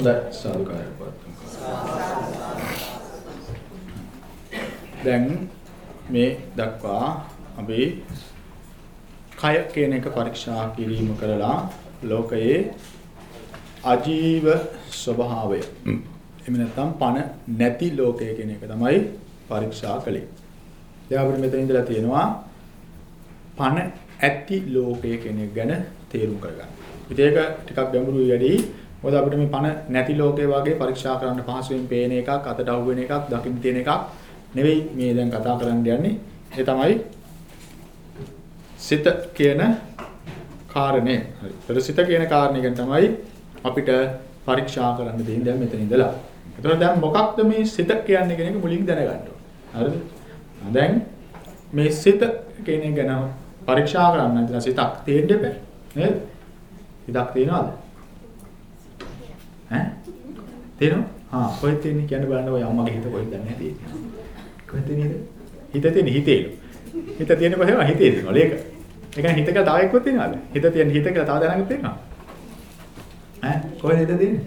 හොඳයි සාදුකාරයක් පවත්වමු. දැන් මේ දක්වා අපි කය කියන එක පරීක්ෂා කිරීම කරලා ලෝකයේ අජීව ස්වභාවය එහෙම නැත්නම් පණ නැති ලෝකය කියන එක තමයි පරීක්ෂා කළේ. දැන් අපිට මෙතන ඉඳලා තියෙනවා පණ ඇති ලෝකය කියන එක ගැන තේරුම් කරගන්න. ඉතින් ඒක ටිකක් ගැඹුරුයි වැඩි. මොකද අපිට මේ පණ නැති ලෝකේ වගේ පරීක්ෂා කරන්න පහසුවෙන් පේන එකක්, අතට අහු වෙන එකක්, දකින්න තියෙන එකක් නෙවෙයි මේ දැන් කතා කරන්න යන්නේ. ඒ තමයි සිත කියන කාරණය. හරි. ඒතර සිත කියන කාරණය ගැන තමයි අපිට පරීක්ෂා කරන්න දෙන්නේ දැන් මෙතන ඉඳලා. එතකොට දැන් මොකක්ද මේ සිත කියන්නේ කියන එක මුලින් දැනගන්න ඕනේ. හරිද? දැන් මේ සිත කියන එක ගැන පරීක්ෂා කරන්න ඉතලා සිතක් තියෙන්න එපා. නේද? සිතක් තියෙනවද? ඈ? තියෙනවද? හා කොහෙද තියෙන්නේ කියන්න බලන්න ඔය අම්මගේ හිත කොහෙද දන්නේ තියෙන්නේ. කොහෙද තියෙන්නේ? හිත තියෙන්නේ හිතේලු. හිත තියෙන්නේ කොහෙද? හිතේ තියෙනවා. ඒක. ඒ කියන්නේ හිතක තව එක්කක් තියෙනවද? හිත තියෙන හිත කියලා තව දැනගන්න තියෙනවා. ඈ කොහෙද හිත තියෙන්නේ?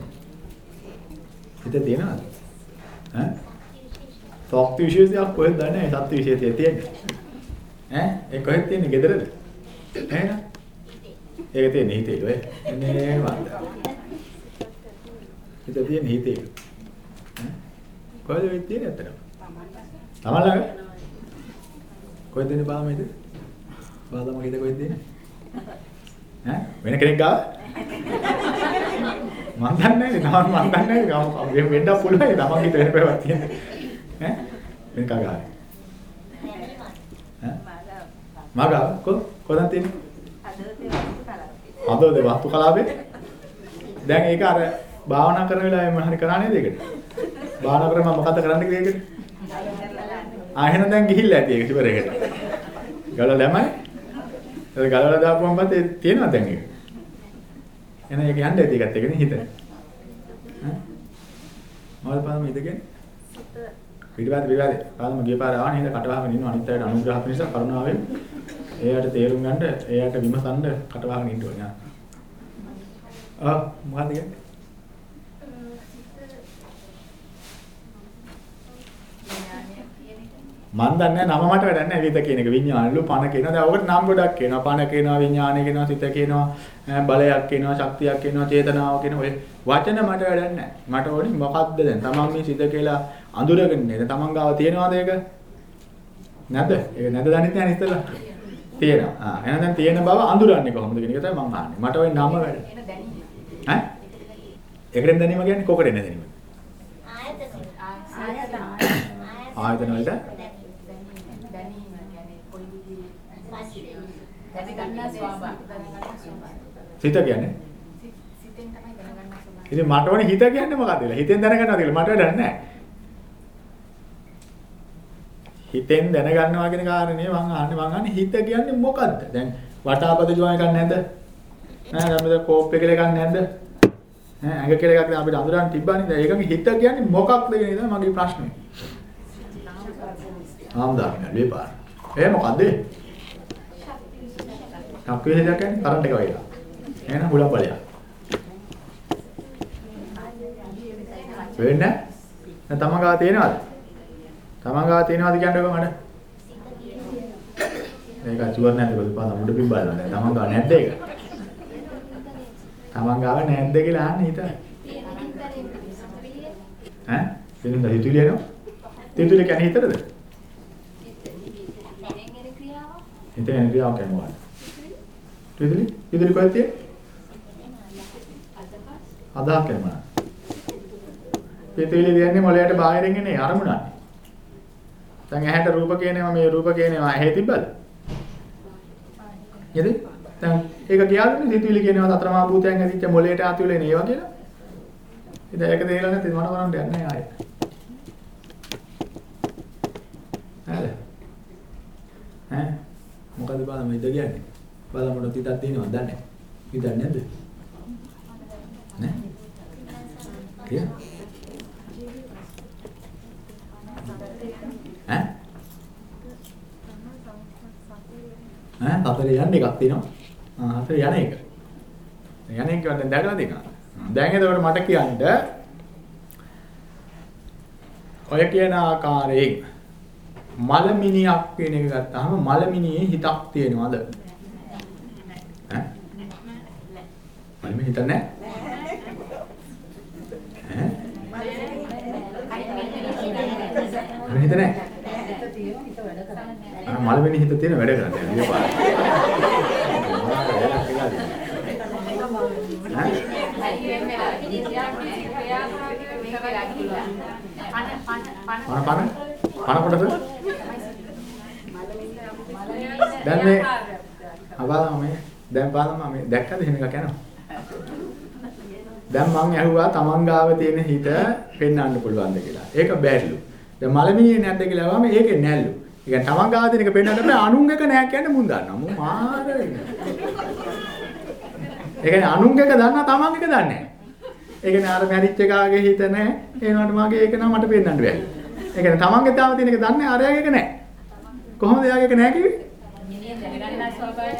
හිත තියෙනවද? ඈ? සත්‍ය විශේෂයක් කොහෙද දන්නේ? සත්‍ය විශේෂය තියෙන්නේ. ඈ ඒ කොහෙද තියෙන්නේ? ගෙදරද? එහෙනම් ඒක තියෙන්නේ හිතේලු ඈ. එන්නේ වන්ද. හිත තියෙන්නේ හිතේලු. ඈ කොහෙද වෙන්නේ තියෙන්නේ අතන? තමන් ළඟ? කොහෙද දෙන්නේ බාමයිද? බාදම හිත කොහෙද දෙන්නේ? ඈ වෙන කෙනෙක් ගාව? මන් දන්නේ නැහැ. මන් දන්නේ නැහැ. ගම වෙන්න පුළුවන්. තමන් හිත වෙන පැවක් තියෙන්නේ. ඈ වෙන කගාවේ. ඈ මගා කො කොහෙන්ද තියෙන්නේ? හදවතේ වස්තු කලාපේ. දැන් ඒක අර භාවනා කරන වෙලාවෙ මම හරි කරා නේද ඒකට? භාවනා කරා මම මොකද්ද කරන්න කියලා ඒකට? ආ එහෙනම් දැන් ගිහිල්ලා ඇති ඒක ඉවර එකට. ගලවලා දැමයි. ඒක ගලවලා දාපුවම පස්සේ තියෙනවා දැන් ඒක. එහෙනම් ඒක යන්න ඇති ඒකත් එකනේ හිත. ඈ? මොකද පාදම හිතගෙන? පිටිපස්ස පිටිපස්ස පාදම ගිය පාර ආවනේ නේද කටවහගෙන ඉන්න අනිත් අයට අනුග්‍රහ පිණිස කරුණාවෙන් එයාට තේරුම් ගන්න එයාට විමසන්න කටවහගෙන ඉන්න ඕනේ. ආ මොකද්ද කියන්නේ? මන් දන්නේ නම මට වැඩක් නැහැ විද කියන එක. විඥානලු පණ කියනවා. දැන් ඔකට නම් ගොඩක් කියනවා. පණ කියනවා විඥානය කියනවා සිත කියනවා බලයක් කියනවා ශක්තියක් කියනවා චේතනාව කියනවා. ඔය වචන මට වැඩක් නැහැ. මට ඕනේ මොකද්ද දැන්? තමන් මේ සිත කියලා අඳුරගෙන නේද තමන් ගාව තියෙනවද ඒක? නැද්ද? ඒක නැද්ද දන්නේ නැහැ ඉස්සෙල්ලා? තියෙනවා. ආ එහෙනම් දැන් තියෙන බව අඳුරන්නේ කොහොමද කියන එක තමයි මම අහන්නේ. මට ওই නම වැඩ. ඈ? ඒකෙන් දැනීම කියන්නේ කොකරෙන් දැනීම? ආයතන වලට සිත කියන්නේ සිතෙන් තමයි දැනගන්න ස්වභාවය. ඉතින් මට ඕනේ හිත කියන්නේ කියලා. හිතෙන් දැනගන්නවා කියලා මට වැඩක් නැහැ. හිතෙන් දැනගන්නවා කියන කාරණේ මම අහන්නේ මම අහන්නේ හිත කියන්නේ මොකද්ද? දැන් වටාපත ජෝන එකක් නැද්ද? නෑ දැන් මෙතන කෝප් එකල එකක් නැද්ද? නෑ ඇඟ කියලා එකක් දැන් අපිට අඳුරන් තිබ්බනේ. දැන් ඒකගේ හිත කියන්නේ මොකක්ද කියන එක තමයි මගේ ප්‍රශ්නේ. ආම්දාන්නේ වේපාර. ඒ මොකද්ද? ශක්තිය හදයක් කියන්නේ කරන්ට් එක වගේ. එහෙනම් හුලම් බලයක්. වෙන්නේ නැහැ. තමන් ගාව තියෙනවද? තමන් ගාව තියෙනවද කියන්නේ මට? මේක අචුවක් නැද්ද බලපන් මුඩ පිඹාලා නැහැ. තමන් ගාව නැද්ද ඒක? තමන් ගාව නැද්ද කියලා අහන්නේ හිතන. ඈ? වෙනද හිතුවේ නේද? හිතුවේ කියන්නේ හිතද? හිතේ එන ක්‍රියාව කියන්නේ මොකක්ද? හිතුවේ? හිතුවේ කොහෙද තියෙන්නේ? අදහක් කියන්නේ මොනවද? පිටවිලි කියන්නේ මොළයට බාහිරින් එන්නේ අරමුණන්නේ. දැන් ඇහැට රූප කියනවා මේ රූප කියනවා ඇහි තිබ්බද? නේද? දැන් ඒක කියාදුනේ සිතුවිලි කියනවා සතර මහා භූතයන් ඇදිච්ච මොළයට ආතුල එන ඒවා කියලා. ඉතින් ඒක තේරෙලා නැති මට කරන්න යන්නේ නැහැ ආයෙත්. හරි. ඈ මොකද බලන්න ඉද කියන්නේ? බලමුට තිතක් තියෙනවද දන්නේ? ඉතින් නැද්ද? නෑ. කිය. ඈ? ඈ හතරේ යන්න එකක් තියෙනවා. ආ හතරේ යන එක. යන එක දැන් දැකලා තියෙනවා. දැන් එතකොට මට කියන්න ඔය කියන ආකාරයෙන් මලමිනියක් කියන එක ගත්තාම මලමිනියේ හිතක් තියෙනවද? ඈ? මලමිනිය හිත නැහැ? ඈ? මලමිනිය හිත නැහැ? අර මලමිනිය හිත තියෙන වැඩ කරන්නේ නේද? පාර. පණ පණ පණ කොටද? දැන් මේ අබාලා මේ දැන් බලන්න මේ දැක්කද එහෙම එකක් යනවා. දැන් මං ඇහුවා තමන් ගාව තියෙන හිත පෙන්වන්න පුළුවන්ද කියලා. ඒක බැරිලු. දැන් මලමිනියේ නැද්ද කියලා අහුවාම ඒකේ නැල්ලු. ඒ කියන්නේ තමන් ගාව තියෙන එක පෙන්වන්න බෑ අනුන් එක නෑ කියන්නේ මුන් දන්නවා. මු මාර වෙනවා. ඒ කියන්නේ අනුන් එක දන්නා තමන් එක දන්නේ නෑ. ඒ කියන්නේ අර මැරිච් එකාගේ හිත නෑ. ඒ වුණාට මගේ ඒක නම් මට පෙන්වන්න බෑ. ඒ කියන්නේ තමන්ගේ තාම තියෙන එක දන්නේ අරයාගේ එක නෑ. කොහොමද එයාගේ එක නෑ කිව්වේ? මිනිහ දැනගන්න ස්වභාවය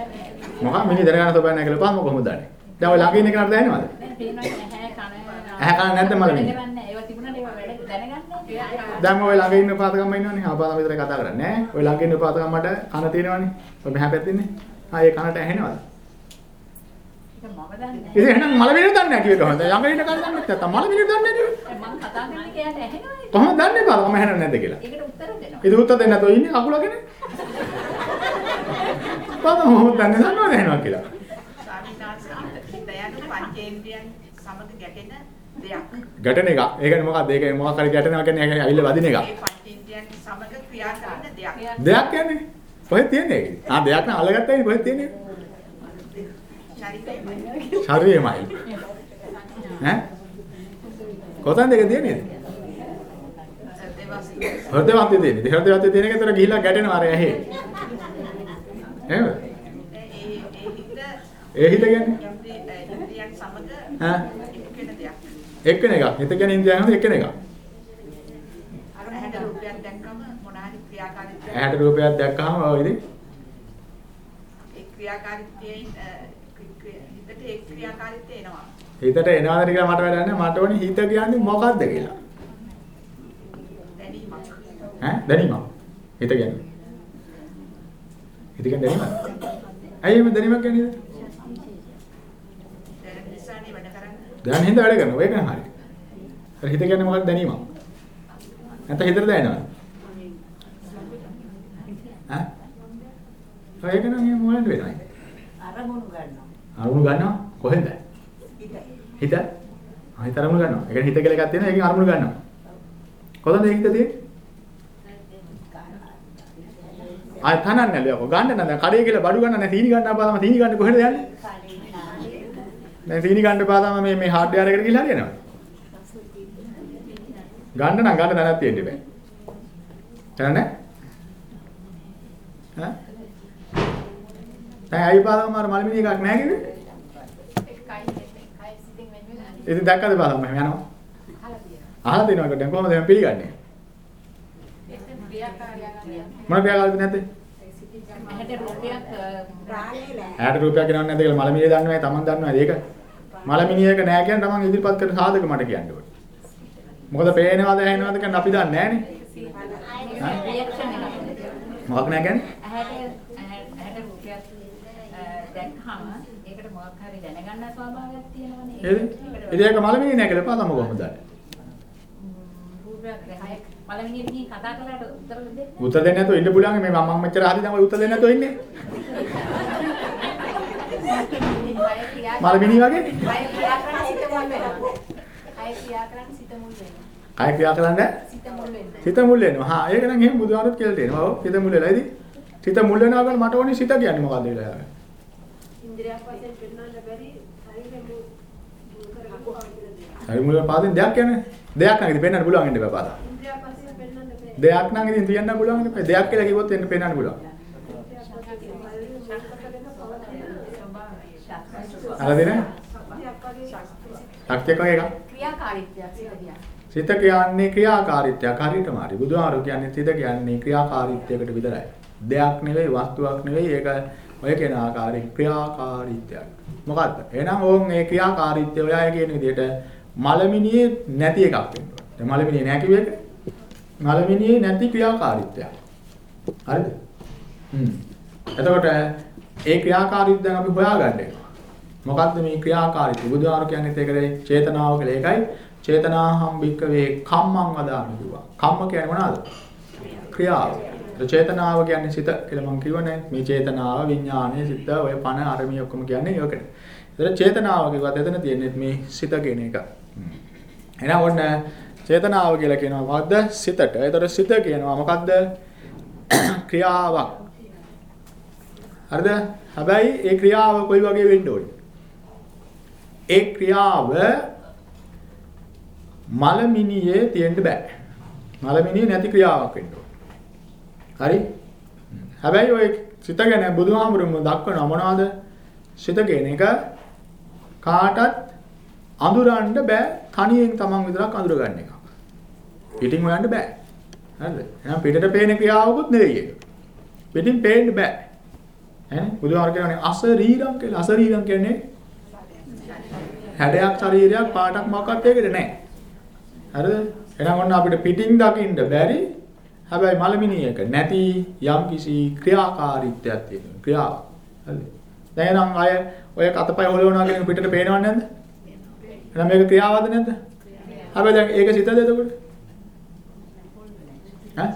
මොකක් මිනිහ දැනගන්න තෝබෑ නැහැ කියලා පහම කොහොමද දන්නේ? දැන් ඔය ළඟ ඉන්න කෙනාට දැනෙනවද? ඇහැ කන නැද්ද වැඩ දැනගන්නේ දැන් ඔය ළඟ ඉන්න පාතකම්ම ඉන්නවනේ. ආපාතම විතරයි කතා කරන්නේ ඈ. ඔය ළඟ ඉන්න පාතකම් මට කන තියෙනවනේ. ඔය මෙහා පැත්තේ ඉන්නේ. ආ ඒ කනට ඇහෙනවද? ඒක මම දන්නේ ඉතින් එහෙනම් මලමිණි දන්නේ නැහැ කිව්වේ කොහොමද? ළඟ ඉන්න කන දන්නේ නැත්නම් මලමිණි දන්නේ නැහැ කිව්වේ. මම කතා කරන්නේ කියන්න ඇහෙනවා කොහොමද දන්නේ පාතකම ඇහෙනවද නැද්ද කියලා? ඒකට උත්තර දෙනවා ඉතින් උත්තර දෙන්න නැතුව ඉන්නේ කකුලගෙන. පාතකම මොහොත දන්නේ දන්නවද ඇහෙනවා කියලා? පංචේන්ද්‍රයන් සමග ගැටෙන දෙයක්. ගැටෙන එක. ඒ කියන්නේ මොකක්ද? ඒක මොකක් හරි ගැටෙනවා කියන්නේ ඒක ඇවිල්ලා වදින එක. ඒ පංචේන්ද්‍රයන් සමග ක්‍රියා කරන දෙයක්. දෙයක් කියන්නේ කොහෙද තියන්නේ ඒක? ආ දෙයක් නම් අල්ලගත්තා ඉන්නේ කොහෙද තියන්නේ? ශරීරයමයි. ඈ? කොතනද ඒක තියන්නේ? දෙවස් හෘදවන්තය තියෙන්නේ. හෘදවන්තය තියෙන එක ඒතර ගිහිල්ලා ගැටෙනවා අර ඇහි. එහෙම? ඒ ඒ හිත ඒ හිත කියන්නේ ඉන්ද්‍රියන් සමග ඈ එක්වෙන දෙයක්. එක්කෙන එක. හිත කියන්නේ ඉන්දියානු එක්කෙන එක. ඇහැට රූපයක් දැක්කම මොන හරි ක්‍රියාකාරීත්වයක් ඇහැට රූපයක් දැක්කහම ඔය ඉතින් ඒ ක්‍රියාකාරීත්වයෙන් හිතට ඒ ක්‍රියාකාරීත්වය එනවා. හිතට එනවාද කියලා මට වැඩක් නැහැ. මට ඕනේ හිත කියන්නේ මොකක්ද කියලා. දැනීමක්. ඈ දැනීමක්. හිත කියන්නේ. හිත කියන්නේ දැනීමක්. ඇයි මේ දැනීමක් කියන්නේ? දැන නිසානේ වැඩ කරන්නේ. දැන් හින්දා වැඩ කරනවා. ඒක නම් හරි. හරි හිත කියන්නේ මොකක්ද දැනීමක්. නැත්නම් හිතට දැනෙනවද? ඈ? ඒක නම් එහෙම මොකක්ද වෙනවද? අරමුණු ගන්නවා අරමුණු ගන්නවා කොහෙන්ද? හිත. ආ හිත අරමුණු ගන්නවා. ඒ කියන්නේ හිත කියලා එකක් තියෙනවා. ඒකෙන් අරමුණු ගන්නවා. කොතනද හිත තියෙන්නේ? ආය තනන්නේ නැලු යකෝ ගන්න දැන් කඩේ කියලා බඩු ගන්න නැහැ සීනි ගන්න අපාතම සීනි ගන්න කොහෙද යන්නේ? දැන් සීනි ගන්න පාතම මේ මේ හાર્ඩ්වෙයාර් එකට ගිහලා හරියනවා. ගන්න නම් ගන්න දැනක් තියෙන්න බෑ. කරන්නේ? ඈ? දැන් අයි පාතම මාර මල්මිනි එකක් නැහැ කිව්වේ? ඉතින් දැක්කද පාතම මම යනවා. අහලා තියෙනවා අහලා දෙනවා කොට දැන් කොහොමද මම පිළිගන්නේ? මොන ක්‍රියාකාරීද නැද්ද? ඇහැට රූපයක් ඈට රූපයක් ගෙනවන්නේ නැද්ද කියලා මලමිනිය දන්නවයි තමන් දන්නවයි ඒක. මලමිනියක නෑ කියන්නේ තමන් ඉදිරිපත් කරන සාධක මට කියන්න ඕනේ. මොකද පේනවද ඇහෙනවද කියන්නේ අපි දන්නේ නෑනේ. රියැක්ෂන් එකක් මොකක් නෑ කියන්නේ? ඇහැට ඇහැ- ඇහැට රූපයක් දැක්කම ඒකට මොකක් හරි දැනගන්න ස්වභාවයක් තියෙනවනේ? ඉතින් ඒක මලමිනිය නෑ කියලා පාතම කොහොමද දන්නේ? පළවෙනියට ගිහින් කතා කළාට උත්තර දෙන්න උත්තර දෙන්නේ නැතුව ඉන්න පුළුවන් මේ මම මෙච්චර හරි දැන් ඔය උත්තර දෙන්නේ නැතුව ඉන්නේ. මලමිනිය වගේ? කය ක්‍රියා කරන සිත මුල් වෙනවා. කය ක්‍රියා කරන සිත මුල් වෙනවා. කය ක්‍රියා කරන්නේ සිත මුල් වෙනවා. සිත මුල් වෙනවා. හා ඒක නම් එහෙම බුදුහාමුදුරුවෝ කියලා තියෙනවා. ඔව් සිත මුල් වෙලා ඉතින්. සිත මුල් වෙනවා කියන්නේ මට ඕනේ සිත කියන්නේ මොකද්ද කියලා. ඉන්ද්‍රියක් වශයෙන් පෙන්වන්න බැරි හරි මුල පාදින් දෙයක් කියන්නේ. දෙයක් නම් ඉතින් පෙන්වන්න පුළුවන් ඉන්න බෑ පාදා. ඉන්ද්‍රියක් වශයෙන් පෙන්වන්න බැරි දෙයක් නම් ඉතින් තියන්න පුළුවන් නේ. දෙයක් කියලා කිව්වොත් එන්න පෙන්වන්න පුළුවන්. අරදින ශක්තියක් වගේ එකක්. ක්‍රියාකාරීත්වයක් සිත කියන්නේ. සිත කියන්නේ ක්‍රියාකාරීත්වයක් හරියටම හරි. බුදුහාරු කියන්නේ සිත කියන්නේ ක්‍රියාකාරීත්වයකට විතරයි. දෙයක් නෙවෙයි වස්තුවක් නෙවෙයි ඒක ඔය කියන ආකාරයෙන් ක්‍රියාකාරීත්වයක්. මොකද්ද? එහෙනම් ඕන් මේ ක්‍රියාකාරීත්වය ඔයයි කියන විදිහට මලමිනියේ නැති එකක් වෙන්න ඕනේ. දැන් මලමිනියේ නැහැ කිව්ව එක මලමිනියේ නැති ක්‍රියාකාරීත්වයක්. හරිද? හ්ම්. එතකොට ඒ ක්‍රියාකාරීත්වය දැන් අපි හොයාගන්න වෙනවා. මොකද්ද මේ ක්‍රියාකාරීත්වය? බුදුහාර කියන්නේ ඒකද චේතනාව කියලා. ඒකයි චේතනාහම් භික්කවේ කම්මං වදාමි කිව්වා. කම්ම කියන්නේ මොනවාද? ක්‍රියාව. ඒ චේතනාව කියන්නේ සිත කියලා මම කිව්වනේ. මේ චේතනාව, විඥානය, සිත, ඔය පණ අරමිය ඔක්කොම කියන්නේ ඒකට. ඒතර චේතනාව කිව්වත් එතන තියෙන්නේ මේ සිත කියන එක. එහෙනම් ඔන්න චේතනාව කියලා කියනවා මොකද්ද? සිතට. ඒතර සිත කියනවා මොකද්ද? ක්‍රියාවක්. හරිද? හැබැයි ඒ ක්‍රියාව කොයි වගේ වෙන්න ඕනේ? ඒ ක්‍රියාව මලමිනියේ තියෙන්න බෑ. මලමිනියේ නැති ක්‍රියාවක් වෙන්න ඕනේ. හරි? හැබැයි ඔය සිත ගැන බුදුහාමුදුරුවෝ දක්වන මොනවද? සිත කියන එක කාටත් අඳුරන්න බෑ තනියෙන් තමන් විතරක් අඳුර ගන්න එක. පිටින් හොයන්න බෑ. හරිද? එහෙනම් පිටට පේන ක්‍රියාවකුත් නෙවෙයි ඒක. පිටින් පේන්න බෑ. ඈ බුදුහාර කියන්නේ අසරීරම් කියලා. අසරීරම් කියන්නේ හැඩයක් ශරීරයක් පාටක් මොකක්වත් ඒකට නැහැ. හරිද? එහෙනම් ඔන්න අපිට පිටින් දකින්න බැරි හැබැයි මලමිනියක නැති යම් කිසි ක්‍රියාකාරීත්වයක් තියෙනවා. ක්‍රියාව. හරිද? දැන් නම් අය ඔය අතපය හොලවනවා කියන පිටට පේනව නැද්ද? එහෙනම් මේක ක්‍රියාවද නැද්ද? හැබැයි දැන් ඒක සිතද එතකොට? ඈ?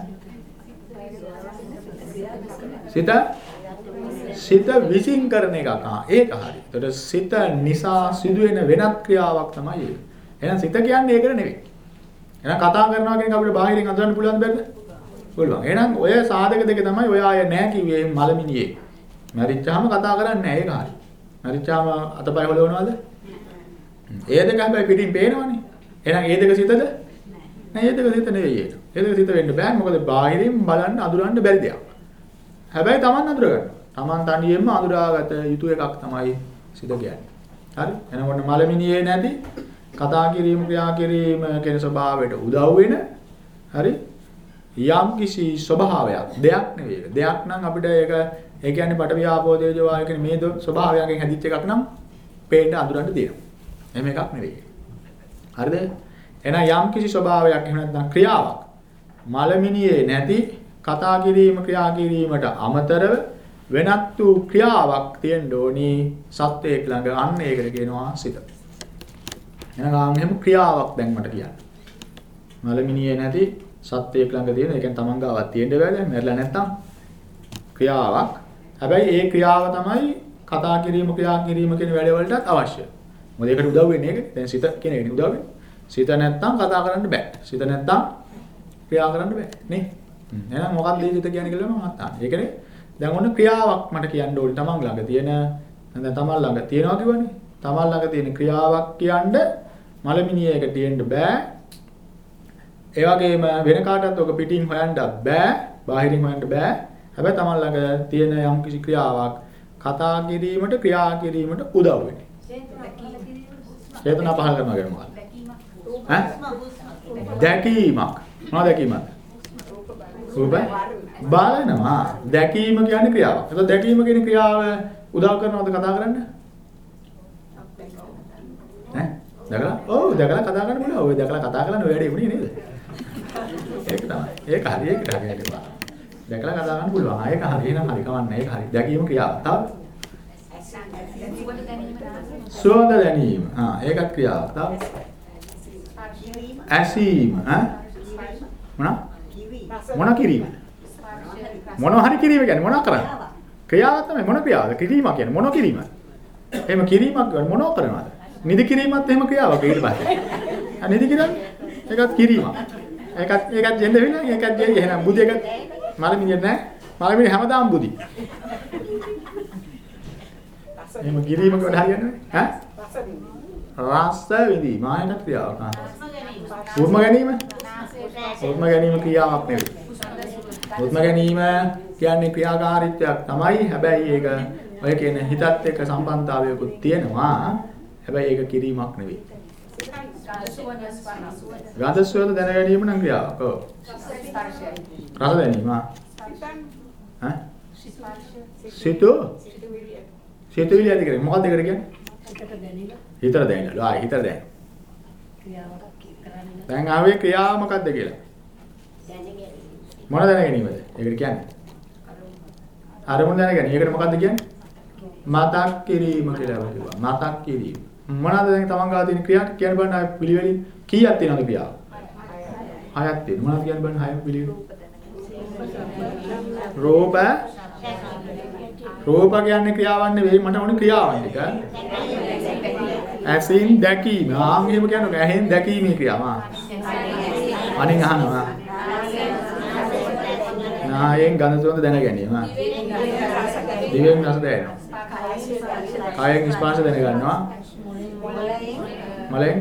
සිත සිත විසින් කරන එකක්. ආ ඒක හරි. ඒතකොට සිත නිසා සිදුවෙන වෙනත් ක්‍රියාවක් තමයි ඒක. එහෙනම් සිත කියන්නේ ඒකට නෙවෙයි. එහෙනම් කතා කරනවා කියන එක අපිට බාහිරින් අඳුරන්න පුළුවන් බැද්ද? පුළුවන්. එහෙනම් ඔය සාධක දෙක තමයි ඔය ආය නැහැ කිව්වේ මලමිනියේ. මැරිච්චාම කතා කරන්නේ නැහැ ඒක හරි. මැරිච්චාම අතපය හොලවනවද? ඒ දෙක හැබැයි පිටින් පේනවනේ. එහෙනම් ඒ දෙක සිතද? නෑ ඒ දෙක සිත නෙවෙයි ඒක. ඒ දෙක සිත වෙන්න බෑ. මොකද බාහිරින් බලන්න අඳුරන්න බැරි දෙයක්. හැබැයි Taman අඳුර ගන්න. Taman තනියෙන්ම අඳුරාගත යුතු එකක් තමයි සිත කියන්නේ. හරි? එනකොට මලමිනියේ නැති කතා කිරීම ක්‍රියා කිරීම කියන ස්වභාවයට උදව් වෙන හරි? යම් කිසි ස්වභාවයක් දෙයක් නෙවෙයි. දෙයක් නම් අපිට ඒක ඒ කියන්නේ පට විආපෝ තේජෝ වායු කියන මේ ස්වභාවයන්ගෙන් හැදිච්ච එකක් නම් පේන්න අඳුරන්න දෙනවා. එහෙම එකක් නෙවෙයි. හරිද? එහෙනම් යම් කිසි ස්වභාවයක් එහෙම නැත්නම් ක්‍රියාවක් මලමිනියේ නැති කතා කිරීම ක්‍රියා කිරීමට අමතරව වෙනත් වූ ක්‍රියාවක් තියෙන්න ඕනි සත්වයක් ළඟ අන්න ඒකට කියනවා සිත. එහෙනම් එහෙම ක්‍රියාවක් දැන් මට කියන්න. මලමිනියේ නැති සත්වයක් ළඟ තියෙන ඒ කියන්නේ තමන් ගාවක් තියෙන්න බෑ දැන් මැරිලා නැත්තම් ක්‍රියාවක්. හැබැයි ඒ ක්‍රියාව තමයි කතා කිරීම ක්‍රියා කිරීම කියන වැඩවලටත් අවශ්‍ය. මොකද ඒකට උදව් වෙන්නේ ඒක. දැන් සිත කියන එකට උදව් වෙන්නේ. සිත නැත්තම් කතා කරන්න බෑ. සිත නැත්තම් ක්‍රියා කරන්න බෑ නේ. එහෙනම් මොකක්ද සිත කියන්නේ කියලා මම අහන්න. ඒකනේ දැන් ඔන්න ක්‍රියාවක් මට කියන්න ඕනේ තමන් ළඟ තියෙන දැන් තමන් ළඟ තියෙනවා කියවනේ. තමන් ළඟ තියෙන ක්‍රියාවක් කියන්න මලමිනියයක තියෙන්න බෑ. ඒ වගේම වෙන කාටවත් ඔක පිටින් හොයන්න බෑ. බාහිරින් හොයන්න බෑ. හැබැයි තමන් ළඟ තියෙන යම් කිසි ක්‍රියාවක් කතා කිරීමට ක්‍රියා කිරීමට උදව් වෙන්නේ. චේතනා පහල කරනවා කියන්නේ මොකක්ද? ඈ? දැකීමක්. මොනවද දැකීමක්ද? රූප බලනවා. දැකීම කියන්නේ ක්‍රියාවක්. එතකොට දැකීම කියන ක්‍රියාව උදව් කරනවද කතා කරන්න? ඈ? දැකලා? ඔව් දැකලා කතා කරන්න පුළුවන්. ඔය දැකලා කතා කරන්න ඔය වැඩේ වුණේ නේද? ඒක තමයි. ඒක හරි ඒක හරි. දැකලා කතා කරන්න පුළුවන්. ආ ඒක හරි එහෙනම් හරි කවන්නේ. ඒක හරි. දැකීම ක්‍රියාව. තව සුවඳ දැනීම. ආ ඒකත් ක්‍රියාවක්. තව ඇසීම. ඈ? මොනවා? මොන කිරීම? මොන හරි කිරීම කියන්නේ මොනවා කරන්නේ? ක්‍රියාව තමයි මොන ක්‍රියාවද? කිරීම කියන්නේ මොන කිරීමද? එහෙම කිරීමක් කියන්නේ මොනව කරනවද? නිදි කිරීමත් එහෙම ක්‍රියාවක් ඊට පස්සේ. ආ නිදි කිරන්නේ? ඒකත් කිරීමක්. ඒකත් ඒකත් ජෙන්ඩ වෙනවා. ඒකත් ජෙයි එහෙනම් බුදි එකත් මලමිනිය නෑ. මලමිනිය හැමදාම බුදි. එහෙම කිරීම කියන්නේ හරියන්නේ ඈ? රස විඳීම ආයන ක්‍රියාවක්. උර්ම ගැනීම? උර්ම ගැනීම ක්‍රියාවක් නෙවෙයි. උර්ම ගැනීම කියන්නේ ක්‍රියාකාරීත්වයක් තමයි. හැබැයි ඒක ඔය කියන හිතත් එක්ක සම්බන්ධතාවයකුත් තියෙනවා. හැබැයි ඒක කිරීමක් නෙවෙයි. ගඳ සුවඳ දැන ගැනීම නම් ක්‍රියාවක්. ඔව්. රස දැනීම. ඈ? සිතෝ සිතුවිලි ඇති කරේ මොකක්ද ඒකට කියන්නේ? හිතට දැනෙන හිතට දැනෙනලු. ආ හිතට දැනෙන. ක්‍රියාවක් කරන්නේ දැන් ආවේ ක්‍රියාව මොකක්ද කියලා? මොන දැන ගැනීමද? ඒකට කියන්නේ. අරමුණ දැන ගැනීම. ඒකට මොකක්ද කියන්නේ? මතක් කිරීම කියලා කිව්වා. මතක් කිරීම. මොනවාද දැන් තමන් ගාව තියෙන ක්‍රියා කියන්න බලන්න ආයෙ පිළිවෙලින් කීයක් තියෙනවද ක්‍රියාව? හයක් තියෙනවා. මොනවද කියන්න බලන්න හයක් පිළිවෙල? රූප රූප කියන්නේ ක්‍රියාවක් නෙවෙයි මට ඕනේ ක්‍රියාවන් ටික. ඇසින් දැකීම. ආන් එහෙම කියන්නේ ඇහෙන් දැකීමේ ක්‍රියාව. ආ. අනින් අහනවා. නායෙන් ගඳ සුවඳ දැන ගැනීම. ආ. දිවෙන් රස දැනෙනවා. කායෙන් ස්පර්ශ දැන ගන්නවා. මලෙන්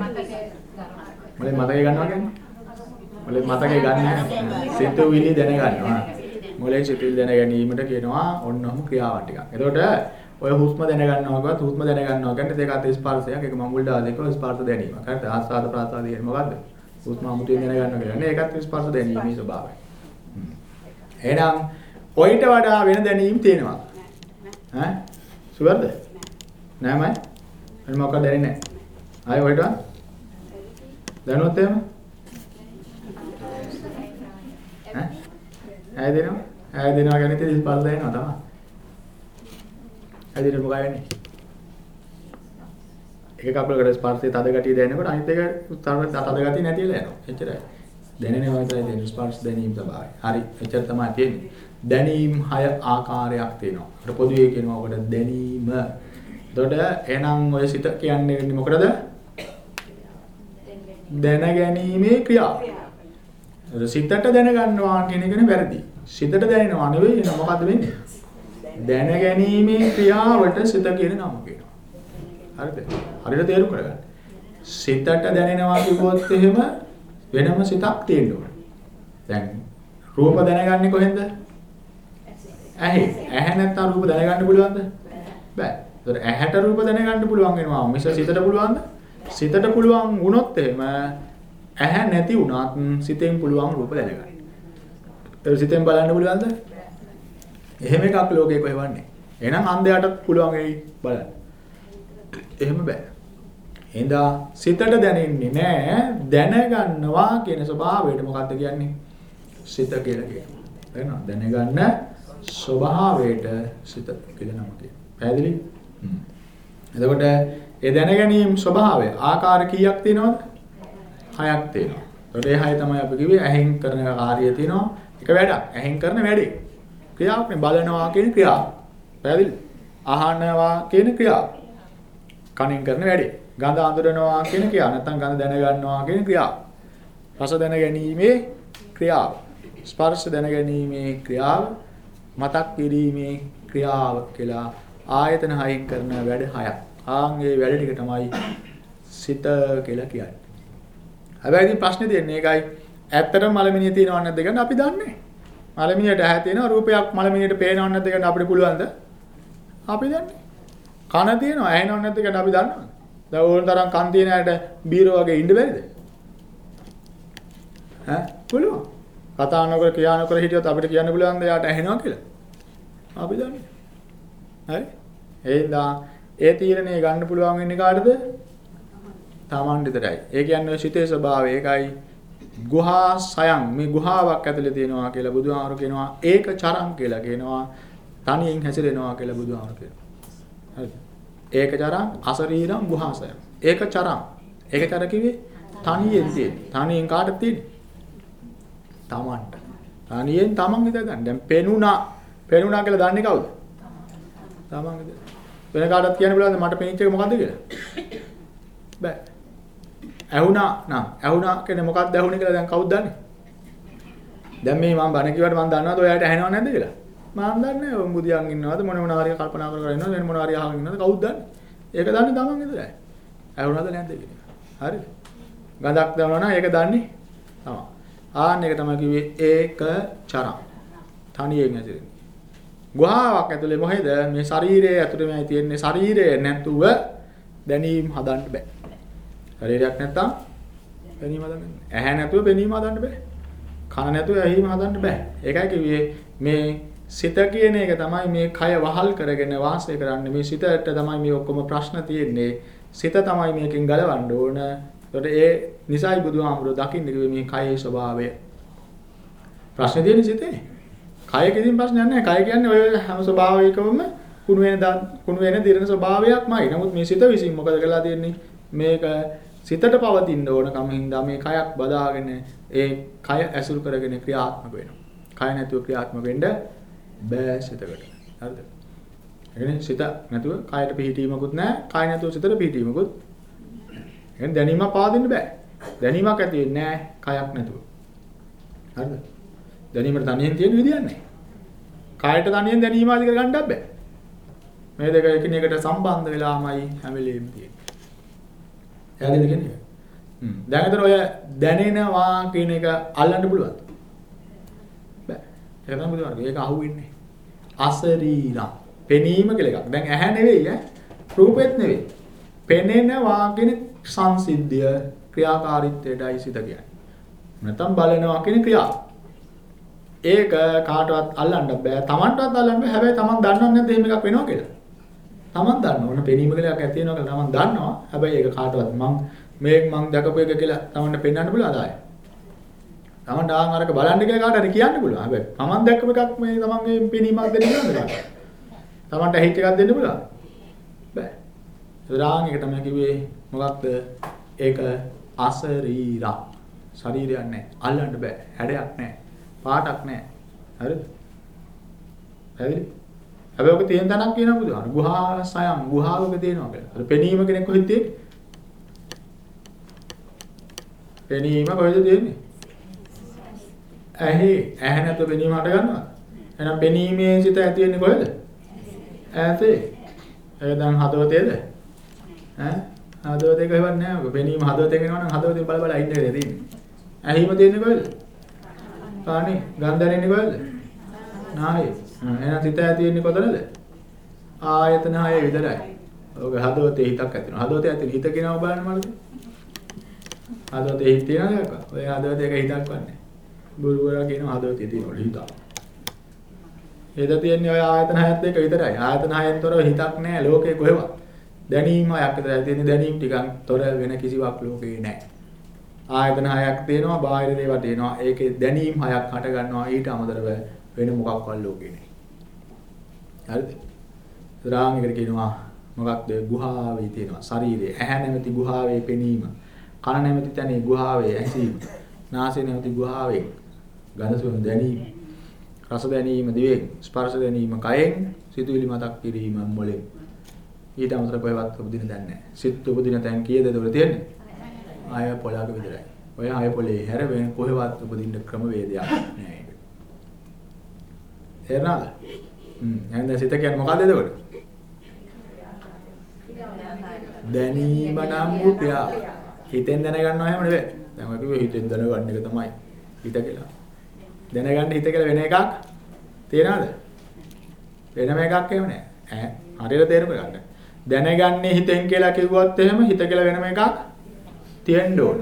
මලෙන් මතකේ ගන්නවා කියන්නේ? මලෙන් මතකේ ගන්න සිතුවිලි දැන ගන්නවා. මොලේ සිතුවිලි දැන ගැනීමට කියනවා ඔන්නෝම ක්‍රියාවන් ටිකක්. එතකොට ඔය හුස්ම දැන ගන්නවකවත් හුස්ම දැන ගන්නවා කියන්නේ දෙක අතේ ස්පර්ශයක් එක මඟුල් දාදේක ස්පර්ශ දැනීම. හරිද? ආස්වාද ප්‍රාසාද කියන්නේ මොකද්ද? හුස්ම අමුතුවෙන් දැන ගන්නවා කියන්නේ ඒකත් ස්පර්ශ දැනීමේ ස්වභාවය. එහෙනම් ඔයිට වඩා වෙන දැනීම් තියෙනවා. ඈ? සුවර්ද? නෑමයි? එන්න මොකක්ද දැනෙන්නේ. ආයෙ ඔයිට දැනුවත් එහෙම? ඈ? ඇය දෙනවා? ඇය දෙනවා කියන්නේ ස්පර්ශ දැනෙනවා තමයි. ඇය දෙන මොකක්ද වෙන්නේ? එක කකුලකට ස්පර්ශයේ තද ගතිය දැනෙනකොට අනිත් එක තද තද ගතිය නැතිලා යනවා. එච්චරයි. දැනෙනවා විතරයි දැනෙන ස්පර්ශ දැනීම තමයි. හරි. එච්චර තමයි තියෙන්නේ. දැනීම් හය ආකාරයක් තියෙනවා. අපිට පොදුවේ කියනවා ඔකට දැනීම. එතකොට එහෙනම් ඔය සිත කියන්නේ මොකටද? දැන ගැනීමේ ක්‍රියාව. සිතට දැනගන්නවා කියන එකනේ වැරදි. සිතට දැනෙනවා නෙවෙයි එහෙනම් මොකද්ද වෙන්නේ? දැන ගැනීමේ ක්‍රියාවට සිත කියන නම කියනවා. හරිද? හරියට තේරුම් කරගන්න. සිතට දැනෙනවා කිව්වොත් එහෙම වෙනම සිතක් තියෙන්න ඕනේ. දැන් රූප දැනගන්නේ කොහෙන්ද? ඇහි. ඇහැ නැත්තම් රූප දැනගන්න පුළුවන්ද? බෑ. ඒතර ඇහැට රූප දැනගන්න පුළුවන් වෙනවා. මිස සිතට පුළුවන්ද? සිතට පුළුවන් වුණොත් එහෙම ඇහැ නැති වුණත් සිතෙන් පුළුවන් රූප දැනගන්න. ඒ සිතෙන් බලන්න පුළුවන්ද? එහෙම එකක් ලෝකේ කොහෙවන්නේ. එහෙනම් අන්ධයාටත් පුළුවන් වෙයි බලන්න. එහෙම බෑ. එහෙනම් සිතට දැනෙන්නේ නෑ දැනගන්නවා කියන ස්වභාවයට මොකද්ද කියන්නේ? සිත කියලා කියනවා. තේරෙනවද? දැනගන්න ස්වභාවයට සිත කියලා නම කියනවා. පැහැදිලි? හ්ම්. එතකොට ඒ දැනගැනීම් ස්වභාවය ආකාර කීයක් තියෙනවද? හයක් තියෙනවා. එතකොට ඒ හය තමයි අපි කිව්වේ ඇහෙන් කරන කාර්යය තියෙනවා. එක වැඩක්. ඇහෙන් කරන වැඩේ. ක්‍රියාවක්නේ බලනවා කියන ක්‍රියාව. පැහැදිලි? අහනවා කියන ක්‍රියාව. කනින් කරන වැඩේ. ගඳ අඳුරනවා කියන ක්‍රියාව. නැත්නම් ගඳ දැනගන්නවා කියන ක්‍රියාව. රස දැනගැනීමේ ක්‍රියාව. ස්පර්ශ දැනගැනීමේ ක්‍රියාව. මතක් කිරීමේ ක්‍රියාව කියලා ආයතන හයෙන් කරන වැඩ හයක්. ආන්ගේ වැඩ ටික තමයි සිත කියලා කියන්නේ. හැබැයි ඉතින් ප්‍රශ්නේ තියෙන්නේ ඒකයි ඇත්තටම මලමිනිය තියෙනව නැද්ද කියන අපි දන්නේ. මලමිනියට ඇහැ තියෙනවා රූපයක් මලමිනියට පේනව නැද්ද කියන අපිට පුළුවන්ද? අපි දන්නේ. කන තියෙනවා ඇහෙනව නැද්ද කියන අපි දන්නවද? දැන් ඕන තරම් කන් තියෙන අයට බීරෝ වගේ ඉන්න බැරිද? ඈ පුළුවන්. කතා නොකර ක්‍රියා නොකර හිටියොත් අපිට කියන්න පුළුවන්ද යාට ඇහෙනවා කියලා? අපි දන්නේ. හරි? එහෙනම් ඒ තීරණය ගන්න පුළුවන් වෙන්නේ කාටද? Taman විතරයි. ඒ කියන්නේ සිතේ ස්වභාවය ඒකයි ගුහා සයන් මේ ගුහාවක් ඇතුලේ තියෙනවා කියලා බුදුහාමුදුරු කියනවා ඒක චරම් කියලා කියනවා තනියෙන් හැසිරෙනවා කියලා බුදුහාමුදුරු කියනවා. හරිද? ඒක චරම් අසරීරම් ගුහාසයන්. ඒක චරම්. ඒක චර කිව්වේ තනියෙන් තියෙන. තනියෙන් කාටද තියෙන්නේ? Tamanට. තනියෙන් Taman විතර ගන්න. දැන් පෙනුණා. පෙනුණා කියලා දන්නේ කවුද? Taman විතර. වෙන කාටවත් කියන්න පුළුවන්ද මට පෙනිච්ච එක මොකද්ද කියලා? බෑ. ඇහුණා නම් ඇහුණා කියන්නේ මොකක්ද ඇහුණේ කියලා දැන් කවුද දන්නේ? දැන් මේ මම බණ කිව්වට මම දන්නවද ඔයාලට ඇහෙනව නැද්ද කියලා? මම දන්නේ නැහැ. ඔය මුදියන් ඉන්නවද මොන මොන හරි කල්පනා කර කර ඉන්නවද වෙන මොන හරි අහගෙන ඉන්නවද කවුද දන්නේ? ඒක දන්නේ තමන් විතරයි. ඇහුණාද නැද්ද කියලා. හරිද? ගඳක් දැනුණා නම් ඒක දන්නේ තමයි. ආන්න එක තමයි කිව්වේ ඒක චරම්. තනියෙන් ඇතිරෙන්නේ. ගුහාවක් ඇතුලේ මොකේද මේ ශරීරයේ ඇතුලේමයි තියෙන්නේ ශරීරය නැතුව දැනීම් හදන්න බෑ. ශරීරයක් නැත්තම් දැනීම හදන්න. ඇහැ නැතුව දැනීම හදන්න බෑ. කන නැතුව ඇහිම හදන්න බෑ. ඒකයි කිව්වේ මේ සිත කියන එක තමයි මේ කය වහල් කරගෙන වාසය කරන්නේ. මේ සිතට තමයි මේ ඔක්කොම ප්‍රශ්න තියෙන්නේ. සිත තමයි මේකෙන් ගලවන්න ඕන. ඒකට ඒ නිසයි බුදුහාමුදුරුවෝ දකින්න කිව්වේ මේ කයේ ස්වභාවය. ප්‍රශ්නේ තියෙන්නේ සිතේ. කය කිසිම ප්‍රශ්නයක් නැහැ. කය කියන්නේ ඔය හැම ස්වභාවයකම කුණු වෙන කුණු වෙන දිරන ස්වභාවයක්මයි. නමුත් මේ සිත විසින් මොකද කරලා තියෙන්නේ? මේක සිතට පවතින්න ඕන කම හින්දා මේ කයක් බදාගෙන ඒ කය ඇසුරු කරගෙන ක්‍රියාත්මක වෙනවා. කය නැතුව ක්‍රියාත්මක වෙන්න බෑ සිතකට. හරිද? ඒ කියන්නේ සිත නැතුව කයට පිහිටීමකුත් නැහැ. කය නැතුව සිතට පිහිටීමකුත් නැහැ. එහෙනම් දැනීමක් පාදින්න බෑ. දැනීමක් ඇති වෙන්නේ නැහැ කයක් නැතුව. හරිද? දැනීමට තනියෙන් තියෙන විදියක් නැහැ. කායට තනියෙන් දැනීම ආදි කරගන්නත් බෑ. මේ දෙක එකිනෙකට සම්බන්ධ වෙලාමයි හැම වෙලෙම තියෙන්නේ. එයාගෙද කියන්නේ? හ්ම්. දැන් අතන ඔය දැනෙනවා කියන එක අල්ලන්න පුළුවන්ද? බෑ. ඒක තමයි බුදුහාම. ඒක අහුවෙන්නේ. අසරීරම්. පෙනීම කියලා එකක්. දැන් ඇහැ නෙවෙයි ඈ. රූපෙත් නෙවෙයි. පෙනෙනවා කියන සංසිද්ධිය ක්‍රියාකාරීත්වයටයි සිත කියන්නේ. නැත්නම් බලනවා කියන ක්‍රියාව. ඒක කාටවත් අල්ලන්න බෑ. Tamanටවත් අල්ලන්න බෑ. හැබැයි Taman දන්නව නැද්ද එහෙම එකක් වෙනවා කියලා? Taman දන්නවා. ඕන පෙනීම කියලා එකක් ඇති වෙනවා කියලා Taman දන්නවා. හැබැයි ඒක කාටවත් මං මේක මං දැකපු එක කියලා Tamanට පෙන්වන්න පුළුවන්ද ආයේ? Taman ඩාන් අරක බලන්න කියලා කාට හරි කියන්න පුළුවන්. හැබැයි Taman දැකපු එකක් මේ Tamanගේ පෙනීමක් දෙන්න පුළුවන්ද? Tamanට හිත එකක් දෙන්න පුළුවන්. බෑ. රාන් එක තමයි කිව්වේ මොකක්ද? ඒක අසරීරා. ශරීරයක් නැහැ. අල්ලන්න බෑ. හැඩයක් නැහැ. පාටක් නැහැ. හරිද? හරිද? හැබැයි ඔක තියෙන තැනක් කියනවා බුදුහාම. ගුහා සයම් ගුහාවක තියෙනවා කියලා. අර පෙනීම කෙනෙක් කොහෙද තියෙන්නේ? පෙනීම කොහෙද තියෙන්නේ? ඇහි ඇහැ නැතුව පෙනීම හට ගන්නවා. එහෙනම් පෙනීමේ සිත ඇති වෙන්නේ කොහෙද? ඈතේ. ඒක දැන් හදවතේද? ඈ හදවතේ කොහෙවත් නැහැ. ඔක පෙනීම හදවතෙන් එනවා නම් හදවතෙන් බල බල ඉන්න එකද තියෙන්නේ. ඇහිම තියෙන්නේ කොහෙද? කානේ ගන්ධරෙන්නේ කොහෙද? නායේ. එහෙනම් සිත ඇති වෙන්නේ කොතනද? ආයතන හය විතරයි. ඔක හදවතේ හිතක් ඇති වෙනවා. හදවතේ ඇති හිත කියනවා බලන්න මලද? හදවතේ හිත තියනවද? ඔය හදවතේ එක හිතක් වන්නේ. බුරුවරා කියනවා හදවතේ තියෙන හිතක්. එද තියන්නේ ඔය ආයතන හයත් එක විතරයි. ආයතන හයෙන් තොරව හිතක් නැහැ ලෝකේ කොහෙවත්. දැනීමක් විතරයි තියෙන්නේ දැනීම් ටිකක් තොර වෙන කිසිවක් ලෝකේ නැහැ. ආයතන හයක් තියෙනවා බාහිර දේවල් තියෙනවා. ඒකේ දැනීම් හයක් හට ගන්නවා ඊට අමතරව වෙන මොකක්වත් ලෝකේ නැහැ. හරිද? රාමිකට කියනවා මොකක්ද? ගුහාවේ තියෙනවා. ශරීරයේ ඇහැ නැමැති ගුහාවේ පෙනීම කන නැමැති තැනේ ගුහාවේ ඇසීම නාසය නැමැති ගුහාවේ ගඳ සුවඳ දැනීම රස දැනීම දිවෙන් ස්පර්ශ දැනීම කයෙන් සිතුවිලි මතක් කිරීම මොලෙන් ඊට අමතරව කොහෙවත් උපදින දැන් නැහැ. සිත් උපදින තැන් කීයද ඒවල තියෙන්නේ? ආය පොළාක විතරයි. ඔය ආය පොලේ හැර වෙන කොහෙවත් උපදින්න ක්‍රම වේදයක් නැහැ. තේරෙනවද හ්ම් එහෙනම් දැන් සිත කියන්නේ මොකද්ද එතකොට දැනීම නම් වූ ක්‍රියාව. හිතෙන් දැනගන්නවා එහෙම නෙවෙයි. දැන් ඔය කිව්වේ හිතෙන් දැනගන්න එක තමයි හිත කියලා. දැනගන්න හිත කියලා වෙන එකක් තියනවද? වෙනම එකක් එහෙම නෑ. ඈ හරියට තේරුම් ගන්න. දැනගන්නේ හිතෙන් කියලා කිව්වොත් එහෙම හිත කියලා වෙනම එකක් තියෙන්න ඕන.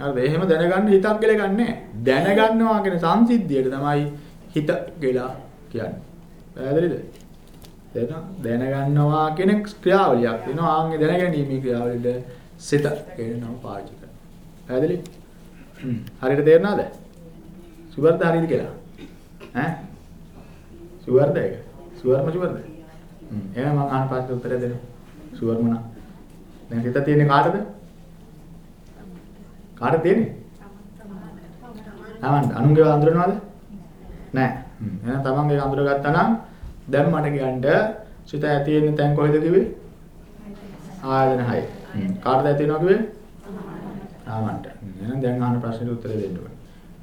හරිද? එහෙම දැනගන්න හිතක් කියලා ගන්නෑ. දැනගන්නවා කියන සංසිද්ධියට තමයි හිත කියලා කියන්නේ. පැහැදිලිද? දැනගන්නවා කියන ක්‍රියාවලියක් වෙනවා. ආන්ගේ දැනගැනීමේ ක්‍රියාවලියට සිත කියන නම පාවිච්චි කරනවා. පැහැදිලි? හ්ම්. හරියට තේරුණාද? සුවර්ද හරියද කියලා? ඈ? සුවර්ද ඒක? සුවර්ම සුවර්ද? හ්ම්. එහෙනම් මම අහන ප්‍රශ්නෙට උත්තර දෙන්න. සුවර්ම නා. දැන් හිත තියෙන්නේ කාටද? කාටද තියෙන්නේ? තමන්ට. අනුන්ගේ අඳුරනවද? නෑ. හ්ම්. එහෙනම් තමන්ගේ අඳුරගත්තා නම් දැන් මට කියන්න සිත ඇති වෙන තැන් කොහෙද කිව්වේ? ආයතන 6. කාටද ඇති වෙනවා කිව්වේ? ආමන්ට. එහෙනම් දැන් අහන ප්‍රශ්නෙට උත්තර දෙන්න ඕනේ.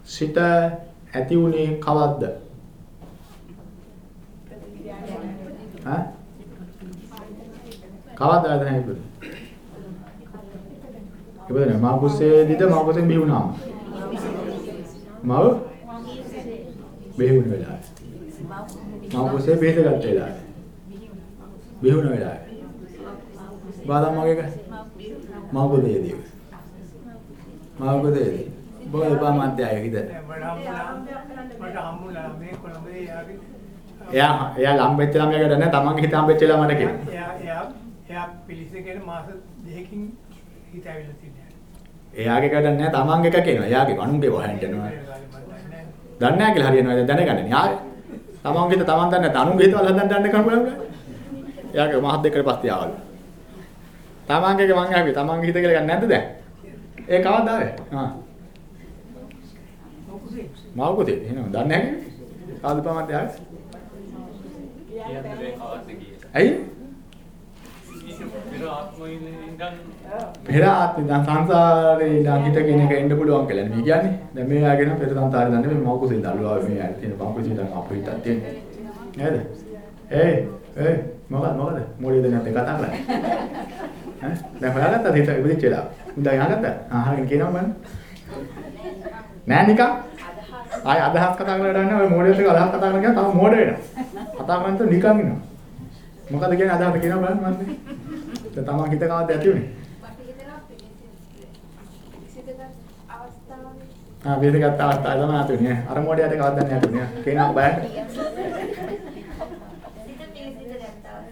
සිත ඇති උනේ කවද්ද? හා? කවද්ද ආයතන 6 ඉපදුනේ? ඉපදුනේ මා කුසේදීද මා කුසෙන් බිහි වුණාම? මව බිහි වුණ වෙලාවේ. මම කුසේ බෙහෙත ගත්ත වෙලාවේ. බිහුණ වෙලාවේ. බාදම් මගේක මම කුදේදී. මම කුදේදී. බොය බා මන්තය හිත. මට හම්බුණා මේ කොළඹේ යාගේ එයා එයා ලම්බෙච්ච ළමයාට නැහැ තමන්ගේ හිත හම්බෙච්ච ළමයට කියනවා. එයා එයා එයා පිළිසෙකේන මාස දෙකකින් හිත ඇවිල්ලා තිබුණා. එයාගේ කඩක් නැහැ තමන්ගේ එක කියනවා. එයාගේ අනුන්ගේ වහන්න යනවා. දන්නේ නැහැ කියලා හරියනවා දැනගන්න. න්යාය. තමන්ගේ හිත තමන් දන්නේ නැහැ. අනුන්ගේ හිතවල හදන්න දන්නේ කවුරුද? එයාගේ මහත් දෙකට පස්සේ ආවලු. තමන්ගේ මං ආවේ තමන්ගේ හිත කියලා ගන්න නැද්ද දැන්? ඒ කවද්ද ආවේ? ආ. මවකුතේ එහෙනම් දන්නේ නැහැ. කවද්ද පමත් ආවේ? ඇයි? පෙර ආත්මේ දැන් සංසාරේ ඉඳන් හිටගෙන එක එන්න පුළුවන් කියලා නේ කියන්නේ. දැන් මේ ආගෙන පෙර සංසාරේ දන්නේ මේ මව කුසෙන් දල්වා මේ ආයේ තියෙන බම් කුසෙන් දැන් අපේ හිතක් තියෙන්නේ. නේද? ඒ ඒ මොකද මොකද මොලේ දැන් කතා කරන්නේ. ඈ දැන් හොයාගත්තද හිත ඉබදිච්ච වෙලාව. උදා යහගත්තා. ආ අහගෙන කියනවා මම. නෑ නිකන්. ආය අදහස් කතා කරලා වැඩන්නේ ඔය මොඩේට එක අදහස් කතා කරන කෙනා තව මොඩ වෙනවා. කතා කරන්නේ නිකන් ඉන්නවා. මොකද කියන්නේ අදහස් කියනවා බලන්න මන්නේ. දැන් තමන් හිත කවද්ද ඇති උනේ? ආ වේදගත් අවස්ථාව තමයි ඇති උනේ. අර මොඩයට කවද්ද නැති උනේ. කෙනා බයන්න.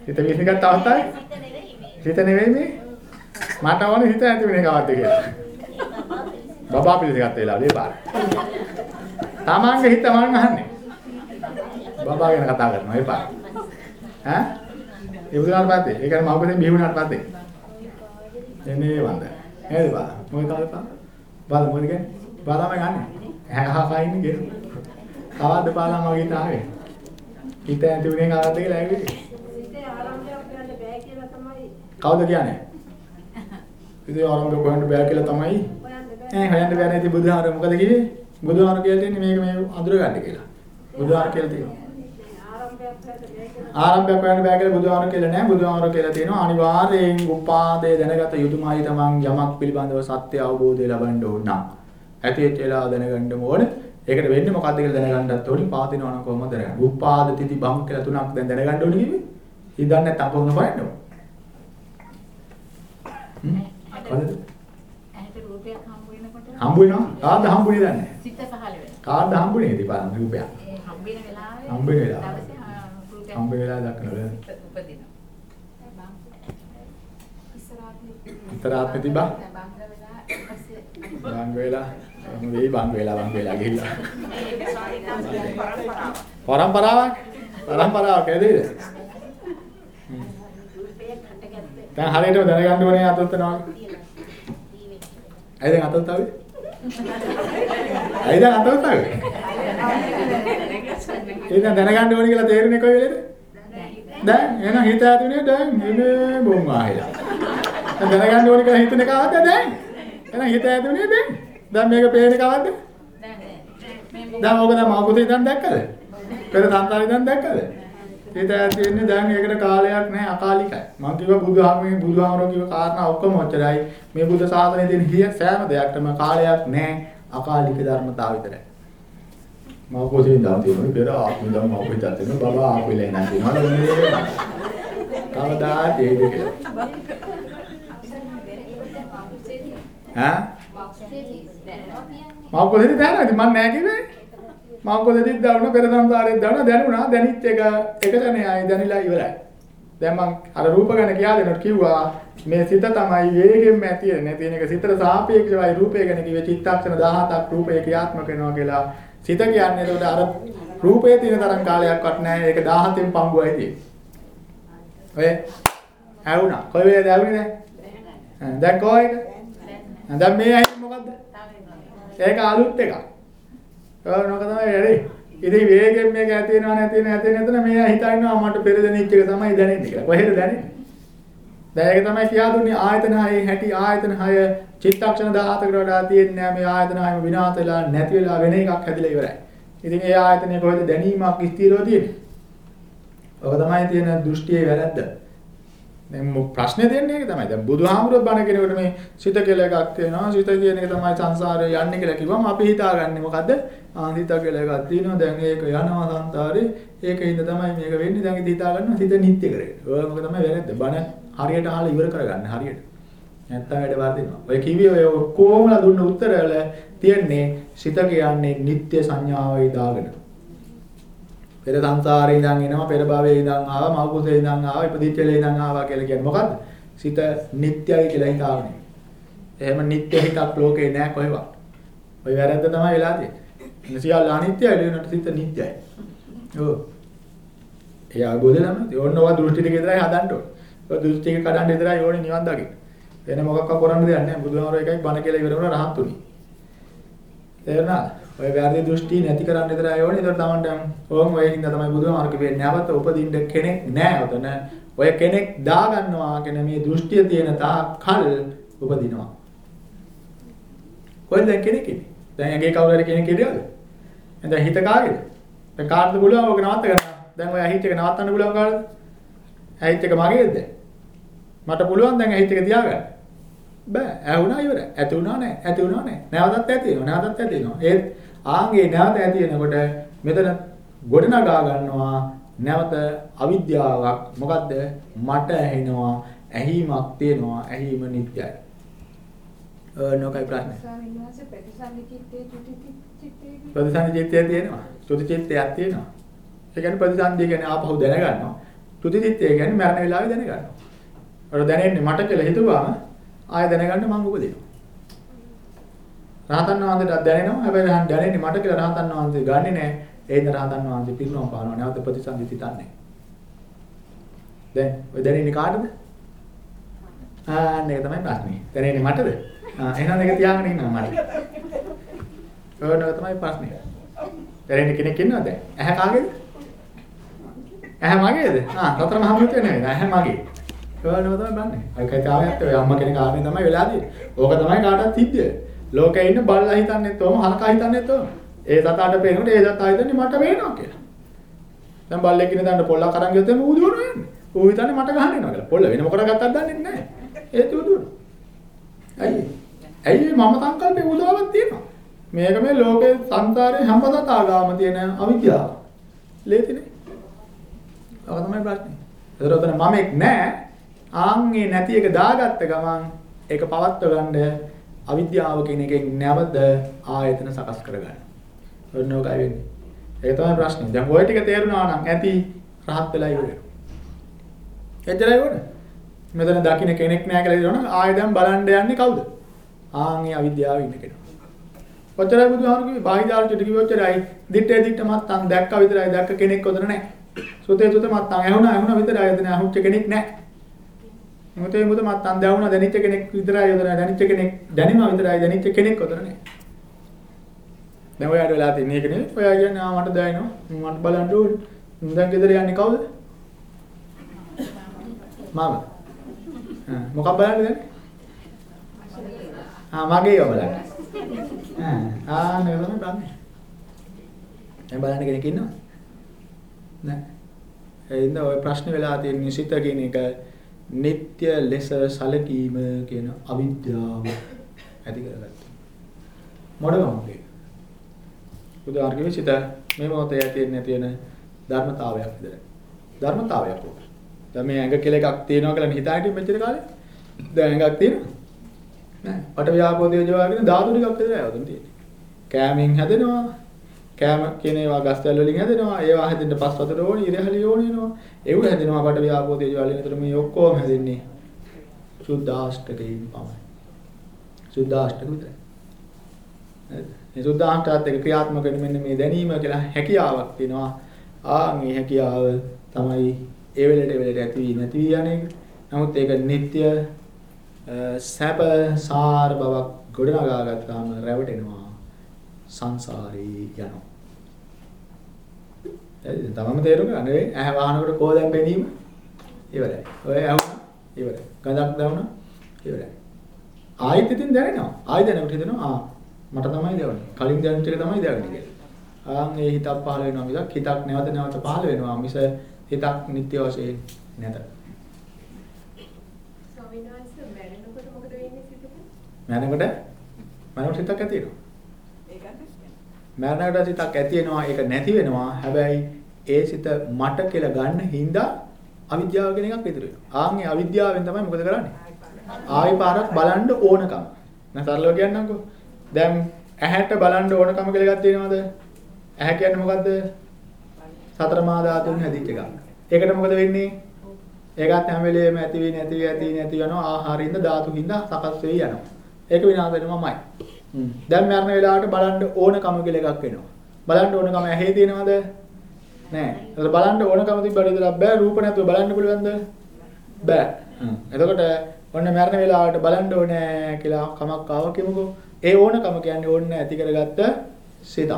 හිත විශ්ිගත් අවස්ථාවේ හිත නෙවෙයි මේ. මට ඕනේ හිත ඇති උනේ කවද්ද කියලා. බබා පිළිගත් වෙලාවේ පාර. තමන්ගේ හිත මං අහන්නේ. බබා ගැන කතා කරනවා පාර. ඈ? ඒ බුදුනාට පස්සේ ඒ කියන්නේ මවකෙන් බිහි වුණාට පස්සේ. එනේ වන්ද. නේද බා? මොකද කාලේ පා? බාල මොකද කියන්නේ? බාලම ගන්න. හැහා කයින් ගෙන. කවද්ද පාලා මගේ තාවේ? හිත ඇති උනේ කවද්ද කියලා ඇවිත්. හිතේ ආරම්භයක් ගන්න බෑ කියලා තමයි කවුද කියන්නේ? ඉතින් ආරම්භ කරන්න බෑ කියලා තමයි. ඈ හොයන්න බෑ නේද බුදුහාර මොකද කිව්වේ? බුදුහාර කියලා තියෙන්නේ මේක මේ අඳුර ගන්න කියලා. බුදුහාර කියලා තියෙනවා. ආරම්භයක් හොයන්න බෑ කියලා බුදුහාර කියලා නෑ. බුදුහාර කියලා තියෙනවා අනිවාර්යයෙන් උපාදේ දැනගත යුතුමයි තමන් යමක් පිළිබඳව සත්‍ය අවබෝධය ලබන්න ඕන නම්. ඇතිවෙච්ච වෙලාව දැනගන්න ඕනේ. ඒකට වෙන්නේ මොකද්ද කියලා දැනගන්නත් ඕනේ. පාදිනවා නම් කොහොමද දැනගන්නේ? උපාද තිති බම් කියලා තුනක් දැන් දැනගන්න ඕනේ කිව්වේ. ඉතින් නැත්නම් කොහොමද හොයන්න ඕනේ? ඇහැට රූපයක් හම්බ වෙනකොට හම්බ වෙනවා. කාද හම්බුනේ දන්නේ. සිත පහළ වෙනවා. කාද හම්බුනේ දීපාරම් රූපයක්. ඒ හම්බ වෙන වෙලාවේ හම්බ වෙන වෙලාවේ. හම්බ වෙලා දක්නවල උපදිනවා. ඉතරාත්මේ තිබා බංග වෙලා. මම වෙයි බංග වෙලා බංග වෙලා ගිහිල්ලා. පරම්පරාවක්. පරම්පරාවක් ඇදෙයිද දැන් හරියටම දැනගන්න ඕනේ අතොත්තනවා ඇයි දැන් අතොත්තාවේ ඇයි දැන් අතොත්තාවේ ඒක දැනගන්න ඕනේ කියලා තේරෙන්නේ කොයි වෙලේද? දැන්. එහෙනම් හිත ඇතුලේ දැන් නේ බොම් ආහෙලා දැන් දැනගන්න ඕනේ කියලා හිතන කවද්ද දැන්. එහෙනම් හිත ඇතුලේ දැන්. දැන් මේක පේන්නේ කවද්ද දැන් මේ දැන් ඕක දැන් මාකුතේ දැන් දැක්කද? පෙර සංතාරේ දැන් දැක්කද? හිත ඇතිවෙන්නේ දැන් ඒකට කාලයක් නැහැ අකාලිකයි. මම කිව්වා බුදුහාමේ බුදුහාමරෝ කිව්ව කාරණා ඔක්කොම ඔච්චරයි. මේ බුද්ධ ශාසනයේ තියෙන හිය සෑම දෙයක්ටම කාලයක් නැහැ අකාලික ධර්මතාව විතරයි. මාකුතේ දැන් තියෙනවා පෙර ආත්ම දැන් මාකුතේ දැන් තියෙනවා බබා ආපෙලේ නැන් තියෙනවා. කවදා දෙයිද කියලා. ඈ මම කොහෙද දැනන්නේ මම නෑ කිව්වේ මම කොහෙද දාවුන පෙර සංසාරේ දාවුන දැනුණා දැනිච්ච එක එකතනේ ආයි දැනිලා ඉවරයි. දැන් මම අර රූප ගැන කියා දෙනකොට කිව්වා මේ සිත තමයි වේගෙන් ඇති වෙන්නේ. තියෙන එක සිතට සාපේක්ෂවයි රූපය ගැන කිව්වේ චිත්තක්ෂණ 17ක් රූපය ක්‍රියාත්මක වෙනවා කියලා. සිත කියන්නේ ඒකට අර රූපයේ තියෙන තරම් කාලයක්වත් නැහැ ඒක 17න් පංගුවයි තියෙන්නේ. ඔය ඇවුනා කොයි වෙලේද ඇවුනේ දැන් දැන් කොහෙද? දැන් මේ ඇයි මොකද්ද? ඒක අලුත් එකක්. ඒක නෝක තමයි වැඩි. ඉතින් වේගෙන් මේක ඇති වෙනවා නැති වෙනවා නැති වෙනවා මෙයා හිතා ඉන්නවා මට පෙර දෙනිච්ච එක තමයි දැනෙන්නේ කියලා. කොහෙද දැනෙන්නේ? දැන් ඒක තමයි කියා දුන්නේ ආයතන හයේ හැටි ආයතන හය චිත්තක්ෂණ 17කට වඩා තියෙන්නේ නැහැ මේ ආයතන හයම විනාශ වෙලා නැති වෙලා වෙන එකක් හැදිලා ඉවරයි. ඉතින් ඒ ආයතනයේ කොහෙද දැනීමක් ස්ථිරව තියෙන්නේ? ඔක තමයි තියෙන දෘෂ්ටියේ වැරද්ද. දැන් මො ප්‍රශ්නේ දෙන්නේ ඒක තමයි. දැන් බුදුහාමුදුරුවෝ බණ කෙනෙකුට මේ සිත කියලා එකක් තියෙනවා. සිත කියන එක තමයි සංසාරේ යන්නේ කියලා කිව්වම අපි හිතාගන්නේ මොකද්ද? ආ සිත කියලා එකක් තියෙනවා. දැන් ඒක යනවා සංසාරේ. ඒකින්ද තමයි මේක වෙන්නේ. දැන් ඉතින් හිතාගන්නවා සිත නිත්‍ය කරගෙන. ඔය මොක තමයි වැරද්ද. බණ හරියට අහලා ඉවර කරගන්න හරියට. නැත්තම් වැඩ වර්ධිනවා. ඔය කිව්වේ ඔය ඔක්කොමලා දුන්න උත්තර වල තියෙන්නේ සිත කියන්නේ නিত্য සංඥාවයි දාගෙන. පෙර සංසාරේ ඉඳන් එනවා පෙර භවයේ ඉඳන් ආවා මව කුසේ ඉඳන් ආවා ඉපදිච්ච වෙලේ ඉඳන් ආවා කියලා කියන්නේ මොකද්ද? සිත නිට්ටයයි කියලා හිතාවනේ. එහෙම නිට්ටය හිතක් ලෝකේ නෑ කොහෙවත්. ඔය වැරද්ද තමයි වෙලා තියෙන්නේ. සියල්ල අනිත්‍යයි වෙනට සිත නිට්ටයයි. ඔව්. එයා ගොඩනම ඕනවා දෘෂ්ටි දෙක විතරයි හදන්න ඕනේ. ඔය දෘෂ්ටි එක කඩන්න විතරයි ඕනේ නිවන් දකින්න. වෙන මොකක්වත් කරන්න දෙයක් නෑ. බුදුහාමර එකයි බණ කියලා ඉවර වුණා රහත්තුනි. තේරුණාද? ඔය වැරදි දෘෂ්ටි නැති කරන්න විතරයි ඕනේ. ඒතර තමන්ට ඕම් ඔය හින්දා තමයි බුදුහාමර කිව්වේ නැවත උපදින්න කෙනෙක් නැහැ උතන. ඔය කෙනෙක් දාගන්නවා කියන මේ දෘෂ්ටිය තියෙන තාක් කල් උපදිනවා. කොහෙද දැන් කෙනෙක් ඉන්නේ? දැන් ඇගේ කවුරු හරි කෙනෙක් ඉරියවද? දැන් හිත කාගේද? දැන් කාටද පුළුවන් ඔක නවත්ත ගන්න? දැන් ඔය ඇහිත් එක නවත්තන්න පුළුවන් කාටද? ඇහිත් එක මගේද දැන්? මට පුළුවන් දැන් ඇහිත් එක තියාගන්න. බෑ. ඇහුණා ඉවරයි. ඇති වුණා නෑ. ඇති වුණා නෑ. නැවතත් ඇති වෙනවා. නැවතත් ඇති වෙනවා. ඒත් ආන්ගේ නැවත ඇති වෙනකොට මෙතන ගොඩනගා ගන්නවා නැවත අවිද්‍යාවක්. මොකද්ද? මට ඇහෙනවා. ඇහිමක් තියෙනවා. ඇහිම නිත්‍යයි. නෝකයි ප්‍රශ්නේ. ස්වාමීන් වහන්සේ ප්‍රතිසන්දි චිත්තේ චුති චිත්තේ ප්‍රතිසන්දි චිත්තය තියෙනවා. චුති චිත්තයක් තියෙනවා. ඒ කියන්නේ ප්‍රතිසන්දිය කියන්නේ ආපහු දැනගන්නවා. චුති චිත්තය කියන්නේ මරණ වෙලාවේ දැනගන්නවා. අර දැනෙන්නේ මට කියලා හිතුවාම ආයෙ දැනගන්න මං උපදිනවා. රහතන් වහන්සේට දැනෙනවා. හැබැයි රහන් දැනෙන්නේ මට කියලා රහතන් වහන්සේ ගන්නෙ නෑ. ඒ ඉඳ රහතන් වහන්සේ පිරිනොම් පානවා. නැවත ප්‍රතිසන්දි තිතන්නේ. දැන් ඔය දැනෙන්නේ කාටද? ආ නේ තමයි ප්‍රශ්නේ. දැනෙන්නේ මටද? ආ එහෙනම් ඒක තියාගෙන ඉන්නවා මට. ඕනෝ තමයි ප්‍රශ්නේ. දැනෙන්න කෙනෙක් ඉන්නවද? ඇහැ කාගේද? ඇහැ මගේද? ආ සතර මහා මෘතය නෙවෙයි. ඇහැ මගේ. ඕනෝ තමයි බන්නේ. අයි කතාවයත් ඔය අම්මා කෙනෙක් ආවේ තමයි වෙලා තියෙන්නේ. ඕක තමයි කාටවත් සිද්ධ. ලෝකේ ඉන්න බල්ලා හිතන්නේත් ඕම, හරකා හිතන්නේත් ඕම. ඒ සතාට පේනකොට ඒ සතා හිතන්නේ මට පේනවා කියලා. දැන් බල්ලෙක් ඉන්න දාන්න පොල්ලක් අරන් ගියොත් එමු ඌදුවන යන්නේ. ඌ හිතන්නේ මට ගහන්න එනවා කියලා. පොල්ල වෙන මොකටද ගත්තත් දන්නේ නැහැ. ඒත් ඌදුවන. ඇයි? ඇයි මම සංකල්පේ උදාවක් තියෙනවා. මේක මේ ලෝකේ සංසාරේ හැමදාම ගාම තියෙන අවිද්‍යාව. ලේතිනේ. ඔක තමයි ප්‍රශ්නේ. ඒතර උතන මම එක් නෑ. ආන්ගේ නැති එක දාගත්ත ගමන් ඒක පවත්ව ගන්න අවිද්‍යාව කියන එකෙන් නැවත ආයතන සකස් කරගන්න. ඔන්න ඔකයි වෙන්නේ. ඒක තමයි ප්‍රශ්නේ. දැන් ඔය ටික තේරුණා නම් ඇති රහත් වෙලා ඉවරයි. එච්චරයි වුණේ. මෙතන දකින්න කෙනෙක් නෑ කියලා හිතනවනම් ආයෙ දැන් බලන්න යන්නේ කවුද? ආන්ගේ අවිද්‍යාව ඉන්න කෙනා. ඔච්චරයි බුදුහාමුදුරු කිව්වේ බාහිදාර්චිට කිව්වේ ඔච්චරයි. දිත්තේ දිත්ත මත්තන් දැක්ක විතරයි දැක්ක කෙනෙක් ඔතන නෑ. සුතේ සුත මත්තන් ඇහුණා ඇහුණා විතරයි එතන අහුච්ච කෙනෙක් නෑ. මුතේ මුත මත්තන් දැවුණා දැනිච්ච කෙනෙක් විතරයි ඔතන දැනිච්ච කෙනෙක් දැනීම විතරයි දැනිච්ච කෙනෙක් ඔතන නෑ. දැන් ඔයාලට වෙලා තියෙන එක නෙවෙයි. ඔයා කියන්නේ ආ මට දැනෙනවා. මට බලන්න ඕනේ. දැන් ගෙදර යන්නේ කවුද? මම. හා මොකක් බලන්නද දැන්? ආ මගේ ඒවා බලන්න. ආ ආ නේ තමයි බලන්නේ. දැන් බලන්න කෙනෙක් ඉන්නවද? නෑ. ඒ ඉන්න ඔය ප්‍රශ්නේ වෙලා තියෙන නිසිත කියන එක නিত্য ලෙස සැලකීම කියන අවිද්‍යාව ඇති කරගත්තා. මොඩගමගේ. උදාහරණයක් සිත මේ මොහොතේ ඇති නැති වෙන ධර්මතාවයක් විතරයි. ධර්මතාවයක් ඕක. දැන් මේ ඇඟ කියලා එකක් තියෙනවා කියලා හිතාගෙන මෙච්චර කාලේ දැන් ඇඟක් තියෙනවා. නෑ. පට ව්‍යාපෝ දේජෝ වගේ ධාතු ටිකක් විතරයි අවුදන් තියෙන්නේ. කෑමෙන් හැදෙනවා. කෑම කියන ඒවා ගස්තැල් වලින් හැදෙනවා. ඒවා හැදෙන්න පස් වතුර ඕනේ, ඉරහලිය ඕනේ වෙනවා. ඒව හැදෙනවා පට ව්‍යාපෝ දේජෝ වලින්. ඒතර මේ ඔක්කොම හැදෙන්නේ සුද්ධාෂ්ටකයෙන් පමණයි. සුද්ධාෂ්ටක විතරයි. නේද? මේ සුද්ධාෂ්ටකත් එක ක්‍රියාත්මක වෙන මෙන්න මේ දැනීම කියලා හැකියාවක් තියෙනවා. ආ මේ හැකියාව තමයි ඒ වෙලට ඒ වෙලට ඇති වී නැති වී යන්නේ. නමුත් ඒක නিত্য සැප සාර බවක් ගොඩනගා ගත්තාම රැවටෙනවා සංසාරේ යනවා. එයි තමම තේරුම් ගන්න නෙවෙයි ඇහැ වහනකොට කෝදම් බැඳීම ඉවරයි. ඔය ඇහුණා ඉවරයි. ගඳක් දැවුණා ඉවරයි. ආයෙත් ඉතින් දැනෙනවා. ආයෙ දැනකොට හිතෙනවා ආ මට තමයි දැනෙන්නේ. කලින් දැනුත් එක තමයි දැනෙන්නේ කියලා. ආන් ඒ හිතක් පහළ වෙනවා මිසක් හිතක් නැවත නැවත පහළ වෙනවා මිස හිතක් නිත්‍ය වශයෙන් නැත. ස්වාමීන් වහන්සේ මැරෙනකොට මොකද වෙන්නේ සිතට? මරණකොට මරණකොට හිතක් ඇති වෙනවා. ඒකත් මරණකොට සිතක් ඇති වෙනවා ඒක නැති වෙනවා. හැබැයි ඒ සිත මට කියලා ගන්න හින්දා අවිද්‍යාව කියන එකක් ඉතුරු වෙනවා. ආන් ඒ අවිද්‍යාවෙන් තමයි මොකද කරන්නේ? ආයි පාරක් බලන්න ඕනකම. මම සරලව කියන්නම්කෝ. දැන් ඇහැට බලන්න ඕනකම කියලා එකක් තියෙනවද? ඇහැ කියන්නේ මොකද්ද? සතර මහා ධාතුන් හැදිච්ච එකක්. ඒකට මොකද වෙන්නේ? ඒකත් හැම වෙලේම ඇති වෙන්නේ නැති වෙ ඇති නැති වෙනවා ආහාරින්ද ධාතුකින්ද සකස් වෙයි යනවා. ඒක විනාශ වෙනවමයි. දැන් මරණ වෙලාවට බලන්න ඕනකම කියලා එකක් වෙනවා. බලන්න ඕනකම ඇහි තියෙනවද? නෑ. ඒක බලන්න ඕනකම තිබ්බට විතරක් බෑ රූප නැතුව බලන්න පුළුවන්ද? බෑ. එතකොට ඔන්න මරණ වෙලාවට බලන්න ඕනේ කියලා කමක් ආව කිමුකෝ. ඒ ඕනකම කියන්නේ ඕන්න ඇති කරගත්ත සිතක්.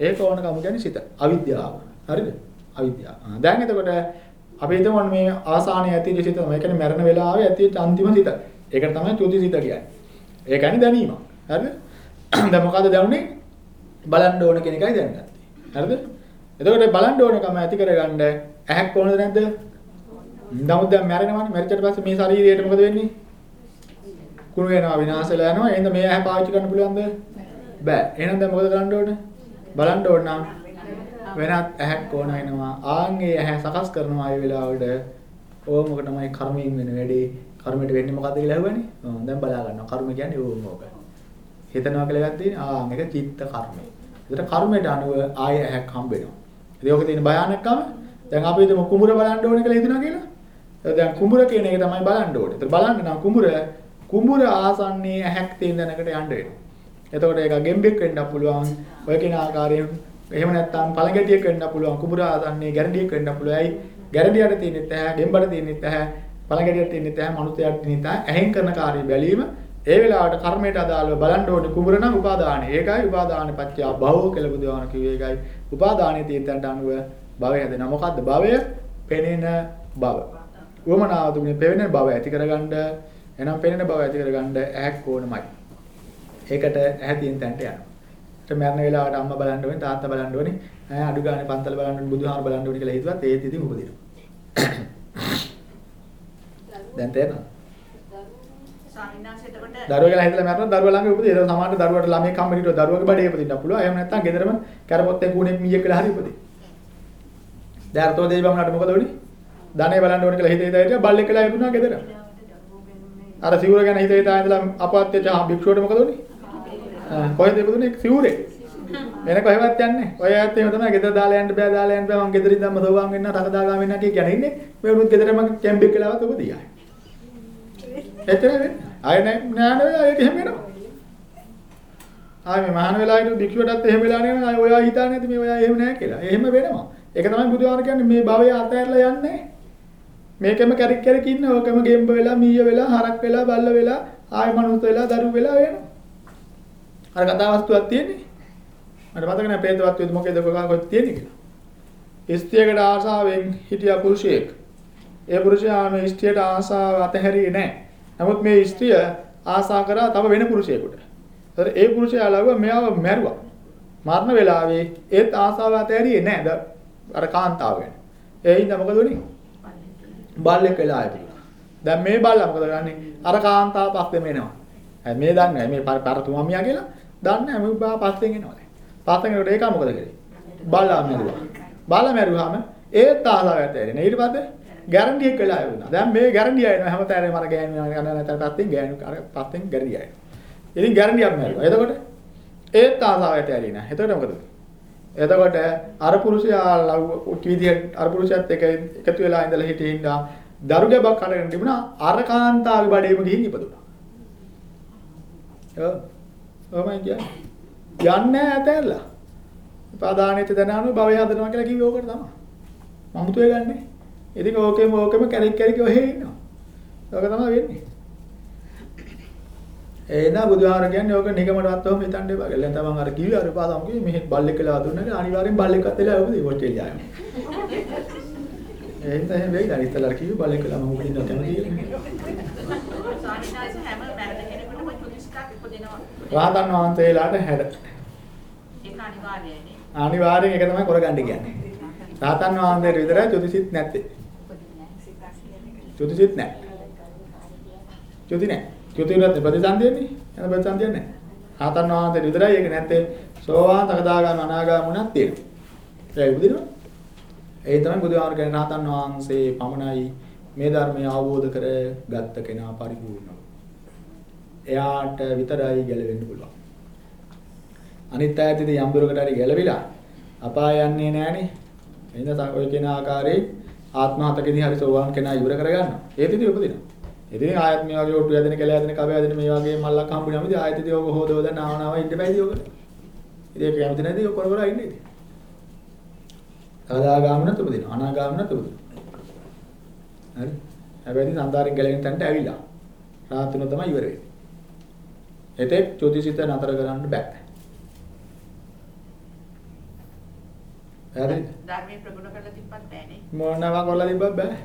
ඒක ඕනකම කියන්නේ සිත. අවිද්‍යාව. හරිද? අවිද්‍යාව. දැන් එතකොට අපි හිතමු මේ ආසානයේ ඇති සිත. ඒ කියන්නේ මරණ වෙලාවේ ඇති අන්තිම සිත. ඒකට තමයි චුති සිත කියන්නේ. ඒ කියන්නේ දැනීම. හරිද? දැන් මොකද්ද දැනුනේ? බලන්න ඕන කෙන එකයි දැනගත්තේ. හරිද? එතකොට බලන්න ඕනකම ඇති කරගන්න ඇහක් ඕනද නැද්ද? නමුත් දැන් මැරෙනවනේ. මැරිච්චට පස්සේ මේ ශරීරයට මොකද වෙන්නේ? කුණු වෙනවා විනාශ වෙලා යනවා. එහෙනම් මේ ඇහැ පාවිච්චි කරන්න පුළුවන්ද? බෑ. එහෙනම් දැන් මොකද කරන්න ඕනේ? බලන්න ඕන නම් වෙනත් ඇහැක් ඕන වෙනවා. ආන්ගේ ඇහැ සකස් කරනවා ඒ වෙලාවට. ඕමක තමයි කර්මයෙන් වෙන වැඩේ. කර්මයට වෙන්නේ මොකද්ද කියලා අහුවනේ. ඔව් දැන් බලා ගන්නවා. කර්ම කියන්නේ ඕම ඕක. හිතනවා කියලා එකක් තියෙන. ආ මේක චිත්ත කර්මය. ඒතර කර්මයට අනුව ආය ඇහැක් හම්බ වෙනවා. ඉතින් ඔක තියෙන භයානකම දැන් අපි හිතමු කුඹුර බලන්න ඕනේ කියලා හිතනවා කියලා. දැන් කුඹුර කියන එක තමයි බලන්න ඕනේ. ඒතර බලන්න නම් කුඹුර කුඹුර ආසන්නයේ ඇහැක් තියෙන දැනකට යන්න වෙනවා. එතකොට ඒක ගෙම්බෙක් වෙන්න පුළුවන්. ඔය කියන ආකාරයෙන් එහෙම නැත්නම් පළඟැටියෙක් වෙන්න පුළුවන්. කුඹුර ආසන්නයේ ගැරන්ඩියෙක් වෙන්න පුළුවන්. ඇයි? ගැරන්ඩියට තියෙනෙත් ඇහැ, ගෙම්බට තියෙනෙත් ඇහැ, පළඟැටියට තියෙනෙත් ඇහැ, මනුස්සයාට තියෙනෙත් ඇහැ. ඇහෙන් කරන කාර්ය බැලීම ඒ වෙලාවට කර්මයට අදාළව බලන්න ඕනේ කුඹුර නම් උපාදානයි. ඒකයි උපාදාන පත්‍ය භව කියලා බුදුහාම කිව්වේ ඒකයි. උපාදානයේ තියෙනට අනුව භවය හැදෙනවා. මොකද්ද භවය? පෙනෙන භව. උවමනාව තුනේ පෙනෙන භව ඇති කරගන්න එනම් පෙනෙන භව ඇති කරගන්න ඇහැක් ඕනමයි. ඒකට ඇහැ තියෙන තැනට යනවා. ඊට මරණ වෙලාවට අම්මා බලන්න ඕනේ, තාත්තා බලන්න ඕනේ, ඈ අඩු ගානේ පන්තල බලන්න ඕනේ, බුදුහාම බලන්න ඕනේ කියලා හිතුවත් ඒත් ඉතින් උපදිනවා. දැන් තේරෙනවද? දරුවා කියලා හිතලා මරන දරුවා ළඟ උපදී. ඒක සමහරට දරුවාට ළමයි කම්බිනිට දරුවගේ බඩේ උපදින්න පුළුවන්. එහෙම නැත්නම් ගෙදරම කරපොත්තේ කූණෙක් මීයක් කියලා හරි උපදී. දැන් අර්ථෝ දෙවි බමුණාට මොකද උනේ? ධනෙ බලන්න ඕනේ කියලා හිත හිතා හිටියා බල්ලෙක් කියලා ඉපදුනා ගෙදර. අර සිවුර ගැන හිත හිතා ඉඳලා අපවත් වෙච්ච භික්ෂුවට මොකද උනේ? කොහෙද ඉපදුනේ? සිවුරේ. වෙන කොහෙවත් යන්නේ. ඔය ඇත්ත එහෙම තමයි ගෙදර දාලා යන්න බෑ දාලා යන්න බෑ මං ගෙදරින් දැම්ම සෝවාන් වෙන්න රකදාගාම වෙන්න කිය කියන්නේ ඉන්නේ. මේ උනුත් ගෙදරම කැම්බෙක් කියලාවත් උපදී ආයේ. එතන වෙන්නේ. ආයෙ නෑ නෑ නෑ ඒක එහෙම වෙනවා. ආයෙ මේ මහාන වෙලා හිටු භික්ෂුවටත් එහෙම වෙලා නේද? ආයෙ ඔයා හිතන්නේ නැති මේ ඔයා එහෙම නෑ කියලා. එහෙම වෙනවා. ඒක තමයි බුදුහාම කියන්නේ මේ භවය අතහැරලා යන්නේ. මේකෙම කැරික් කැරික් ඉන්න ඕකම ගෙම්බ වෙලා මීය වෙලා හරක් වෙලා බල්ල වෙලා ආයෙ මනුස්ස වෙලා දරු වෙලා වෙනවා. අර කතා වස්තුවක් තියෙන්නේ. මට මතක නැහැ ප්‍රේත වස්තුවේද මොකේද කොහොමද තියෙන්නේ කියලා. ස්ත්‍රියකට ආසාවෙන් හිටියා පුරුෂයෙක්. ඒ පුරුෂයා මේ ස්ත්‍රියට ආසාව අතහැරියේ නැහැ. නමුත් මේ ස්ත්‍රිය ආසා කරා තව වෙන පුරුෂයෙකුට. ඒතර ඒ පුරුෂයා ලව්ව මෙයාව මැරුවා. මරණ වෙලාවේ ඒත් ආසාව අතහැරියේ නැහැ. අර කාන්තාව ගැන. ඒ හින්දා මොකද වුනේ? බල්ලෙක් වෙලා ඉපදුනා. දැන් මේ බල්ලා මොකද කරන්නේ? අර කාන්තාව පස්සෙම එනවා. හැබැයි මේ දන්නේ නැහැ මේ පරතුමමියා කියලා. දන්නේ නැහැ මේ බා පස්සෙන් එනවා දැන්. පස්සෙන් එනකොට ඒක මොකද කරේ? බල්ලා මැරුවා. බල්ලා මැරුවාම ඒත් ආසාව ඇතේරෙන. ඊට පස්සේ ගැරන්ඩියක් වෙලා වුණා. දැන් මේ ගැරන්ඩිය එනවා හැමතැනම අර ගෑනු යන නැතර පැත්තෙන් ගෑනු අර පැත්තෙන් ගැරන්ඩිය එනවා. ඉතින් ගැරන්ඩියක් මැරුවා. එතකොට ඒත් ආසාව ඇතේරෙන්නේ නැහැ. එතකොට මොකද? එතකොට අර පුරුෂයා විදිහට අර පුරුෂයාත් එක්ක එකතු වෙලා ඉඳලා හිටින්න දරු ගැබක් අරගෙන තිබුණා අර කාන්තාවේ බඩේම ගිහින් ඉපදුණා. ඔව්. ඔහොමයි කියන්නේ. යන්නේ ඇතැල්ලා. උපාදානෙට දැනනු භවය හදනවා කියලා කිව්වේ ඕකට තමයි. මමුතුවේ ගන්නෙ. ඉතින් ඕකෙම ඕකෙම කැරික් කැරික් ඔහෙ ඉන්නවා. ඕක තමයි වෙන්නේ. නා බුදුහාර කියන්නේ ඕක නිකමටවත් ඔහොම හිතන්න එපා. ගල්ලෙන් තමන් අර කිව්වේ අර පාසම් කිව්වේ මෙහෙත් බල්ලෙක් කියලා දුන්නානේ අනිවාර්යෙන් බල්ලෙක්වත් එලා උපදී ඔස්ට්‍රේලියාවේ. ඒ හින්දා එහෙම වෙයි. දැන් ඉතලා කිව්වේ බල්ලෙක් කියලා මම උපදින්න කැමති කියලා. ස්වාමීන් වහන්සේ හැම මැරෙන කෙනෙකුටම ප්‍රතිස්ථාප ඉපදෙනවා. රාතන් වහන්සේලාට හැඩ. ඒක අනිවාර්යයි. අනිවාර්යෙන් ඒක තමයි කරගන්න කියන්නේ. රාතන් වහන්සේට විතරයි චුතිසිත නැත්තේ. චුතිසිත නැහැ. චුති නැහැ. චුති වලත් ප්‍රතිසන්දියන්නේ. එන ප්‍රතිසන්දිය නැහැ. රාතන් වහන්සේට විතරයි ඒක නැත්තේ. සෝවාන් තකදාගාම අනාගාම වුණත් තියෙනවා. ඒක බුදිනවා. ඒ තමයි බුදුහාමර කියන්නේ රාතන් වහන්සේ පමණයි මේ ධර්මය අවබෝධ කර ගත්ත කෙනා පරිපූර්ණව. එයාට විතරයි ගැලවෙන්න පුළුවන්. අනිත් අයත් ඉතින් යම් දුරකට හරි ගැලවිලා අපාය යන්නේ නැහනේ. එහෙනම් ඔය කෙනා ආකාරයේ ආත්ම හතකදී හරි සෝවාන් කෙනා ඉවර කරගන්නවා. ඒත් ඉතින් උපදිනවා. ඉතින් ආයත් මේ වගේ ඔට්ටු යදින කැල යදින කබ යදින මේ වගේ මල්ලක් හම්බුනම ඉතින් ආයත් ඉතින් ඔබ හොදවද නාවනාව ඉන්න බෑදී ඔකට. ඉතින් ඒක කැමති නැති ඔය කර කර ඉන්නේ ඉතින්. සදාගාමනත් උපදිනවා. අනාගාමනත් උපදිනවා. හරි. හැබැයි ඉතින් සංසාරයෙන් ගැලවෙන තැනට ඇවිල්ලා. රාහත් වෙනවා තමයි ඉවර වෙන්නේ. එතෙක් චුතිසිත නතර කරන්න බෑ. හරිද? ධර්මයේ ප්‍රගුණ කරලා තිබ්බත් බෑනේ. මොනවා කරලා තිබ්බත් බෑ.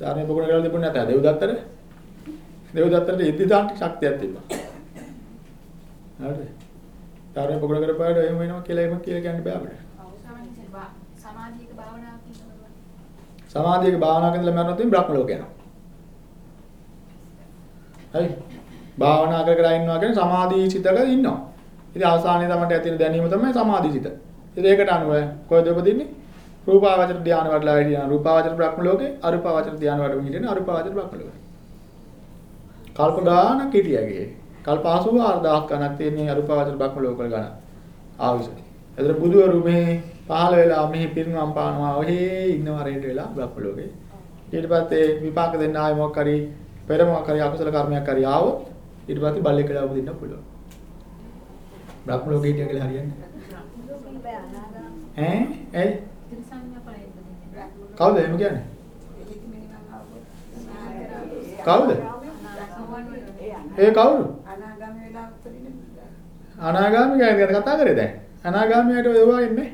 ධර්මයේ පොකුණ කරලා තිබුණ නැත. දෙව්දත්තට දෙව්දත්තට ඉදිදාන්ට ශක්තියක් තිබ්බා. හරිද? ධර්මයේ පොකුණ කරපාඩ එහෙම වෙනවා කියලා එහෙම කියලා කියන්න බෑ අපිට. සමාධියක භාවනාවක් කියනවා. සමාධියක භාවනා කරලා මරනොත් ඉතින් බ්‍රහ්ම ලෝක යනවා. හරි. භාවනා කර කර ඉන්නවා කියන්නේ සමාධි සිතක ඉන්නවා. ඉතින් අවසානයේ තමයි ඇති වෙන දැනීම තමයි සමාධි සිත. ඉතින් ඒකට අනුව කොහෙද උපදින්නේ? රූපාවචර ධානය වඩලා හිටියන රූපාවචර බ්‍රහ්ම ලෝකේ අරූපාවචර ධානය වඩමින් හිටියන අරූපාවචර බ්‍රහ්ම ලෝකේ. කල්ප ගානක් හිටියගේ. කල්ප 84000ක් ගණක් තියෙන අරූපාවචර බ්‍රහ්ම ලෝක වල ගණන්. ආවිස. එතන බුදුවරු මෙහි පහළ වෙලා මෙහි පිරිනවම් පානවා ඔහේ ඉන්නව රේට වෙලා බ්‍රහ්ම ලෝකේ. ඊට පස්සේ විපාක දෙන්න ආයෙ මොකක් හරි පෙර මොකක් හරි අකුසල කර්මයක් හරි ආවොත් ඊට පස්සේ බල්ලෙක් කියලා උපදින්න පුළුවන්. බ්‍රහ්ම ලෝකේ හිටිය කියලා හරියන්නේ. ඈ ඇයි? කවුද එහෙම කියන්නේ? කවුද? ඒ කවුරු? අනාගාමී වෙලා ගැන කතා කරේ දැන්. අනාගාමීයට ඒවා ඉන්නේ.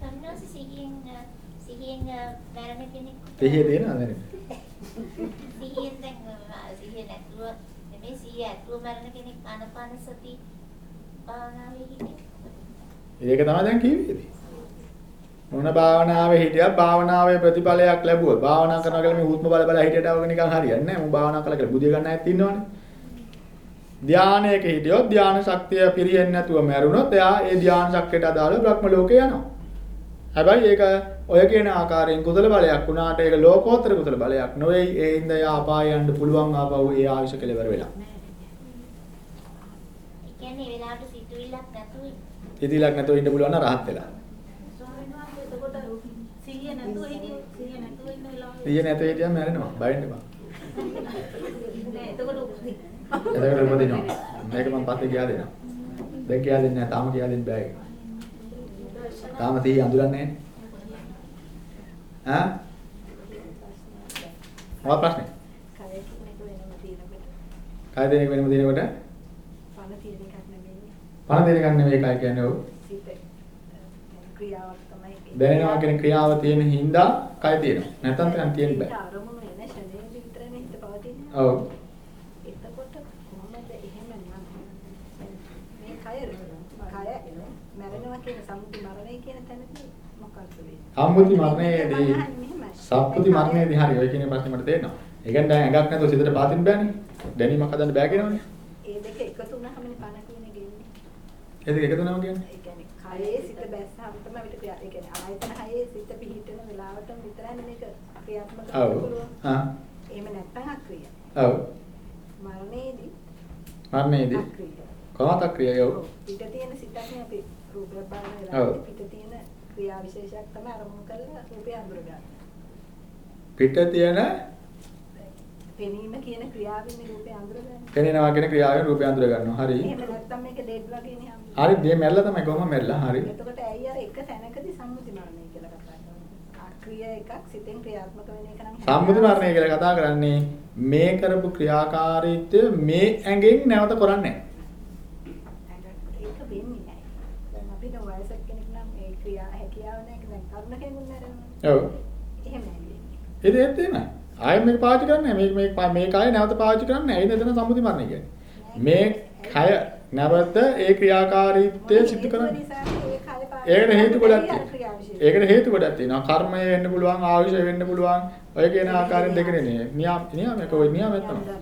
සම්මාස සිහියෙන් සිහියෙන් මරණ කෙනෙක් දෙහිය දෙනවා දැන්. සිහියෙන් දැන් සිහිය නැතුව නෙමෙයි සිහිය ඇතුව මරණ කෙනෙක් ආනපාන සති භාවනාවේ. ඒක තමයි දැන් කිව්වේ. මොන භාවනාවේ හිටියත් භාවනාවේ ප්‍රතිඵලයක් ලැබුවා. භාවනා කරනවා කියලා මේ හුස්ම බල බල හිටියට අවක නිකන් හරියන්නේ නැහැ. මම භාවනා කළා කියලා බුදිය ගන්න ඇත් ඉන්නවනේ. ධානයක හිටියොත් ධාන ශක්තිය පිරෙන්නේ නැතුව මැරුණොත් එයා ඒ ධාන ශක්තියට අදාළව බ්‍රහ්ම ලෝකේ යනවා. හැබැයි ඒක ඔය කියන ආකාරයෙන් කුසල බලයක් වුණාට ඒක ලෝකෝත්තර කුසල බලයක් නෙවෙයි. ඒ හින්දා එයා අපාය යන්න පුළුවන් ආපහු ඒ ආයුෂ කෙලවර වෙලා. ඒ කියන්නේ ඒ වෙලාවට සිතුවිල්ලක් නැතුව ඉතිලක් නැතුව ඉන්න පුළුවන් නම් රහත් වෙලා. එතකොට සිහිය නැතුව හිටියේ සිහිය නැතුව ඉන්න වෙලාවට ඊයේ නැතේ හිටියම මැරෙනවා. බයෙන්න එපා. නෑ එතකොට එතකොට උපදිනවා. මේක මම පස්සේ කියලා දෙනවා. දැන් කියලා දෙන්නේ නැහැ. තාම කියලා දෙන්න බෑ ඒක. තාම තී අඳුරන්නේ නැහැ. ඈ? මොකක් ප්‍රශ්නේ? කය දෙනෙක් වෙනම දිනකොට පණ තියෙන එකක් නෙමෙයි. පණ දෙන ගන්න මේකයි කියන්නේ ඔව්. ක්‍රියාවක් තමයි. දැනෙනවා කියන ක්‍රියාව තියෙන හින්දා කය තියෙනවා. නැත්නම් තන් තියෙන්න බෑ. අරමුණු එන ෂණයේ විතරනේ හිත පවතින්නේ. ඔව්. එතකොට කොහොමද එහෙම නම් මේ කය කය මැරෙනවා කියන සම්මුති මරණය කියන තැනදී මොකක්ද වෙන්නේ? සම්මුති මරණයේදී. සම්මුති මරණයේදී හරි ඔය කියන ප්‍රශ්නේ මට තේරෙනවා. ඒ කියන්නේ දැන් ඇඟක් නැතුව සිතට පාතින් බෑනේ. දැනීමක් හදන්න බෑ කියනවනේ. ඒ දෙක එකතු වුණාමනේ පණ කියන ගෙන්නේ. ඒ දෙක එකතු වෙනවා කියන්නේ. ඒ කියන්නේ කයේ සිත බැස්සහම තමයි අපිට ඒ කියන්නේ ආයතන හයේ සිත පිහිටන වෙලාවටම විතරයි මේක ක්‍රියාත්මක ඔව්. කරන්න පුළුවන්. ආ. එහෙම නැත්නම් අක්‍රිය. ඔව්. මරණයේදී මරණයේදී අක්‍රිය. කොහොමද ක්‍රියාව? ඔව්. පිට තියෙන සිතක්නේ අපි රූපය බලන ඔව්. වෙලාවේ පිට තියෙන ක්‍රියා විශේෂයක් තමයි අරමුණු කරලා රූපය අඳුරගන්න. පිට තියෙන පෙනීම කියන ක්‍රියාවෙන් රූපය අඳුරගන්නේ. පෙනෙනවා කියන ක්‍රියාවෙන් රූපය අඳුර ගන්නවා. හරි. එහෙම නැත්නම් මේක ඩෙඩ් වගේනේ හම්බ. හරි මේ මැරලා තමයි කොහොම මැරලා. හරි. එතකොට ඇයි අර එක තැනකදී සම්මුති මරණය කියලා කතා කරන්නේ? අක්‍රිය එකක් සිතෙන් ක්‍රියාත්මක වෙන එක නම් සම්මුති මරණය කියලා කතා කරන්නේ මේ කරපු ක්‍රියාකාරීත්වය මේ ඇඟෙන් නැවත කරන්නේ ඒක වෙන්නේ නැහැ. දැන් අපිට වයසක කෙනෙක් නම් ඒ ක්‍රියා හැකියාව නැහැ. දැන් තරුණ කෙනෙකුට නෑරෙනවා. ඔව්. එහෙම නැහැ. ඒක ඒත් එහෙමයි. ආයෙ මේක පාවිච්චි කරන්නේ. මේක මේක මේ කය නැවත පාවිච්චි කරන්නේ. ඒ නේද සම්මුති මරණය කියන්නේ. මේ කය නැවත ඒ ක්‍රියාකාරීත්වය සිදු කරන්නේ. ඒකට හේතු ගොඩක් තියෙනවා. ඒකට හේතු ගොඩක් තියෙනවා. කර්මය වෙන්න පුළුවන්, ආයුෂ වෙන්න පුළුවන්. ඔය කියන ආකාරයෙන් දෙකනේ නේ. නියම නියමක ඔය නියමයක් තමයි.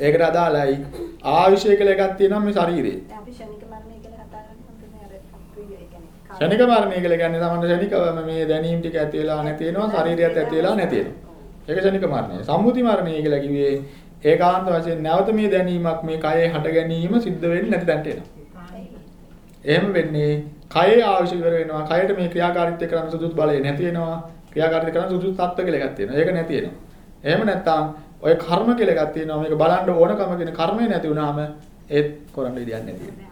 ඒකට අදාළයි ආයුෂය කියලා එකක් තියෙනවා මේ ශරීරේ. දැන් අපි ශනික මරණය කියලා කතා කරනකොට ශනික මරණය කියලා කියන්නේ තමයි ශනිකවම මේ දැනීම් ටික ඇති වෙලා නැති වෙනවා ශරීරයත් ඇති වෙලා නැති වෙනවා. ඒක ශනික මරණය. සම්මුති මරණය කියලා කිව්වේ ඒකාන්ත වශයෙන් නැවත මේ දැනීමක් මේ කයේ හට ගැනීම සිද්ධ වෙන්නේ නැති තැනට එනවා. එහෙම වෙන්නේ කයේ ආවිෂ ඉවර වෙනවා. කයට මේ ක්‍රියාකාරීත්වය කරන්න සුදුසු බලය නැති වෙනවා. ක්‍රියාකාරීත්වය කරන්න සුදුසු තත්ත්ව කියලා එකක් තියෙනවා. ඒක නැති වෙනවා. එහෙම නැත්නම් ඔය කර්ම කියලා එකක් තියෙනවා. මේක බලන්න ඕනකම කියන කර්මය නැති වුනහම ඒත් කරන්න විදියක් නැති වෙනවා.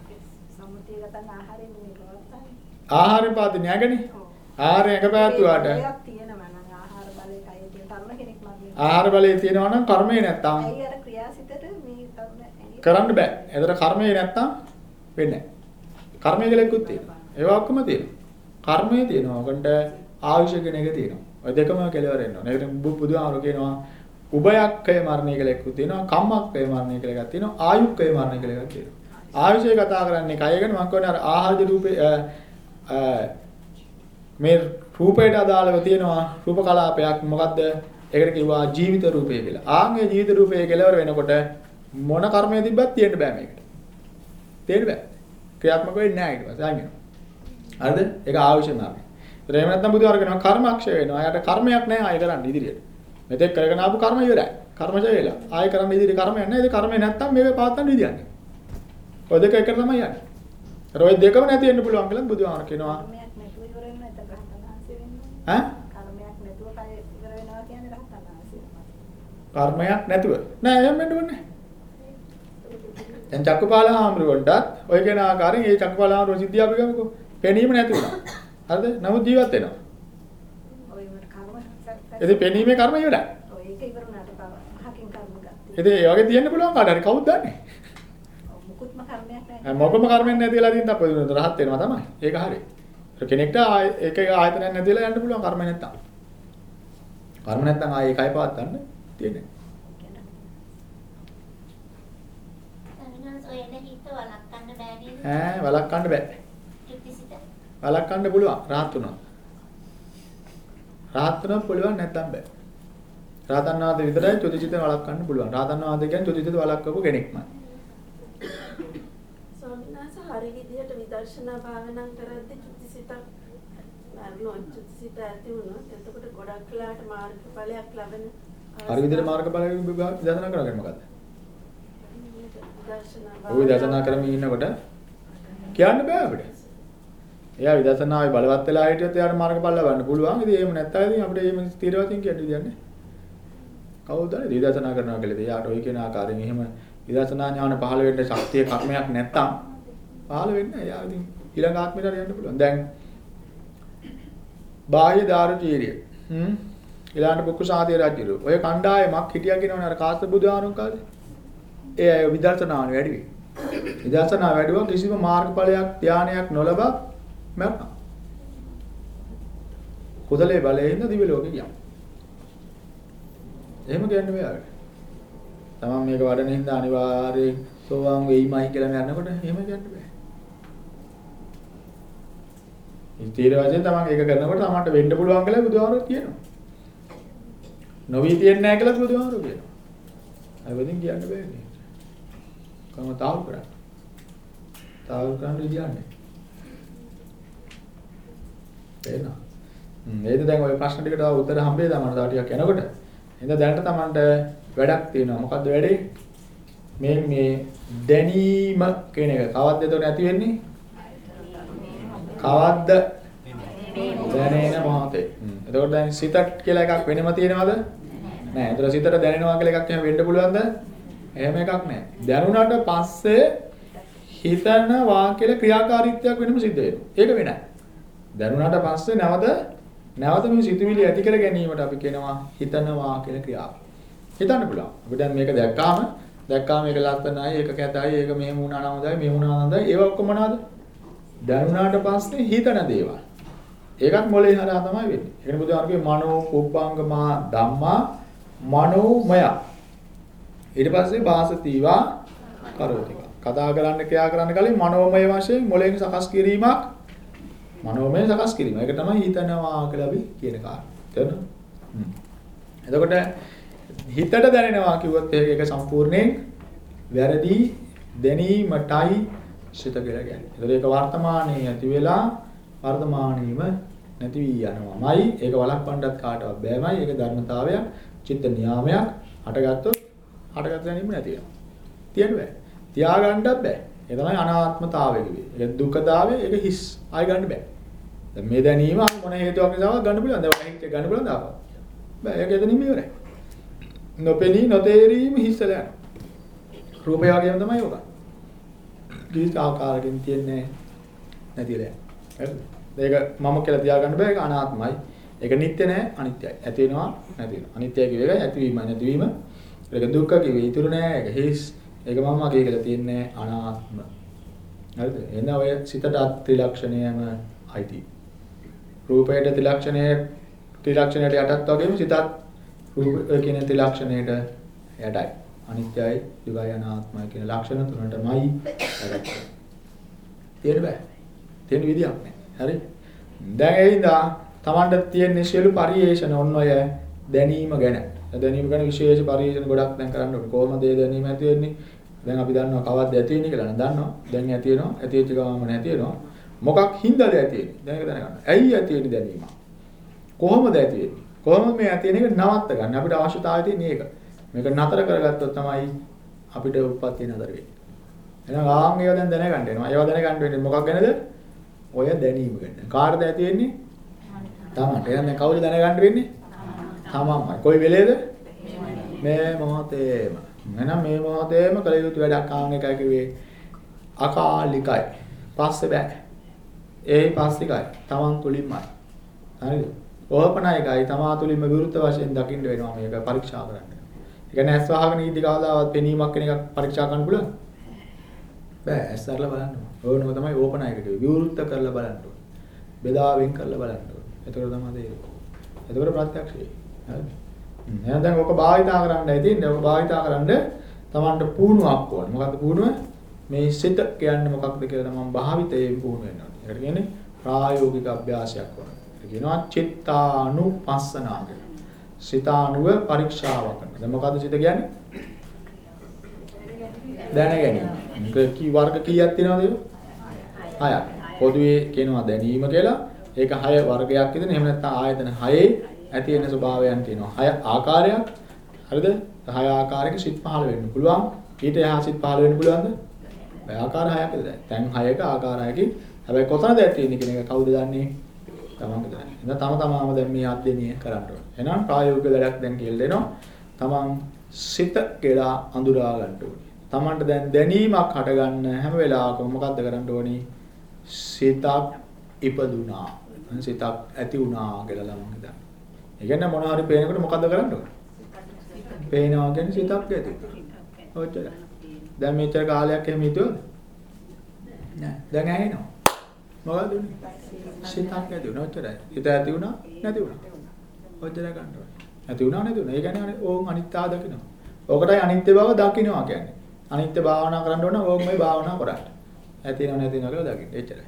ආහාරයෙන් පාද නෑගනේ. ආහාරය එක පැවැත්තුවාට ඒකක් තියෙනවා නම් ආහාර බලයේ කයේ තියෙන කර්ම කෙනෙක් මගේ. ආහාර බලය තියෙනවා නම් කර්මය නැත්තම් ඇයි අර ක්‍රියාසිතට මේ කරන්න බෑ. එතන කර්මය නැත්තම් වෙන්නේ නැහැ. කර්මය කියලා එකකුත් තියෙනවා. ඒවා ඔක්කොම තියෙනවා. කර්මය තියෙනවා. ඔකට ආයුෂ කියන එක තියෙනවා. ඔය දෙකම කෙලවර ඕනේ. ඒකට බුදුහාමුදුරු කියනවා උභයක්ඛය මරණය කියලා එකකුත් තියෙනවා. කම්මක්ඛය මරණය කියලා එකක් තියෙනවා. ආයුක්ඛය මරණය කියලා එකක් තියෙනවා. ආයුෂය කතා කරන්නේ කය ගැන මම කියන්නේ අර ආහාරජ රූපේ මේ රූපයට අදාළව තියෙනවා රූප කලාපයක් මොකද්ද? ඒකට කිව්වා ජීවිත රූපය කියලා. ආන්ගේ ජීවිත රූපයේ කෙලවර වෙනකොට මොන කර්මය තිබ්බත් තියෙන්න බෑ මේකට. තේරෙන්න බෑ. ක්‍රියාත්මක වෙන්නේ නැහැ ඊට පස්සේ වෙනවා. හරිද? ඒක ආවිෂ නාමය. ඒත් එහෙම නැත්නම් බුදුහාර කියනවා කර්මක්ෂය වෙනවා. එයාට කර්මයක් නැහැ ආයෙ කරන්න ඉදිරියට. මෙතෙක් කරගෙන ආපු කර්ම ඉවරයි. කර්මජය වෙලා. ආයෙ කරන්න ඉදිරි කර්මයක් නැහැ. ඒ කර්මය නැත්තම් මේක පාත්තන්න විදියන්නේ. ඔය දෙක එකට තමයි යන්නේ. අර ඔය දෙකම නැති වෙන්න පුළුවන් කියලා බුදුහාර කියනවා. කර්මයක් නැතුව ඉවර වෙනවා නැත්නම් රහතන් වහන්සේ වෙන්නේ. ඈ? කර්මයක් නැතුව කය ඉවර වෙනවා කියන්නේ රහතන් වහන්සේ වෙනවා. කර්මයක් නැතුව. නෑ එහෙම වෙන්න ඕනේ. දැන් චක්කපාල හාමුදුරුවන්ටත් ඔය කියන ආකාරයෙන් ඒ චක්කපාල හාමුදුරුවෝ සිද්ධිය අපි ගමුකෝ. පෙනීම නැති වුණා. හරිද? නමුත් ජීවත් වෙනවා. ඔය වල කර්ම ඉතින් පෙනීමේ කර්ම ඉවරයි. ඔය ඒක ඉවර වුණාට තව අහකින් කර්ම ගත්තා. ඉතින් ඒ වගේ තියෙන්න පුළුවන් කාට හරි කවුද දන්නේ? මුකුත්ම කර්මයක් නැහැ. මොකම කර්මයක් නැතිලා තියෙන තප්ප රහත් වෙනවා තමයි. ඒක හරි. ඒක කෙනෙක්ට එක ආයතනයක් නැතිලා යන්න පුළුවන් කර්ම නැත්තම්. කර්ම නැත්තම් ආයේ එකයි පාත් ගන්න තියෙන්නේ. අවිනාශ ඔය එන හිත වළක්වන්න බෑ නේද? ඈ වළක්වන්න බෑ. ත්‍ෘතිසිත. වළක්වන්න පුළුවන් රහත් වුණා. රහත් වුණා පුළුවන් නැත්තම් බෑ. රහතන් වහන්සේ විතරයි චුතිචිත වළක්වන්න පුළුවන්. රහතන් වහන්සේ කියන්නේ චුතිචිත වළක්වපු කෙනෙක්මයි. ස්වාමීන් වහන්සේ හරි විදිහට විදර්ශනා භාවනා කරද්දී චුතිසිතක් මරණෝ චුතිසිත ඇති වුණොත් එතකොට ගොඩක් වෙලාට මාර්ගඵලයක් ලැබෙන හරි විදිහට මාර්ග බල දේශනා කරන්නේ මොකද්ද? ඔය දේශනා කරමින් ඉන්නකොට කියන්න බෑ අපිට. එයා විදර්ශනාවේ බලවත් වෙලා හිටියොත් එයාට මාර්ග බල ලබන්න පුළුවන්. ඉතින් එහෙම නැත්නම් ඉතින් අපිට එහෙම ස්ථිරවතින් කියන්න විදියක් නැහැ. කවුද හරි විදර්ශනා කරනවා කියලා. එයාට ওই කියන ආකාරයෙන් එහෙම විදර්ශනා ඥාන පහළ වෙන්න ශක්තිය කර්මයක් නැත්තම් පහළ වෙන්න එයා ඉතින් ඊළඟ ආත්මයට යන්න පුළුවන්. දැන් බාහ්‍ය දාරු චීරිය. හ්ම් ඊළඟට බුක්කු සාදී රජුරු. ඔය කණ්ඩායමක් හිටියා කියනවනේ අර කාශ්‍යප බුදුහාමුදුරුවෝ කාලේ. ඒ අය විදර්ශනාන වැඩි වෙයි. විදර්ශනා වැඩිව කිසිම මාර්ගඵලයක් ධානයක් නොලබ මරනවා. කුසලයේ බලයෙන් දිව්‍ය ලෝකෙ ගියා. එහෙම කියන්න බෑ. තමන් මේක වඩන හින්දා අනිවාර්යයෙන් සෝවාන් වෙයිමයි කියලා යනකොට එහෙම කියන්න බෑ. ඉතින් වශයෙන් තමන් ඒක කරනකොට තමන්ට වෙන්න පුළුවන් කියලා බුදුහාමුදුරුවෝ කියනවා. නොවි තියන්නේ නැහැ කියලා බුදුහාමුදුරුවෝ කියනවා. අය වදින් කියන්න බෑ නේ. කොහොම තාවු කරන්නේ? තාවු කරන්න. තේරෙනවද? හ්ම් මේක දැන් ওই ප්‍රශ්න ටිකට උත්තර හම්බෙයි තමයි තව ටිකක් යනකොට. එහෙනම් දැනට Tamanට වැඩක් තියෙනවා. මොකද්ද වැඩේ? මේ මේ දැනීම කියන එක කවද්ද එතකොට ඇති වෙන්නේ? කවද්ද දැනෙන මොහොතේ. එතකොට දැන් සිතක් කියලා එකක් වෙනම තියෙනවද? නෑ. එතකොට සිතට දැනෙනවා කියලා එකක් එහෙම වෙන්න පුළුවන්ද? එහෙම එකක් නෑ. දැනුණාට පස්සේ හිතනවා කියලා ක්‍රියාකාරීත්වයක් වෙනම සිද්ධ වෙනවා. ඒක වෙනයි. දැනුණාට පස්සේ නැවත නැවත මේ සිතුවිලි ඇති කර ගැනීමට අපි කියනවා හිතනවා කියන ක්‍රියාව. හිතන්න පුළුවන්. අපි දැන් මේක දැක්කාම දැක්කාම මේක ලස්සනයි, ඒක කැතයි, ඒක මෙහෙම වුණා නම් හොඳයි, මෙහෙම වුණා නම් හොඳයි. ඒවා ඔක්කොම මොනවද? දැනුණාට පස්සේ හිතන දේවල්. ඒකත් මොලේ හරහා තමයි වෙන්නේ. ඒකනේ බුදුහාම කිව්වේ මනෝ පුබ්බංගමා ධම්මා මනෝමය. ඊට පස්සේ වාසතිවා කරෝතිවා. කතා කරන්න ක්‍රියා කරන්න කලින් මනෝමය වශයෙන් මොලෙන් සකස් කිරීමක් මනෝමය සකස් කිරීම. ඒක තමයි හිතනවා කියලා අපි කියන කාරණා. තේරෙනවද? හ්ම්. එතකොට හිතට දැනෙනවා කිව්වොත් ඒක සම්පූර්ණයෙන් වැරදි දැනීමටයි සිත කියලා කියන්නේ. ඒතර ඒක වර්තමානයේ ඇති වෙලා වර්තමානීයම නැති වී යනවාමයි. ඒක වළක්වන්නත් කාටවත් බෑමයි. ඒක ධර්මතාවයක්, චිත්ත නියාමයක්. හටගත්තොත් හටගත් ගැනීම නැති වෙනවා. තියන්න බෑ. තියාගන්නත් බෑ. ඒ තමයි අනාත්මතාවය කිව්වේ. ඒක දුක්ඛතාවය, ඒක හිස්. ආයි ගන්න බෑ. දැන් මේ දැනීම මොන හේතුවක් නිසාවත් ගන්න පුළුවන්. දැන් වහිච්ච ගන්න පුළුවන් දාපන්. බෑ ඒක එතනින්ම ඉවරයි. නොපෙනී නොතේරීම හිස්සලා යනවා. රූපය වගේම තමයි ඔක. කිසි ආකාරකින් තියන්නේ නැතිලා යනවා. හරිද? ඒක මම කියලා තියාගන්න බෑ ඒක අනාත්මයි. ඒක නිට්ටය නෑ අනිත්‍යයි. ඇති වෙනවා නැති වෙනවා. අනිත්‍ය කිව්ව එක ඇතිවීම නැතිවීම. ඒක දුක්ඛ කිව්ව ඉතුරු නෑ ඒක හිස්. ඒක මම මගේ කියලා තියන්නේ අනාත්ම. හරිද? එහෙනම් ඔය සිතට ත්‍රිලක්ෂණයම අයිති. රූපයට ත්‍රිලක්ෂණය ත්‍රිලක්ෂණයට යටත් වගේම සිතත් රූප කියන ත්‍රිලක්ෂණයට යටයි. අනිත්‍යයි, දුකයි, අනාත්මයි කියන ලක්ෂණ තුනටමයි යටත්. තේරෙ බෑ. තේරෙන විදියක් නෑ. හරි? දැන් එයින්දා Tamanට තියෙන සියලු පරිේශන ඔන්න ඔය දැනීම ගැන. දැනීම ගැන විශේෂ පරිේශන ගොඩක් දැන් කරන්න ඕනේ. කොහොමද ඒ දැනීම ඇති වෙන්නේ? දැන් අපි දන්නවා කවද්ද ඇති වෙන්නේ කියලා නේද? දන්නවා. දැන් ඇති වෙනවා. ඇති වෙච්ච ගමම නැති වෙනවා. මොකක් හින්දාද ඇති වෙන්නේ? දැන් ඒක දැනගන්න. ඇයි ඇති වෙන්නේ දැනීම? කොහොමද ඇති වෙන්නේ? කොහොමද මේ ඇති වෙන එක නවත්ත ගන්න? අපිට අවශ්‍යතාවය තියෙන්නේ ඒක. මේක නතර කරගත්තොත් තමයි අපිට උප්පත්තිය නතර වෙන්නේ. එහෙනම් ආන් ඒවා දැන් දැනගන්න වෙනවා. ඒවා දැනගන්න වෙන්නේ මොකක් ගැනද? ඔය දැනීම ගැන. කාටද ඇති වෙන්නේ? තමන්ට. එහෙනම් දැන් කවුද දැනගන්න වෙන්නේ? තමන්මයි. කොයි වෙලේද? මේ මොහොතේම. එහෙනම් මේ මොහොතේම කළ යුතු වැඩක් ආන් එකයි කිව්වේ අකාලිකයි. පස්සේ බෑ. ඒ පස්සිකයි. තමන් තුලින්මයි. හරිද? ඕපනායකයි තමා තුලින්ම විරුද්ධ වශයෙන් දකින්න වෙනවා මේක පරීක්ෂා කරන්න. ඒ කියන්නේ ඇස් වහගෙන ඉදි කවදාවත් පෙනීමක් කෙන එකක් පරීක්ෂා කරන්න පුළුවන්? බෑ ඇස් අරලා බලන්න ඕන. ඕනම තමයි ඕපනායක කිව්වේ. විවෘත කරලා බලන්න ඕන. බෙදාවෙන් කරලා බලන්න ඕන. එතකොට තමයි තේරෙන්නේ. එතකොට ප්‍රත්‍යක්ෂයි. හරිද? එහෙනම් දැන් ඔක භාවිතා කරන්නයි තියෙන්නේ. ඔක භාවිතා කරන්න තමන්ට පුහුණුවක් ඕන. මොකද්ද පුහුණුව? මේ සිත කියන්නේ මොකක්ද කියලා තමන් භාවිතයෙන් පුහුණු වෙනවා. ඒකට කියන්නේ ප්‍රායෝගික අභ්‍යාසයක් වුණා. ඒක කියනවා චිත්තානුපස්සනා කියලා. සිතානුව පරීක්ෂාව කරනවා. දැන් මොකද්ද සිත කියන්නේ? දැන ගැනීම. මේක කී වර්ග කීයක් තියෙනවද ඒක? හයක්. පොදුවේ කියනවා දැනීම කියලා. ඒක හය වර්ගයක් විදිහට. එහෙම නැත්නම් ආයතන හයේ ඇති වෙන ස්වභාවයන් තියෙනවා. හය ආකාරයක්. හරිද? හය ආකාරයක සිත් පහළ වෙන්න පුළුවන්. ඊට එහා සිත් පහළ වෙන්න පුළුවන්ද? බෑ ආකාර හයක් විතරයි. දැන් හයක ආකාර හයකින් හැබැයි කොතනද ඇති වෙන්නේ කියන එක කවුද දන්නේ? තමන්ද දන්නේ. එහෙනම් තම තමාම දැන් මේ අධ්‍යයනය කරන්න ඕනේ. එහෙනම් ප්‍රායෝගික වැඩක් දැන් කියලා දෙනවා. තමන් සිත කියලා අඳුරා ගන්න ඕනේ. තමන්ට දැන් දැනීමක් හටගන්න හැම වෙලාවකම මොකද්ද කරන්න ඕනේ? සිතක් ඉපදුනා. සිතක් ඇති වුණා කියලා ළමන් හිතන්න. ඒ කියන්නේ මොන හරි පේනකොට මොකද්ද කරන්න ඕනේ? පේනවා කියන්නේ සිතක් ඇති. ඔච්චරයි. දැන් මෙච්චර කාලයක් එහෙම හිතුවද? නෑ. දැන් ඇහෙනවා. මොකද උනේ? සිතක් ඇති වුණා ඔච්චරයි. හිත ඇති වුණා නැති වුණා. ඔච්චර ගන්න ඕනේ. ඇති වුණා නැති වුණා. ඒ කියන්නේ ඕන් අනිත්‍යව දකිනවා. ඕකටයි අනිත්‍ය බව දකින්නවා කියන්නේ. අනිත්‍ය භාවනා කරන්න ඕන ඕන් මේ භාවනා කරන්න. ඇති වෙනව නැති වෙනව කියලා දකින්න. එච්චරයි.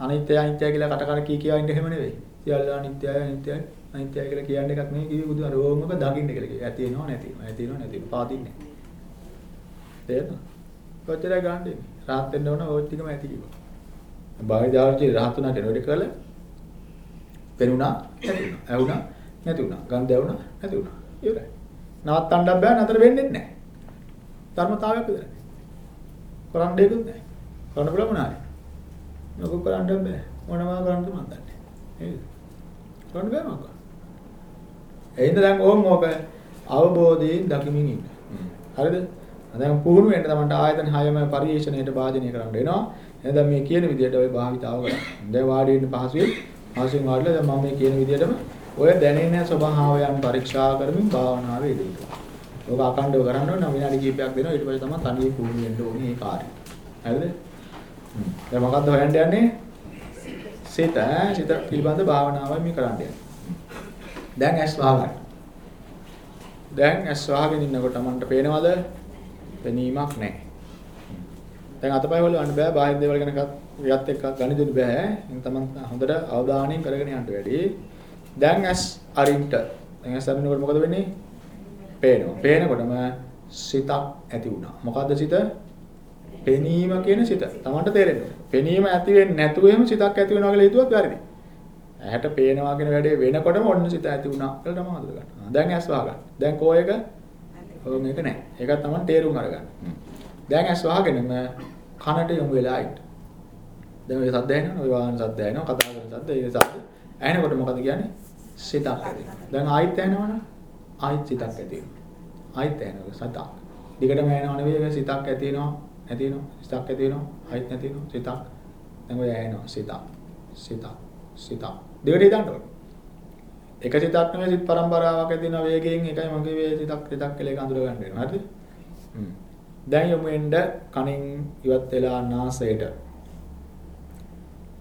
අනිත්‍ය අනිත්‍ය කියලා කට කර කී කියවා ඉන්න එහෙම නෙවෙයි. සියල්ල අනිත්‍යයි අනිත්‍යයි අනිත්‍යයි කියලා කියන්නේ එකක් නෙවෙයි කිව්වේ බුදුහාර ඕන් ඔක දකින්න කියලා කිව්වා. ඇති වෙනව නැති වෙනව. ඇති වෙනව නැති වෙනව. පාදින්නේ. තේරෙනවද? කොච්චර ගන්නද? රාත් වෙන්න ඕන ඕත් ටිකම ඇති කිව්වා. භාවිතාවචි රහතුණාට වැඩ කරලා පෙනුණා නැති වුණා. ඇහුණා නැති වුණා. ගන්ධ ඇහුණා නැති වුණා. ඉවරයි. නවත්තන්න බෑ නතර වෙන්නේ නැහැ. ධර්මතාවයක් විතරයි. කරන්න දෙයක් නැහැ. කරන්න බල මොනාරි. මොකක් කරන්න බෑ. මොනවා කරන්නද මන් දන්නේ. නේද? කරන්න බෑ මම. එහෙනම් දැන් ඕම් ඕක අවබෝධයෙන් දකිමින් ඉන්න. හරිද? දැන් පුහුණු වෙන්න තමන්ට ආයතන හයම පරිේශණයට භාජනය කරන්න වෙනවා. එහෙනම් මේ කියන විදිහට ඔය භාවිතාව කරන්න. දැන් වාඩි වෙන්න පහසුවෙන් පහසුවෙන් වාඩිලා දැන් මම මේ කියන විදිහටම ඔය දැනෙන ස්වභාවයන් පරීක්ෂා කරමින් භාවනාවේ යෙදෙන්න. ඔක අකණ්ඩව කරන්න ඕන විනාඩි කිහිපයක් දෙනවා ඊට පස්සේ තමයි තනියෙන් පුහුණු වෙන්න ඕනේ මේ කාර්යය. හරිද? හ්ම්. දැන් මොකද්ද හොයන්න යන්නේ? සිත ඈ සිත පිළිබඳ භාවනාවයි මේ කරන්න යන්නේ. දැන් ඇස් වහගන්න. දැන් ඇස් වහගෙන ඉන්නකොට මන්ට පේනවද? පෙනීමක් නැහැ. දැන් අතපය වල යන්න බෑ බාහිර දේවල් ගැන යත් එක්ක ගණිතෙන්න බෑ. එහෙනම් තමන් හොඳට අවධානයෙන් කරගෙන යන්න වැඩි. දැන් ඇස් අරින්ට. දැන් ඇස් අරිනකොට මොකද වෙන්නේ? පේනවා. පේනකොටම සිතක් ඇති වුණා. මොකද්ද සිත? පෙනීම කියන සිත. Tamanට තේරෙන්න ඕනේ. පෙනීම ඇති වෙන්නේ නැතුව එහෙම සිතක් ඇති වෙනවා කියලා හිතුවත් වැරදි. ඇහැට පේනවා කියන වැඩේ වෙනකොටම ඔන්න සිත ඇති වුණා කියලා තමයි හඳුන ගන්න. දැන් ඇස් වහගන්න. දැන් කෝ එක? ඔව් මේක නෑ. ඒකත් තමයි තේරුම් අරගන්න. දැන් ඇස් වහගෙනම කනට යොමු වෙලා ඉන්න. දැන් ඔය සද්ද ඇහෙනවනේ, ඔය වාහන සද්ද ඇහෙනවා, කතා කරන සද්ද, ඒ සද්ද. ඇහෙනකොට මොකද කියන්නේ? සිතක් ඇති වෙනවා. දැන් ආයිත් ඇහෙනවනේ. ආයිත් සිතක් ඇති වෙනවා. ආයිත් ඇහෙනවා සිතක්. දිගටම ඇහෙනව නෙවෙයි ඒක සිතක් ඇති වෙනවා, නැති වෙනවා, සිතක් ඇති වෙනවා, ආයිත් නැති වෙනවා, සිතක්. දැන් ඔය ඇහෙනවා සිතක්. සිතක්. සිතක්. දෙකට හිතන්න ඕනේ. එක සිතක් නෙවෙයි සිත පරම්පරාවක් ඇදින වේගයෙන් එකයි මගේ වේ සිතක් සිතක් කියලා ඒක අඳුර ගන්න වෙනවා. හරිද? හ්ම්. දැන් යමු එන්න කණින් ඉවත් වෙලා නාසයට.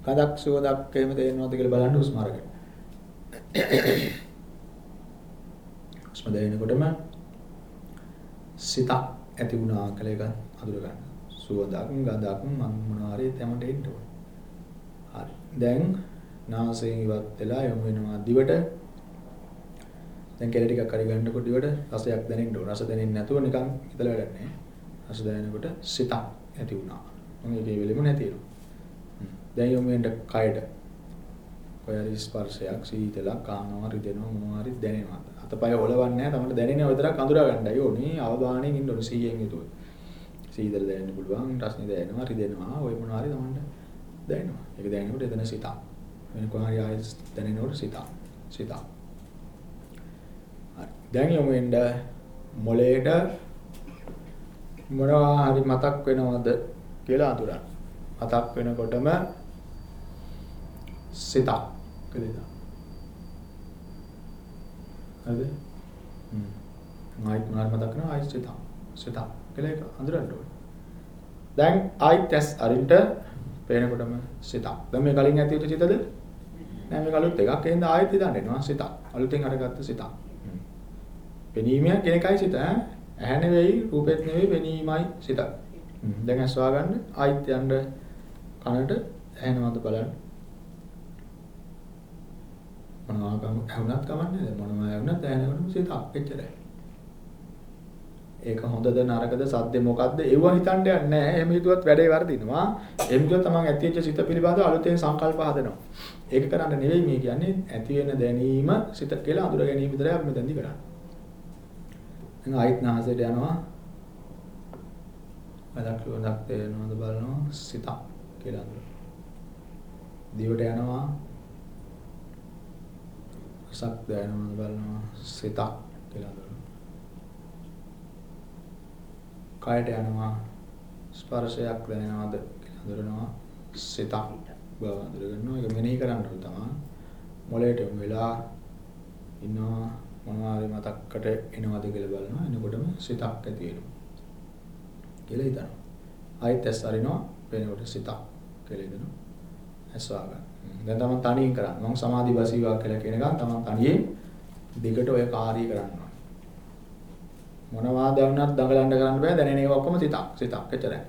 කදක් සුවදක් එහෙම තේරෙනවද කියලා බලන්න හුස්ම අරගෙන. හුස්ම දැනෙනකොටම සිතක් ඇති වුණා කියලා ඒක අඳුර ගන්න. සුවදක් ගඳක් මොනවා හරි තැමට එන්න ඕනේ. හරි. දැන් නාසයෙන් ඉවත් වෙලා යොමු වෙනවා දිවට. දැන් කෙල ටිකක් හරි ගන්නකොට දිවට රසයක් දැනෙන්න ඕන. රස දැනෙන්නේ නැතුව නිකන් හිතලා වැඩක් නැහැ. රස දැනෙනකොට සිතක් ඇති වුණා. මම ඒකේ වෙලෙම නැති වෙනවා. දැන් යොමු වෙන්න කයට. කොහරි ස්පර්ශයක් සීතලක් කානවා රිදෙනවා මොනවා හරි දැනෙනවා. අතපය හොලවන්නේ නැහැ. තමයි දැනෙන විතරක් අඳුරා ගන්නයි ඕනේ. අවධානයෙන් ඉන්න ඕනේ 100න් යුතුව. සීතල දැනෙන්න පුළුවන්, රස්නේ දැනෙනවා, රිදෙනවා, ඔය මොනවා හරි තමන්ට දැනෙනවා. ඒක දැනෙනකොට එතන සිතක්. වෙන කොහරි ආයෙත් දැනෙනකොට සිතක්. සිතක්. හරි. දැන් යමු වෙන්න මොලේට මොනවා හරි මතක් වෙනවද කියලා අඳුරන්න. මතක් වෙනකොටම සිතක් කියලා. හරිද? හ්ම්. ආයිත් මොනවාරි මතක් කරනවා ආයිත් සිතක්. සිතක් කියලා ඒක අඳුරන්න ඕනේ. දැන් ආයිත් ඇස් අරින්ට පේනකොටම සිතක්. දැන් මේ කලින් ඇති වෙච්ච සිතද? නෑ මේක අලුත් එකක්. එහෙනම් ආයෙත් හිතන්න එනවා සිතක්. අලුතෙන් අරගත්ත සිතක්. පෙනීම කියන එකයි සිත ඈ. ඇහැ නෙවෙයි, රූපෙත් නෙවෙයි, පෙනීමයි සිත. දැන් ඇස් වහගන්න ආයෙත් යන්න කනට ඇහෙනවද බලන්න. මොනවා කම ඇහුණත් කමන්නේ නැහැ. මොනවා ඇහුණත් ඇහෙනකොටම සිතක් එච්චරයි. ඒක හොඳද නරකද සද්ද මොකද්ද ඒව හිතන්න යන්නේ නැහැ. එහෙම හිතුවත් වැඩේ වර්ධිනවා. එහෙම කිව්වොත් තමන් ඇතිවෙච්ච සිත පිළිබඳව අලුතෙන් සංකල්ප හදනවා. ඒක කරන්න නෙවෙයි මේ කියන්නේ ඇති වෙන දැනීම සිත කියලා අඳුර ගැනීම විතරයි අපි මෙතනදී කරන්නේ. දැන් ආයිත් නාසයට යනවා. මලක් ලොණක් තේරෙනවද බලනවා සිත කියලා අඳුර. දිවට යනවා. සක් දැනෙනවද බලනවා සිත කියලා අඳුර. කයට යනවා ස්පර්ශයක් දැනෙනවද කියලා හඳුනනවා සිතක් බව හඳුනගන්නවා. ඒක මෙනෙහි කරන්න ඕන තමයි. මොළයට යොමු වෙලා ඉන්නවා මොනවා හරි මතක්කට එනවද කියලා බලනවා. එනකොටම සිතක් ඇති වෙනවා කියලා හිතනවා. ආයෙත් ඇස් අරිනවා වෙනකොට සිතක් කියලා හිතනවා. ඇස් වහගන්න. දැන් තමයි තනියෙන් කරන්නේ. මම සමාධි වසීවා කියලා කියන ගමන් තමයි තනියෙන් දිගට ඔය කාර්යය කරන්න මොනවා දැනුණත් දඟලන්න කරන්න බෑ. දැනෙන ඒවා ඔක්කොම සිතක් සිතක්. එච්චරයි.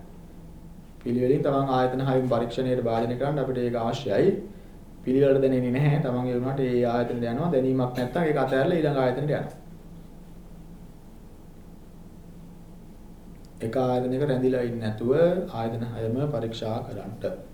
පිළිවෙලින් තමන් ආයතන හයින් පරීක්ෂණයට භාජනය කරන්න අපිට ඒක අවශ්‍යයි. පිළිවෙලට දැනෙන්නේ නැහැ. තමන් ඒ වුණාට ඒ ආයතනට යනවා. දැනීමක් නැත්නම් ඒක අතහැරලා ඊළඟ ආයතනට යනවා. එක ආයතනයක රැඳිලා ඉන්නේ නැතුව ආයතන හයම පරීක්ෂා කරන්නට.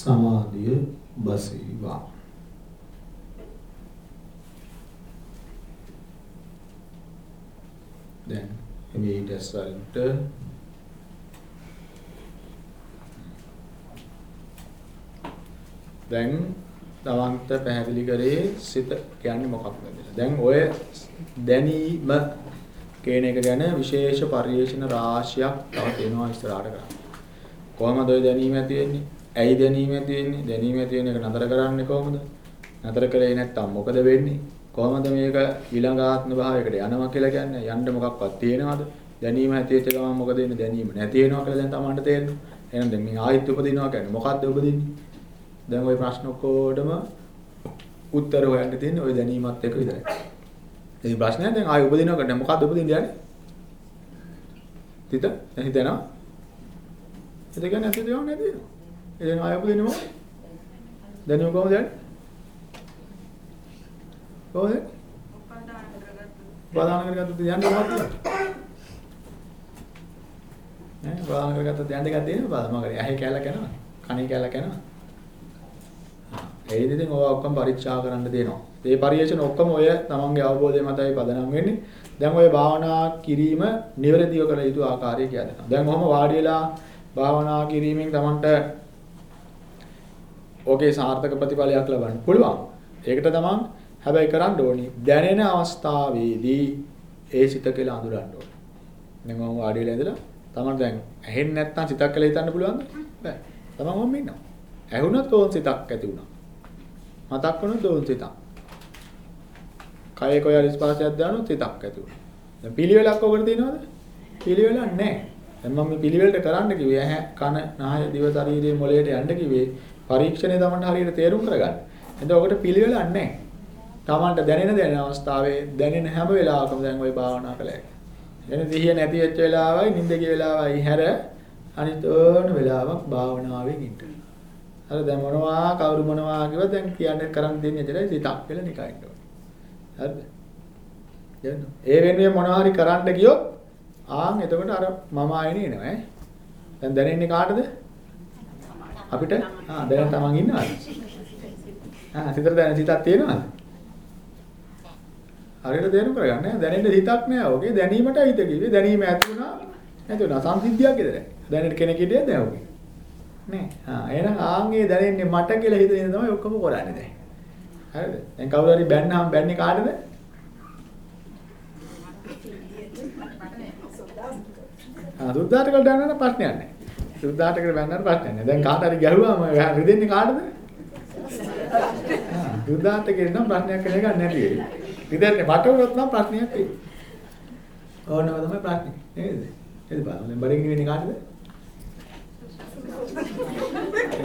සමාධිය බසීවා දැන් මේ ඊටස් වලට දැන් තවන්ට පැහැදිලි කරේ සිත කියන්නේ මොකක්ද කියලා. දැන් ඔය දැනීම කියන එක ගැන විශේෂ පරිේශන රාශියක් තව තියෙනවා ඉස්සරහට කරන්න. කොහොමද ඔය දැනීම ඇති වෙන්නේ? ඇයි දැනීම ඇති වෙන්නේ? දැනීම ඇති වෙන එක නතර කරන්නේ කොහොමද? නතර කරේ නැත්තම් මොකද වෙන්නේ? කොහොමද මේක ඊළඟාත්ම භාවයකට යනවා කියලා කියන්නේ? යන්න මොකක්වත් තියෙනවද? දැනීම ඇති වෙච්ච ගමන් මොකද වෙන්නේ? දැනීම නැති වෙනවා කියලා දැන් Tamanට තේරෙනවා. එහෙනම් දැන් මේ ආයිත් උපදිනවා කියන්නේ මොකද්ද උපදින්නේ? දැන් ওই ප්‍රශ්න ඔක්කොටම උත්තර හොයන්න තියෙන්නේ ওই දැනීමත් එක්ක විතරයි. මේ ප්‍රශ්නය දැන් ආයෙ උපදිනවා කියන්නේ මොකද්ද උපදින්න යන්නේ? තිත දැන් හිතනවා. හිත කියන්නේ ඇත්ත දේවල් නැති වෙනවා. එහෙනම් ආයෙ උපදින්නේ මොකද? දැනීම කොහොමද යන්නේ? කොහොමද? උපන්දාන කරගත්තු ප්‍රධාන කරගත්තොත් යන්නේ මොකක්ද? ඈ ප්‍රධාන කරගත්තොත් යන්න එකක් තියෙනවා බලන්න මගරේ ඇහි කැලක් යනවා. කණේ කැලක් යනවා. ඒ ඉතින් ඔය ඔක්කොම පරීක්ෂා කරන්න දෙනවා. මේ පරිේශන ඔක්කොම ඔය තමන්ගේ අවබෝධය මතයි පදනම් වෙන්නේ. දැන් ඔය භාවනා කිරීම නිවැරදිව කළ යුතු ආකාරය කියලා. දැන් ඔහොම වාඩි වෙලා භාවනා කිරීමෙන් තමන්ට ඔගේ සාර්ථක ප්‍රතිඵලයක් ලබන්න පුළුවන්. ඒකට තමන් හැබැයි කරන්න ඕනි දැනෙන අවස්ථාවේදී ඒ සිත කියලා අඳුරන්න ඕනේ. දැන් මම වාඩි වෙලා ඉඳලා තමන් දැන් ඇහෙන්නේ නැත්නම් සිතක් කියලා හිතන්න පුළුවන්ද? බෑ. තමන් වම් ඉන්නවා. ඇහුණොත් ඕන් සිතක් ඇති වුණා. මතක් වුණොත් ඕන් සිතක්. කයේ කොයි ස්පර්ශයක් දානොත් සිතක් ඇති වුණා. දැන් පිළිවෙලක් ඔකට තියෙනවද? පිළිවෙලක් නැහැ. දැන් මම මේ පිළිවෙලට කරන්න කිව්වේ ඇහැ, කන, නාය, දිව, ශරීරයේ මොළයට යන්න කිව්වේ පරීක්ෂණය තමන්ට හරියට තේරුම් කරගන්න. එතකොට ඔකට පිළිවෙලක් නැහැ. තමන්ට දැනෙන දැනෙන අවස්ථාවේ දැනෙන හැම වෙලාවකම දැන් ওই භාවනා කළා. එන සිහිය නැති වෙච්ච වෙලාවයි නිින්ද ගිය වෙලාවයි හැර අනිත් ඕන වෙලාවක් භාවනාවෙන් ඉන්න. හරි දැන් මොනවා කවුරු මොනවා කිව්වද දැන් කියන්නේ කරන් දෙන්නේ එතරම් සිතක් වෙලා නිකන් ඉන්න ඕනේ. හරිද? දැන් ඒ වෙනුවෙන් මොනවා හරි කරන්න ගියොත් ආන් එතකොට අර මම ආයෙනේ එනවා ඈ. දැන් දැනෙන්නේ කාටද? අපිට ආ දැන් තමන් ඉන්නවද? ආ සිතට දැනෙන සිතක් තියෙනවද? හරියට තේරුම් කරගන්න ඈ දැනෙන්න හිතක් නෑ. ඔගේ දැනීමටයි හිත කිව්වේ. දැනීම ඇති වුණා නැති වුණා. සංසිද්ධියක් විතරයි. දැනෙන්න කෙනෙක් හිටියද නෑ ඔගේ. නෑ. ආ එහෙනම් ආන්ගේ දැනෙන්නේ මට කියලා හිතගෙන තමයි ඔක්කොම කරන්නේ දැන්. හරිද? දැන් කවුරු හරි බැන්නාම බැන්නේ කාටද? ආ සුද්ධාට කල් දාන්න ප්‍රශ්නයක් නෑ. සුද්ධාට කල් බැන්නට ප්‍රශ්නයක් නෑ. දැන් කාට හරි ගැහුවාම රිදෙන්නේ කාටද? ආ සුද්ධාට කියනවා ප්‍රශ්නයක් කියලා ගන්න නැති වෙයි. රිදෙන්නේ මට වුණොත් නම් ප්‍රශ්නයක් වෙයි. ඕනම තමයි ප්‍රශ්නේ. නේද? එද බලන්න බඩින් වෙන්නේ කාටද?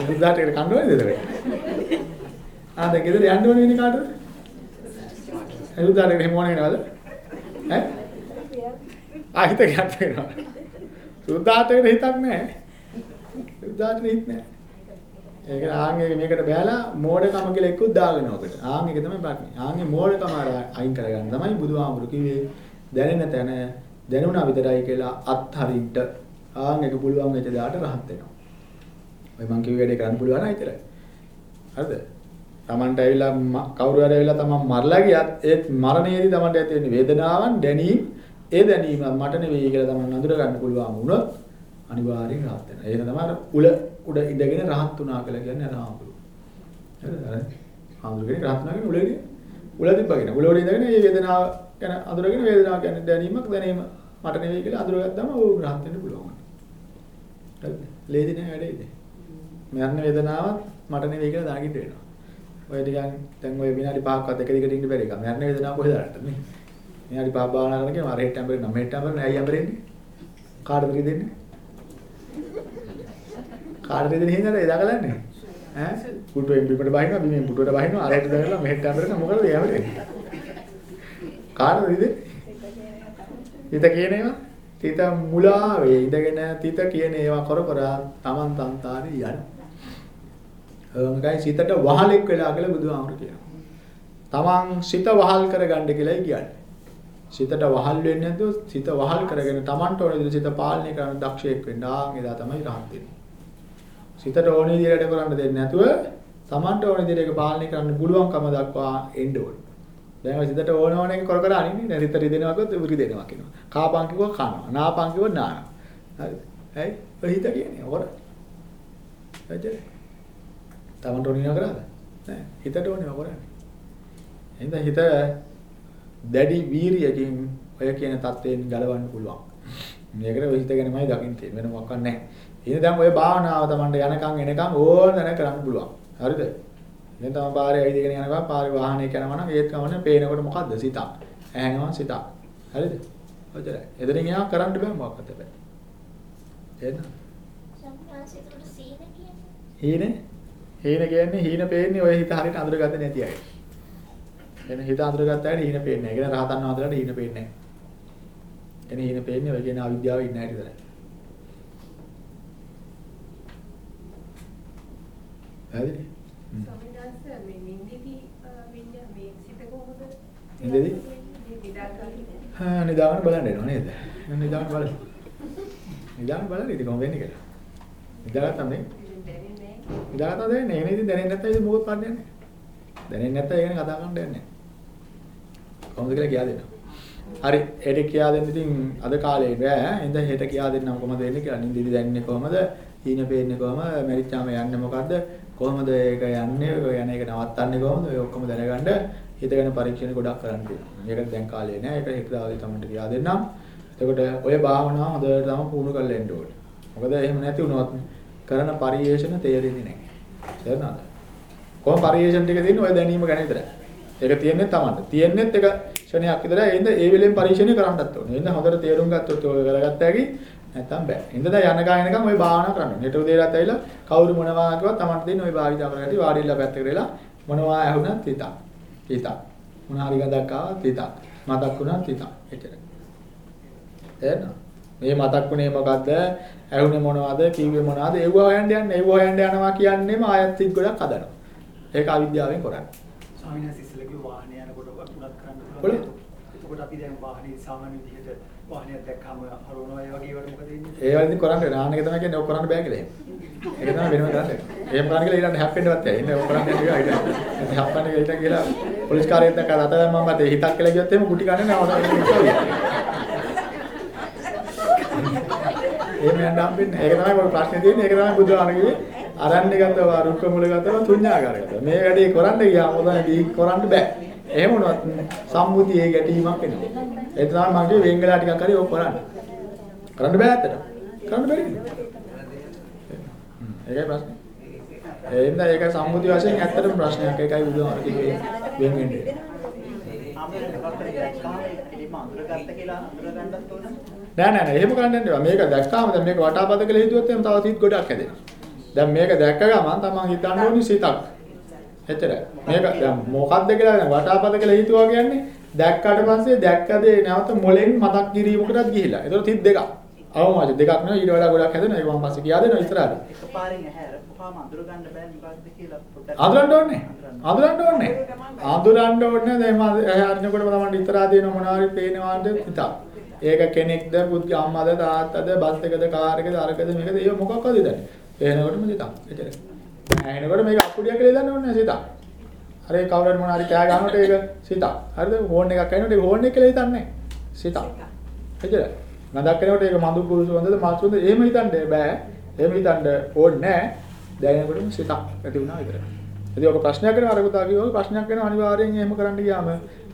සුද්ධාට කල් කන්න ඕනේද ඒක? ආ දැන් ගෙදර යන්න ඕනේ වෙන්නේ කාටද? සුද්ධාට එහෙම ඕනේ නේද? ඈ? ආ හිත ගැට වෙනවා. සුද්ධාටේට හිතක් නැහැ. සුද්ධාටේට හිත නැහැ. ඒක ආන්ගේ මේකට බෑලා මෝඩකම කියලා එක්කුත් දාගෙන ඔකට. ආන් එක තමයි ප්‍රශ්නේ. ආන්ගේ මෝඩකම අර අයින් කරගන්න තමයි බුදුහාමුදුරු කිව්වේ දැනෙන තැන දැනුණා විතරයි කියලා අත්හරින්න. ආන් එක පුළුවන් වෙච්ච දාට රහත් වෙනවා. ඔය මං කිව්ව වැඩේ කරන්න පුළුවන් නේද? හරිද? Tamanට ඇවිල්ලා කවුරු හරි ඇවිල්ලා Taman මරලා ගියත් ඒත් මරණයේදී Tamanට ඇති වෙන වේදනාවන් දැනීම ඒ දැනීම මට නෙවෙයි කියලා Taman අඳුර ගන්න පුළුවන් වුණොත් අනිවාර්යෙන් rahat වෙනවා. ඒක තමයි උල උඩ ඉඳගෙන rahat වුණා කියලා කියන්නේ අර ආඳුරු. හරිද? අර ආඳුරුගේ rahat වුණා කියන්නේ උලේදී උල තිබ්බගෙන. උල උඩ ඉඳගෙන මේ වේදනාව ගැන අඳුරගෙන වේදනාව කියන්නේ දැනීමක් දැනීම මට නෙවෙයි කියලා අඳුරගත්තාම ඕ rahat වෙන්න පුළුවන්. හරිද? ලේදි නෑ වැඩේද? මරණ වේදනාවත් මට නෙවෙයි කියලා දාගින්න වෙනවා. ඔය ටිකන් දැන් ඔය විනාඩි 5ක්වත් එක දිගට ඉන්න බැරි එක. මරණ වේදනාව කොහෙද ගන්නද මේ? විනාඩි 5 භාවනා කරන කෙනා අර හෙට ඇඹරෙන්න නම් හෙට ඇඹරෙන්න ඇයි ඇඹරෙන්නේ? කාටද රිදෙන්නේ? කාටද රිදෙන්නේ හින්දාද ඒ දකලන්නේ? ඈ පුටුවෙන් බිමට බහිනවා බිමෙන් පුටුවට බහිනවා අර හෙට දාගලා මෙහෙට ඇඹරෙන්න මොකද ඒ ඇඹරෙන්නේ? කාටද රිදෙන්නේ? හිත කියන ඒවා තිත මුලාවේ ඉඳගෙන තිත කියන ඒවා කර කර තමන් තන්තාරේ යන. ඒකයි සිතට වහලෙක් වෙලා කියලා බුදුහාමුදුරු කියනවා. තමන් සිත වහල් කරගන්න කියලායි කියන්නේ. සිතට වහල් වෙන්නේ නැතුව සිත වහල් කරගෙන තමන්ට ඕන විදිහට සිත පාලනය කරන දක්ෂයෙක් වෙන්න ආන් එදා තමයි රහත් වෙන්නේ. සිතට ඕන විදිහට කරන්න දෙන්නේ නැතුව Tamanට ඕන විදිහට ඒක පාලනය කරන්න පුළුවන්කම දක්වා එන්න ඕනේ. දැන් ඔය සිතට ඕන ඕන එක කර කර අනින්නේ නැහැ. සිත රිදෙනවා කිව්වොත් රිදෙනවා කියනවා. කාපන් කිව්වොත් කනවා. නාපන් කිව්වොත් නානවා. හරිද? ඇයි? ඔය හිත කියන්නේ හොර. එච්චරයි. Tamanට ඕන නේද කරාද? නෑ. හිතට ඕනේ කරන්නේ. එහෙනම් හිත දැඩි වීරියකින් ඔය කියන தත්ත්වයෙන් ගලවන්න පුළුවන්. මේකට ඔය හිත ගැනමයි දකින්න තියෙන්නේ. වෙන මොකක් නැහැ. ඉතින් දැන් ඔය භාවනාව Tamanට යනකම් එනකම් ඕන දැන කරන්න පුළුවන්. හරිද? දැන් තමයි පාරේ ඇවිදගෙන යනකම් පාරේ වාහනයක යනවා නම් ඒත් කමන්නේ පේනකොට මොකද්ද සිතක්. ඇහෙනවා සිතක්. හරිද? ඔච්චරයි. එතනින් එහා කරන්න බෑ මොකක්ද බෑ. එහෙනම් සම්මාසිතුට සීන කියන්නේ හීනේ හීන කියන්නේ හීන පේන්නේ ඔය හිත හරියට අඳුරගත්තේ නැති අය. එන හිත අඳුරගත්ත අයට හීන පේන්නේ නැහැ. ඒ කියන්නේ රහතන් වහන්සේලාට හීන පේන්නේ නැහැ. එනේ හීන පේන්නේ ඔය කියන අවිද්‍යාව ඉන්න හැටි විතරයි. ස්වාමීන් වහන්සේ මේ නින්දිදී විඤ්ඤා මේ සිත කොහොමද? නින්දේදී? හා නිදාගෙන බලන්න එනවා නේද? නිදාගෙන බලන්න. නිදාගෙන බලන්න ඉතින් කොහොම වෙන්නේ කියලා. නිදාගත්තම නේ. දැනෙන්නේ නිදාගත්තා දැනෙන්නේ. එහෙනම් ඉතින් දැනෙන්නේ නැත්නම් ඉතින් මොකක් පාන්නේ නැහැ. දැනෙන්නේ නැත්නම් ඒ ගැන කතා කරන්න යන්නේ නැහැ. කොහොමද කියලා කියා දෙන්න. හරි හෙට කියා දෙන්න ඉතින් අද කාලේ බෑ. ඉඳ හෙට කියා දෙන්නම් කොහමද වෙන්නේ කියලා. නින්දෙදි දැනෙන්නේ කොහමද? හීන පේන්නේ කොහමද? මැරිච්චාම යන්නේ මොකද්ද? කොහොමද ඒක යන්නේ? ඔය යන එක නවත්තන්නේ කොහොමද? ඔය ඔක්කොම දැනගන්න හිත ගැන පරීක්ෂණ ගොඩක් කරන්න තියෙනවා. මේකට දැන් කාලේ නෑ. ඒක හෙට දවසේ තමයි කියා දෙන්නම්. එතකොට ඔය භාවනාව හොඳට තමයි පුහුණු කරලා එන්න ඕනේ. මොකද එහෙම නැති වුණොත් කරන පරිේෂණ තේරෙන්නේ නැහැ. තේරුණාද? කොහොම පරිේෂණ ටික තියෙන්නේ ඔය දැනීම ගැන විතරයි. ඒක තියෙන්නේ තමන්ට. තියෙන්නේත් එක ක්ෂණයක් විතරයි. එහෙනම් ඒ වෙලෙන් පරිශ්‍රණය කරන්නත් ඕනේ. එහෙනම් හොඳට තේරුම් ගත්තොත් ඔය කරගත්ත හැකි නැත්තම් බෑ. එහෙනම් දැන් යන ගායනකම් ඔය භාවනා කරන්න. හෙට උදේට ඇවිල්ලා කවුරු මොනවා කිව්වත් තමන්ට දෙන්නේ ඔය භාවිතා කරගatti වාඩිලා පැත්තකට වෙලා මොනවා ඇහුණත් හිතා. හිතා. මොන හරි ගඳක් ආවත් හිතා. මතක් වුණත් හිතා. එච්චරයි. එහෙනම් මේ මතක් වුණේ මොකද්ද? ඇහුනේ මොනවද? කිව්වේ මොනවද? ඒව හොයන්න යන්නේ. ඒව හොයන්න යනවා කියන්නේම ආයත් සිත් ගොඩක් හදනවා. ඒක අවිද්‍යාවෙන් කරන්නේ. ස්වාමීන් වහන්සේ ඉස්සෙල්ලා වාහනේ යනකොට උනත් කරන්න පුළුවන්. එතකොට අපි දැන් වාහනේ සාමාන්‍ය වාහනයක් දැක්කම හරවනවා ඒ වගේ ඒවට මොකද වෙන්නේ? ඒ වලින් කරන්නේ නාන්න එක තමයි කියන්නේ ඔක් කරන්න බෑ කියලා එහෙම. ඒක තමයි වෙනම කරන්නේ. එහෙම කරන්න කියලා ඊළඟට හැප්පෙන්නවත් බෑ. ඉන්නේ ඔක් කරන්න යනවා ඊට. හැප්පන්නේ කියලා ඊට කියලා පොලිස් කාර්යයක් දැක්කම අත දැම්මම මත හිතක් කියලා කිව්වොත් එහෙම කුටි කන්නේ නැහැ. එහෙම යන්න හම්බෙන්නේ. ඒක තමයි ඔය ප්‍රශ්නේ තියෙන්නේ. ඒක තමයි බුදුහාම කිව්වේ. අරන්නේ ගතව රුක්ක මුල ගතව තුඤ්ඤාකාරගත. මේ වැඩේ කරන්න ගියාම මොකද දී කරන්න බෑ. එහෙම වුණොත් සම්මුතියේ ගැටීමක් වෙනවා. ඒ තමයි මම කිව්වේ වෙංගලා ටිකක් හරි ඕක කරන්න. කරන්න බෑ ඇත්තට. කරන්න බැරි නේද? ඒකයි ප්‍රශ්නේ. ඒ හින්දා ඒක සම්මුති වශයෙන් ඇත්තටම ප්‍රශ්නයක්. ඒකයි බුදුහාම කිව්වේ වෙන් වෙන්නේ. නෑ නෑ නෑ එහෙම කරන්න යන්න එපා. මේක දැක්කාම දැන් මේක වටාපත කියලා හිතුවොත් එහෙනම් තව සිත් ගොඩක් හැදෙනවා. දැන් මේක දැක්ක ගමන් තමන් හිතන්න ඕනි සිතක්. එච්චරයි. මේක දැන් මොකක්ද කියලා දැන් වටාපත කියලා හිතුවා කියන්නේ දැක්කට පස්සේ දැක්ක දේ නැවත මොලෙන් මතක් කිරීමකටත් ගිහිලා. ඒතකොට සිත් දෙකක්. අවමාජ දෙකක් නෙවෙයි ඊට වඩා ගොඩක් හැදෙනවා. ඒක මම පස්සේ කියා දෙනවා ඉස්සරහට. එකපාරෙන් ඇහැර කොහොම අඳුර ගන්න බෑ මොකක්ද කියලා පොඩ්ඩක් අඳුරන්න ඕනේ. අඳුරන්න ඕනේ. අඳුරන්න ඕනේ දැන් මම අරිනකොට තමයි ඉතරා දෙන මොනවාරි පේනවාද හිතා. ඒක කෙනෙක්ද පුද්ගල අම්මද තාත්තද බස් එකද කාර් එකද අරකද මේකද ඒව මොකක්වද ඉතින්. පේනකොටම හිතා. එච්චරයි. ඇහෙනකොට මේක අප්පුඩියක් කියලා දන්න ඕනේ සිතා. අර ඒ කවුරුහරි මොනාරි කෑ ගන්නකොට ඒක සිතා. හරිද? ෆෝන් එකක් ඇහෙනකොට ඒක ෆෝන් එක කියලා හිතන්නේ සිතා. එච්චරයි. නදක් කරනකොට ඒක මඳු කුරුසු හොඳද මාස් හොඳද එහෙම හිතන්නේ බෑ. එහෙම හිතන්න ඕනේ නෑ. දැනෙනකොටම සිතක් ඇති වුණා විතරයි. ඉතින් ඔක ප්‍රශ්නයක් වෙනවා අර පුතා කිව්වා ප්‍රශ්නයක් වෙනවා අනිවාර්යෙන් එහෙම කරන්න ගියාම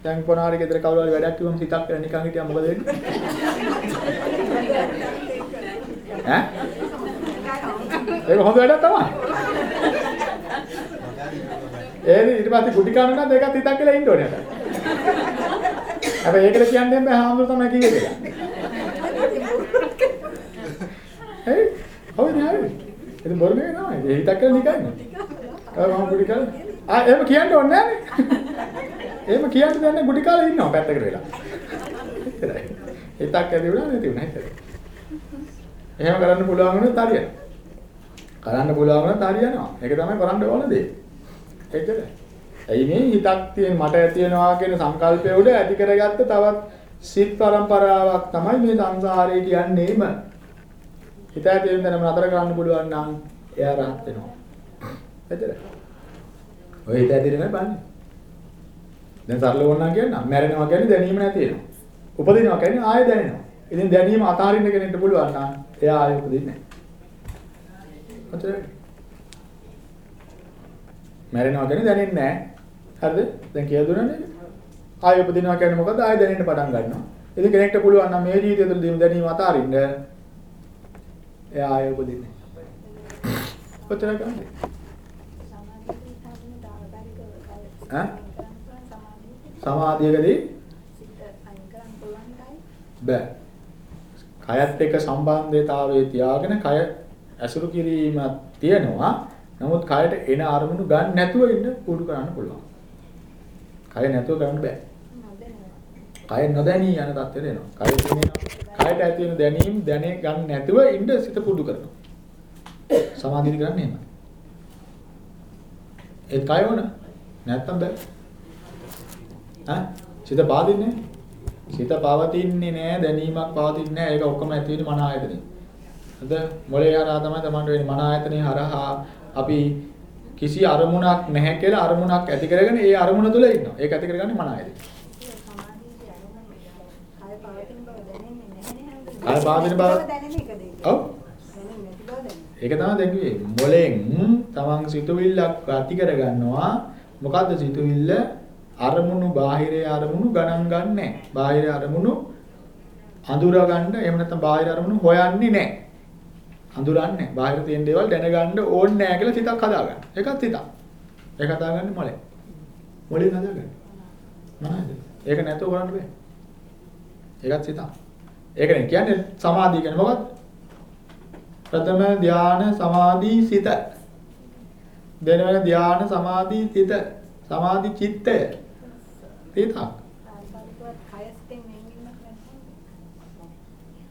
දැන් කොනාරි ගෙදර කවුරු හරි වැඩක් කිව්වම සිතක් කරලා නිකන් හිටියා මොකද වෙන්නේ? ඈ? ඒක හොඳ වැඩක් තමයි. එහෙනම් ඊට පස්සේ කුටි කන නම් දෙකක් හිතක් කියලා ඉන්න ඕනේ. හැබැයි ඒකට කියන්නේ බෑ හාමුදුර තමයි කිව්වේ කියලා. හරි? හොයි නෑ. ඒක බොරු නෙවෙයි නෑ. ඒ හිතක් කියලා නිකන්. ආ මම කුටි කන. ආ එහෙම කියන්න ඕනේ නෑනේ. එහෙම කියන්න දෙන්නේ කුටි කාලේ ඉන්නවා පැත්තකට වෙලා. හිතක් ඇති වුණා නැති වුණා එච්චරයි. එහෙම කරන්න පුළුවන් වුණොත් හරියනවා. කරන්න පුළුවන් වුණොත් හරියනවා. ඒක තමයි කරන්න ඕන දේ. එච්චරයි. ඇයි මේ හිතක් තියෙන මට ඇති වෙනවා කියන සංකල්පය උඩ ඇති කරගත්ත තවත් සිත් පරම්පරාවක් තමයි මේ සංසාරේ කියන්නේම. හිත ඇති වෙන තැනම නතර කරන්න පුළුවන් නම් එයා rahat වෙනවා. එතන. ඔය හිත ඇදිරෙන්නේ බලන්න. දැන් සරල වුණා කියන්න මැරෙනවා කියන්නේ දැනීම නැති වෙනවා. උපදිනවා කියන්නේ ආයෙ දැනෙනවා. ඉතින් දැනීම අතාරින්න කෙනෙක්ට පුළුවන් නම් එයා ආයෙ උපදින්නේ නැහැ. මැරෙනවා කියන්නේ දැනෙන්නේ නැහැ. හරිද? දැන් කියලා දුන්නනේ. ආයෙ උපදිනවා කියන්නේ මොකද්ද? ආයෙ දැනෙන්න පටන් ගන්නවා. ඉතින් කෙනෙක්ට පුළුවන් නම් මේ ජීවිතය තුළදීම දැනීම අතාරින්න එයා ආයෙ උපදින්නේ. කොච්චර ගන්නද? ඈ? සමාධියකදී බෑ. කයත් එක්ක සම්බන්ධතාවයේ තියාගෙන කය ඇසුරු කිරීම තියෙනවා. නමුත් කයට එන අරමුණු ගන්න නැතුව ඉන්න පුරුදු කරන්න පුළුවන්. කය නැතුව කරන්න බෑ. කය නොදැනී යන තත්ත්වෙට එනවා. කය. කයට ඇති වෙන දැනීම් දැනේ ගන්න නැතුව ඉන්න සිත පුරුදු කරනවා. සමාධිය කරන්නේ එහෙමයි. ඒ කය වුණ නැත්තම් බෑ. ඈ සිත පාදින්නේ සිත පවතින්නේ නෑ දැනීමක් පවතින්නේ නෑ ඒක ඔක්කොම ඇති වෙන්නේ මන ආයතනේ. හද මොලේ හරහා තමයි තමන්ට වෙන්නේ මන ආයතනේ හරහා අපි කිසි අරමුණක් නැහැ කියලා අරමුණක් ඇති කරගෙන ඒ අරමුණ තුල ඉන්නවා. ඒක ඇති කරගන්නේ මන ආයතනේ. කය පවතින බව ඔව් ඒක තමයි දැක්ුවේ මොලෙන් තමන් සිතුවිල්ලක් ඇති කරගන්නවා මොකද්ද සිතුවිල්ල අරමුණු බාහිරේ අරමුණු ගණන් ගන්නෑ. බාහිර අරමුණු අඳුර ගන්න එහෙම නැත්නම් බාහිර අරමුණු හොයන්නේ නැහැ. අඳුරන්නේ බාහිර තියෙන දේවල් දැනගන්න ඕනේ නැහැ කියලා සිතක් හදාගන්න. ඒකත් සිතක්. ඒක හදාගන්නේ මොලේ. මොලේ හදාගන්න. නේද? ඒක නැතුව කරන්න බෑ. ඒකත් සිතක්. ඒකනේ කියන්නේ සමාධිය කියන්නේ මොකක්ද? ප්‍රථම ධාන සමාධි සිත. දෙනවන ධාන සමාධි සිත. සමාධි චිත්තය. සිතක්.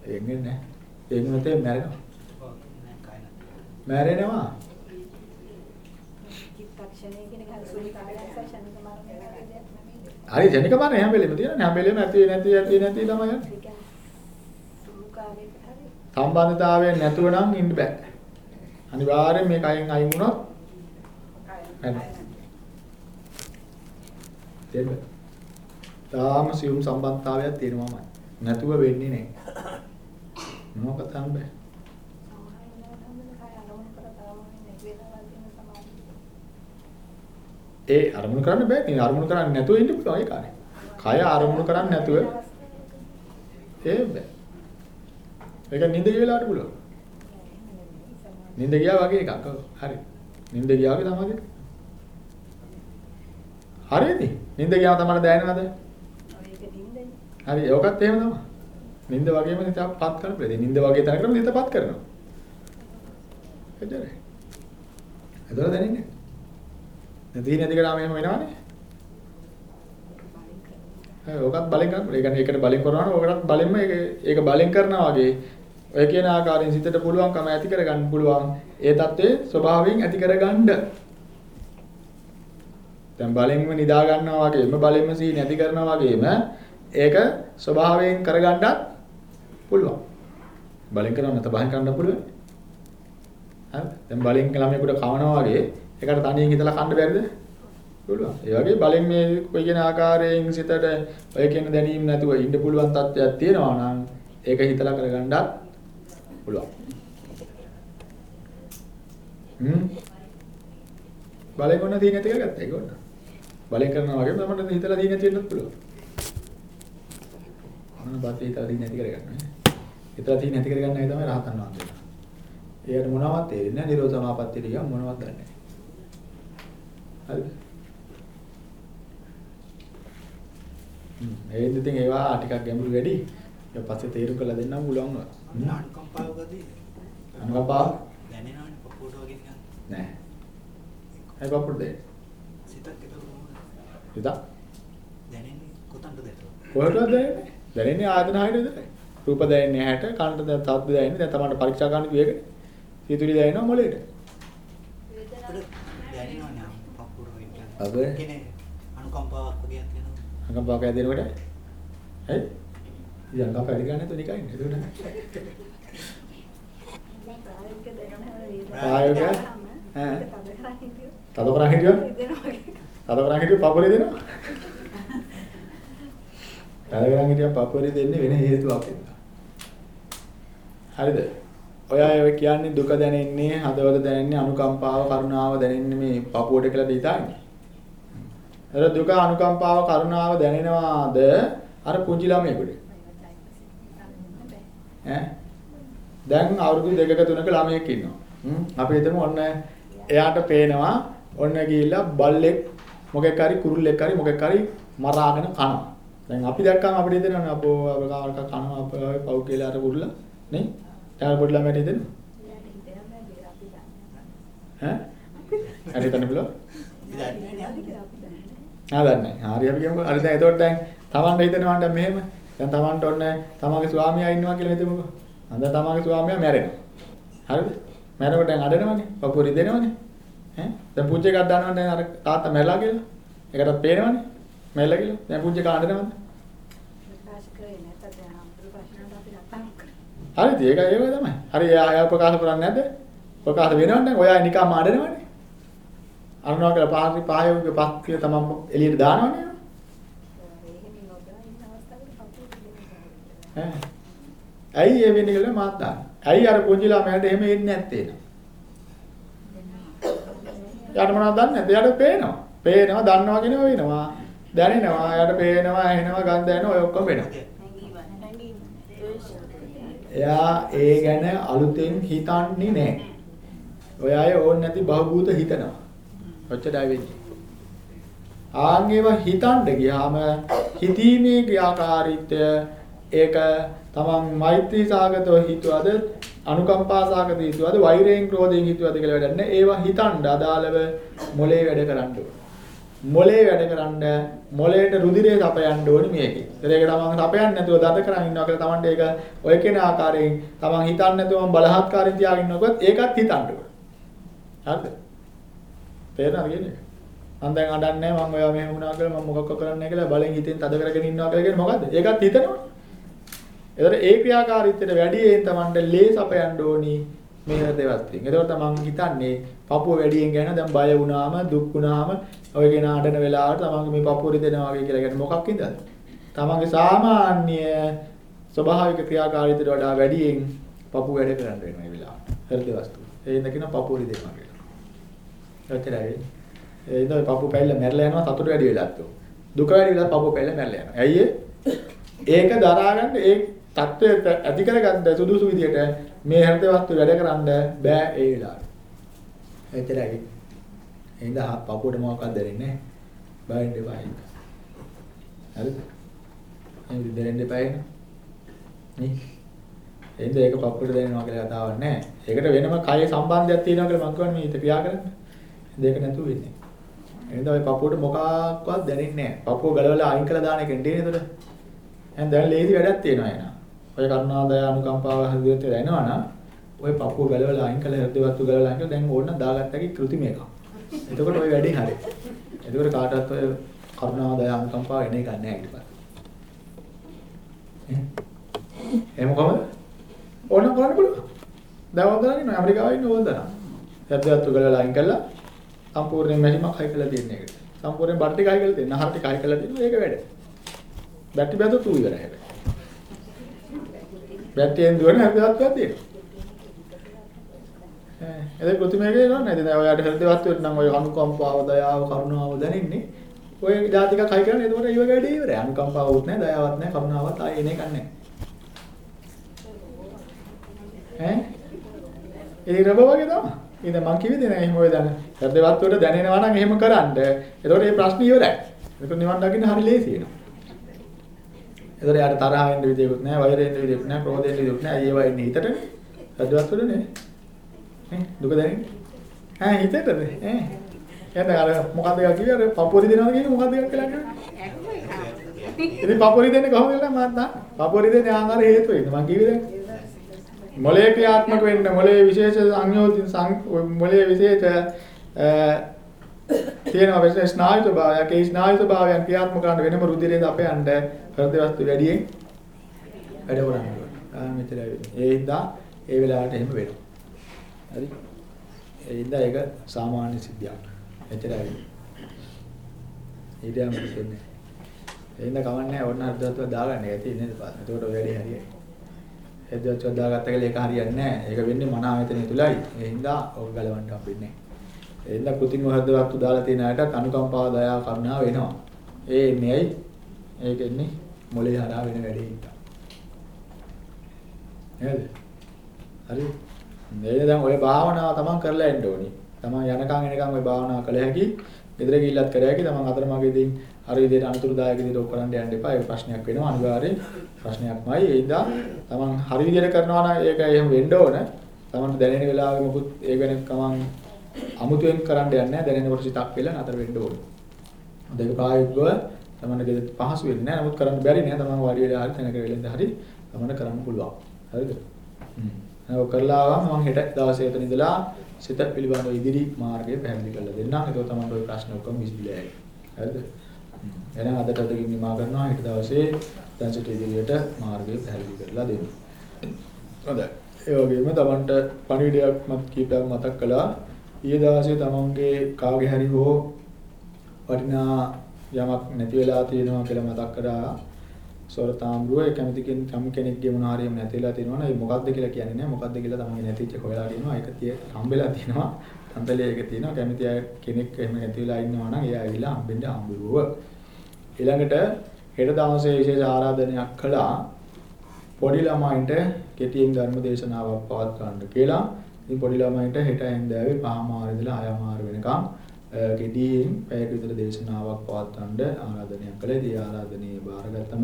එන්නේ නැහැ. ඒක නැතේ මැරෙනවා. මැරෙනවා. හරි ජනික මරණය හැම වෙලෙම තියෙනනේ හැම වෙලෙම ඇති නැති ඇති නැති තමයි යන්නේ. සම්බන්ධතාවයක් නැතුව නම් ඉන්න බෑ. අනිවාර්යෙන් මේ කයෙන් අයින් වුණොත් දෙන්න. තාම සියුම් සම්බන්ධතාවයක් තියෙනවාමයි. නැතුව වෙන්නේ නැහැ. මොනවද කරන්න බෑ. ඒ අරමුණු කරන්න බෑ. ඉතින් අරමුණු කරන්නේ නැතුව ඉන්න පුළුවන් ඒ කාර්යය. කය අරමුණු කරන්නේ නැතුව ඒ බෑ. ඒක නිින්ද ගිය වෙලාවට පුළුවන්. නිින්ද ගියා වගේ එකක්. හරි. නිින්ද ගියා වගේ තමයි. හරිද? නිින්ද ගියාම තමයි දැනෙනවද? හරි. ඒකත් එහෙම තමයි. නිින්ද වගේම හිතපත් කරන්න බෑ. නිින්ද වගේ තැනකට හිතපත් කරනවා. එදරේ. එදර දැනෙන්නේ. දැන් තීන දිගටම එහෙම වෙනවනේ. හරි ඕකත් බලෙන් කරන්න. ඒ කියන්නේ ඒකට බලෙන් කරනවා නම් ඕකටත් බලෙන්ම ඒක ඒක බලෙන් කරනවා වගේ ඔය කියන ආකාරයෙන් සිතට පුළුවන්කම ඇති කරගන්න පුළුවන් ඒ தત્ත්වයේ ස්වභාවයෙන් ඇති කරගන්න. දැන් බලෙන්ම නිදා ගන්නවා වගේම බලෙන්ම සී නැති කරනවා වගේම ඒක ස්වභාවයෙන් කරගන්නත් පුළුවන්. බලෙන් කරනවා නැත්නම් බහින් කරන්න පුළුවන්. හරි. දැන් බලෙන් ළමයෙකුට කවනවා වගේ ඒකට තනියෙන් හිතලා කන්න බැරිද? පුළුවන්. ඒ වගේ බලෙන් මේ කොයි කියන ආකාරයෙන් සිතට ඔය කියන දැනීම නැතුව ඉන්න පුළුවන් තත්ත්වයක් තියෙනවා නම් ඒක හිතලා කරගන්නත් පුළුවන්. හ්ම්. බලෙන් ඔන්න තියෙන ඇති කරගත්තා ඒක ඔන්න. බලෙන් කරනවා වගේම තමයි හිතලා තියෙන ඇති වෙන්නත් පුළුවන්. මොන බත් හිතලා තියෙන ඇති කරගන්න. හිතලා තියෙන ඇති කරගන්න අය තමයි රහතන් වහන්සේලා. ඒකට මොනවත් තේරෙන්නේ නැහැ නිරෝධ සමාපත්තිය ටික මොනවත් දන්නේ නැහැ. හරිද? හ්ම් ඒ ඉතින් ඒවා ටිකක් ගැඹුරු වැඩි. ඊට පස්සේ තේරුම් කරලා දෙන්නම් පුළුවන්. අනුකම්පාවකදී අනුකම්පාව දැනෙනවනේ පපුවට වගේ නිකන්. නෑ. ඒ පපුවට දෙන්න. සිතක් ඒක කොහොමද? හිත දැනෙන්නේ කොතනද දැනෙන්නේ? කොහෙටද දැනෙන්නේ? දැනෙන්නේ ආයතන හයද විතරයි. රූප දැනෙන්නේ ඇහැට, කනට දැන් ශබ්ද දැනෙන්නේ. දැන් තමයි පරීක්ෂා කරන්න කිව්වේකනේ. සීතුලි දැනෙනවා මොලේට. දැනෙනවනේ කියන්නේ අනුකම්පාවක් වගේ තියෙනවා. අංගම්පාකය දෙනකොට ඇයි? ඉතින් අංගම්පාක වැඩි ගන්න නැතුව නිකන් ඉන්නේ. ඒක ප්‍රායෝගික? ඈ. තද කරා හිටියෝ තද කරන් හිටියොත් තද කරන් හිටියොත් පපුරේ දෙනවා. තද කරන් හිටියොත් පපුරේ දෙන්නේ වෙන හේතුවක් හින්දා. හරිද? ඔය අය කියන්නේ දුක දැනෙන්නේ, හදවත දැනෙන්නේ, අනුකම්පාව, කරුණාව දැනෙන්නේ මේ පපුවට කියලා හිතාන්නේ. අර දුක, අනුකම්පාව, කරුණාව දැනෙනවාද අර පුංචි ළමයෙකුට? ඈ දැන් අවුරුදු දෙකක තුනක ළමයෙක් ඉන්නවා. හ්ම් අපි හිතමු ඔන්න එයාට පේනවා ඔන්න ගිහිල්ලා බල්ලෙක් මොකෙක් හරි කුරුල්ලෙක් හරි මොකෙක් හරි මරාගෙන කනවා. දැන් අපි දැක්කම අපිට හිතෙනවනේ අපෝ අපකාරක කනවා අපෝ පව් කියලා අර කුරුල්ලා නේ? ඊට පොඩි ළමයට හිතෙනවා. ඈ? හරි හිතන්න බලන්න. ආ දන්නේ. හරි අපි කියමුකෝ. හරි දැන් එතකොට දැන් Tamanට හිතෙනවා නම් මෙහෙම. දැන් Tamanට ඔන්න තමන්ගේ ස්වාමියා ඉන්නවා කියලා හිතමුකෝ. අද තමන්ගේ ස්වාමියා මැරෙනවා. හරිද? මැරෙනකොට දැන් අඬනවනේ. පපුව රිදෙනවනේ. ඈ? දැන් පුංචි එකක් දන්නවනේ දැන් අර තාත්තා මැරලා කියලා. ඒකටත් පේනවනේ. මැරලා කියලා. දැන් පුංචි එකා අඬනවද? ප්‍රකාශ කරේ නැත්නම් දැන් අම්බුරු ප්‍රශ්නට අපි නැත්තම් කරා හරිද? ඒක ඒව තමයි. හරි එයා එයා ප්‍රකාශ කරන්නේ නැද්ද? ප්‍රකාශ වෙනවන්නේ. ඔයා නිකම්ම අඬනවනේ. අරනවා කියලා පාරි පායෝගේ පස් කියලා තමන් එළියට දානවනේ. නොදා. ඇයි ඒ වෙන්නේ කියලා මාත් දාන්නේ. ඇයි අර පුංචි ළමයාට එහෙම එන්නේ නැත්තේ නෝ? යාට මොනවද දන්නේ නැද්ද? යාට පේනවා. පේනවා, දන්නවා කියන වෙනවා. දැනෙනවා, යාට පේනවා, ඇහෙනවා, ගඳ දැනෙනවා, ඔය ඔක්කොම වෙනවා. එයා ඒ ගැන අලුතෙන් හිතන්නේ නැහැ. ඔය අය ඕන් නැති බහූත හිතනවා. ඔච්චරයි වෙන්නේ. ආන්ගේව හිතන්න ගියාම හිතීමේ ක්‍රියාකාරීත්වය ඒක තමන් මෛත්‍රී සාගතව හිතුවද අනුකම්පා සාගතව හිතුවද වෛරයෙන් ක්‍රෝධයෙන් හිතුවද කියලා වැඩක් නැහැ. ඒවා හිතන්න අදාළව මොලේ වැඩ කරන්න ඕන. මොලේ වැඩ කරන්න මොලේට රුධිරය සපයන්න ඕනේ මේකේ. ඒක තමන් සපයන්නේ නැතුව දත කරන් ඉන්නවා කියලා තමන්ට ඒක ඔය කියන ආකාරයෙන් තමන් හිතන්නේ නැතුව බලහත්කාරයෙන් තියාගෙන ඉන්නකොත් ඒකත් හිතන්න ඕනේ. හරිද? තේරෙනවද කියන්නේ? මම දැන් අඬන්නේ නැහැ මම ඔයා මෙහෙම වුණා කියලා මම මොකක්ද කරන්නේ කියලා බලෙන් හිතෙන් තද කරගෙන ඉන්නවා කියලා කියන්නේ මොකද්ද? ඒකත් හිතනවා. ඒතර ඒ ක්‍රියාකාරීත්වයට වැඩියෙන් Tamanට ලේස අපයන්න ඕනි මේ හෘදේවස්ත්‍රියෙන්. ඒතකොට තමන් හිතන්නේ පපුව වැඩියෙන් ගැන දැන් බය වුණාම දුක් වුණාම ඔය කියන අඬන වෙලාවට තමන්ගේ මේ පපුව රිදෙනවා වගේ කියලා කියන්නේ මොකක් ඉඳලාද? තමන්ගේ සාමාන්‍ය ස්වභාවික ක්‍රියාකාරීත්වයට වඩා වැඩියෙන් පපුව වැඩ කරන්න වෙනවා මේ වෙලාවට. හෘදේවස්ත්‍රිය. ඒ ඉඳ කියන පපුව රිදෙනවා කියලා. ඔච්චරයි. ඒ ඉඳ පපුව පැල්ල මැරලා යනවා සතුට වැඩි වෙලාත් දුක වැඩි වෙලාත් පපුව පැල්ල මැරලා යනවා. ඇයි ඒක දරාගන්න ඒ தත්වයට ඇති කරගන්න සුදුසු විදියට මේ හෘද වස්තු වැඩ කරන්න බෑ ඒ වෙලාවට. එච්චරයි. එහෙනම් පපුවට මොකක්වත් දැනෙන්නේ නැහැ. බයින්ද බයි. හරිද? එහෙනම් දැනෙන්න එපා එහෙනම්. නේ? එහෙනම් ඒක පපුවට දැනෙනවා කියලා කතාවක් නැහැ. ඒකට වෙනම කය සම්බන්ධයක් තියෙනවා කියලා මම කියන්නේ මේ හිත ක්‍රියා කරන්නේ. දෙක නැතුව වෙන්නේ. එහෙනම් ඔය පපුවට මොකක්වත් දැනෙන්නේ නැහැ. පපුව ගලවලා අයින් කළා දාන එක නෙන්නේ නේද? එහෙනම් දැන් ලේසි වැඩක් තියෙනවා එහෙනම්. ඔය කරුණාදය අනුකම්පාව හරියට දැනෙනවා නම් ඔය පපුව ගලවලා අයින් කළා හෘද වස්තු ගලවලා අයින් කළා දැන් ඕන්න දාගත්තගේ කෘතිම එකක්. එතකොට ওই වැඩේ හරි. එතකොට කාටවත් ඔය කරුණාදය අනුකම්පාව එන එකක් නැහැ ඊට පස්සේ. එහෙම කොහමද? ඕන කරන්න පුළුවන්. දැන් වන්දනාගෙන ඇමරිකාවේ ඉන්න වන්දනා. හෘද වස්තු ගලවලා අයින් කළා සම්පූර්ණයෙන් මැෂිමක් හයි කරලා තියෙන එකට. සම්පූර්ණයෙන් බට් ටික හයි කරලා තියෙන. නහර ටික හයි කරලා තියෙනවා ඒක වැඩ. බැටරි බැලුවොත් ඌ ඉවරයි හැබැයි. බැටරියෙන් දුවන හෘදවත්තුවක් තියෙනවා. ඈ ඒක ප්‍රතිමේකේ නෝ නේද? දැන් ඔයාලට හෘදවත්තුවට නම් ඔය අනුකම්පාව, දයාව, කරුණාව දැනෙන්නේ. ඔය જાතිකක් හයි කරන්නේ එතකොට ඊව වැඩේ ඉවරයි. අනුකම්පාවවත් නැහැ, දයාවක් නැහැ, කරුණාවක් ආයේ එන එකක් නැහැ. ඈ? ඒක රබ වගේ තමයි. ඉතින් මං කිව්වේ නෑ එහෙම ඔය දැන හෘදවත්තුවට දැනෙනවා නම් එහෙම කරන්න. එතකොට මේ ප්‍රශ්නේ ඉවරයි. ඒක නිවන් දකින්න හරි ලේසි වෙනවා. එතකොට යාට තරහ වෙන්න විදියකුත් නැහැ, වෛර වෙන්න විදියකුත් නැහැ, ක්‍රෝධ වෙන්න විදියකුත් නැහැ. ඒවා ඉන්නේ හිතටනේ. හදවත් වලනේ. ඈ දුක දැනෙන්නේ. ඈ හිතටද? ඈ. එහෙනම් අර මොකද්ද කියලා කිව්වේ අර පපුවරි දෙනවද කියන්නේ මොකද්ද කියලා කියන්නේ? ඉතින් පපුවරි දෙන්නේ කොහොමද කියලා මම දන්නේ. පපුවරි දෙන්නේ ආකාර හේතු වෙන්නේ. මම කිව්වේ දැන්. මොලේ ක්‍රියාත්මක වෙන්න මොලේ විශේෂ සංයෝජන මොලේ විශේෂ තියෙනවා වෙන ස්නායු ස්වභාවයක් ඒ ස්නායු ස්වභාවයන් ක්‍රියාත්මක කරන වෙනම රුධිරයේ අපයන්ට හෘද වස්තු වැඩියෙන් වැඩ කරන්නේ. ආ මෙතනයි වෙන්නේ. ඒ හින්දා ඒ වෙලාවට එහෙම වෙනවා. හරි? ඒ ඉඳ ඒක සාමාන්‍ය සිද්ධියක්. එච්චරයි. ඊට යම් දෙන්නේ. ඒ ඉඳ කවන්නේ ඕන්න හදවතව දාගන්න එක තියෙන්නේ නේද පාස්. එතකොට ඔය වැඩේ හරියයි. හදවතව දාගත්ත කියලා ඒක හරියන්නේ නැහැ. ඒක වෙන්නේ මන ආයතනය තුලයි. ඒ හින්දා ඕක ගලවන්න හම්බෙන්නේ නැහැ. ඒ හින්දා කෘතිම හදවතව දාලා තියෙන අයටත් අනුකම්පාව දයාව කරුණාව වෙනවා. ඒ එන්නේ ඇයි? ඒක එන්නේ මොලේ හරහා වෙන වැඩේ හින්දා. නේද? හරි. මේ දැන් ඔය භාවනාව තමන් කරලා එන්න ඕනි. තමන් යනකම් එනකම් ඔය භාවනාව කළ හැකි. ගෙදර ගිහිල්ලත් කර හැකි. තමන් අතරමඟදී හරි විදිහට අනුතුරුදායක විදිහට ඔක් කරන්න යන්න එපා. ඒක ප්‍රශ්නයක් වෙනවා අනිවාර්යෙන්. ප්‍රශ්නයක්මයි. ඒ හින්දා තමන් හරි විදිහට කරනවා නම් ඒක එහෙම වෙන්න ඕන. තමන්ට දැනෙන වෙලාවෙ මොකුත් ඒ වෙන කමන් අමුතුවෙන් කරන්න යන්නේ නැහැ. දැනෙනකොට සිතක් වෙලා නතර වෙන්න ඕන. දෙක ප්‍රායෝගිකව තමන්ට ගෙදර පහසු වෙන්නේ නැහැ. නමුත් කරන්න බැරි නෑ. තමන් වාඩි වෙලා හරි තැනක වෙලෙන්ද හරි තමන්ට කරන්න පුළුවන්. හරිද? හ්ම්. ඒක කරලා ආවම මම හෙට දවසේ එතන ඉඳලා සිත පිළිබඳව ඉදිරි මාර්ගය පැහැදිලි කරලා දෙන්නම්. ඒක තමයි ඔය ප්‍රශ්න ඔක්කොම විසඳලා යන්නේ. හරිද? එහෙනම් අදට අදකින් නිමා කරනවා. හෙට දවසේ දැන් සිට ඉදිරියට මාර්ගය පැහැදිලි කරලා දෙන්න. හොඳයි. ඒ වගේම Tamanට පණිවිඩයක් මත් කීපයක් මතක් කළා. ඊයේ දවසේ Tamanගේ කාගේ හරි හෝ වටිනා යමක් නැති වෙලා තියෙනවා කියලා මතක් කරා. සොරතාම්බුව ඒ කැමති කෙනෙක් කෙනෙක්ගේ මොන හරියම නැතිලා තියෙනවා ඒ මොකද්ද කියලා කියන්නේ නැහැ මොකද්ද කියලා තමයි නැතිච්ච හොයලා තියෙනවා ඒක තිය හම්බෙලා තියෙනවා තන්තලේ එක තියෙනවා කැමති අය කෙනෙක් එහෙම නැතිලා ඉන්නවා නම් එයා ඇවිල්ලා හම්බෙන්න හම්බුව ඊළඟට හෙට දවසේ විශේෂ ආරාධනයක් කළා පොඩි ළමයින්ට කෙටියෙන් ධර්ම දේශනාවක් පවත්වන්න කියලා ඉතින් පොඩි ළමයින්ට හෙට ඇඳාවේ පහමාර ඉඳලා හයමාර වෙනකම් කෙටියෙන් පැයක විතර දේශනාවක් පවත්වන්න ආරාධනයක් කළා. ඉතින් ආරාධනීය බාරගත්තම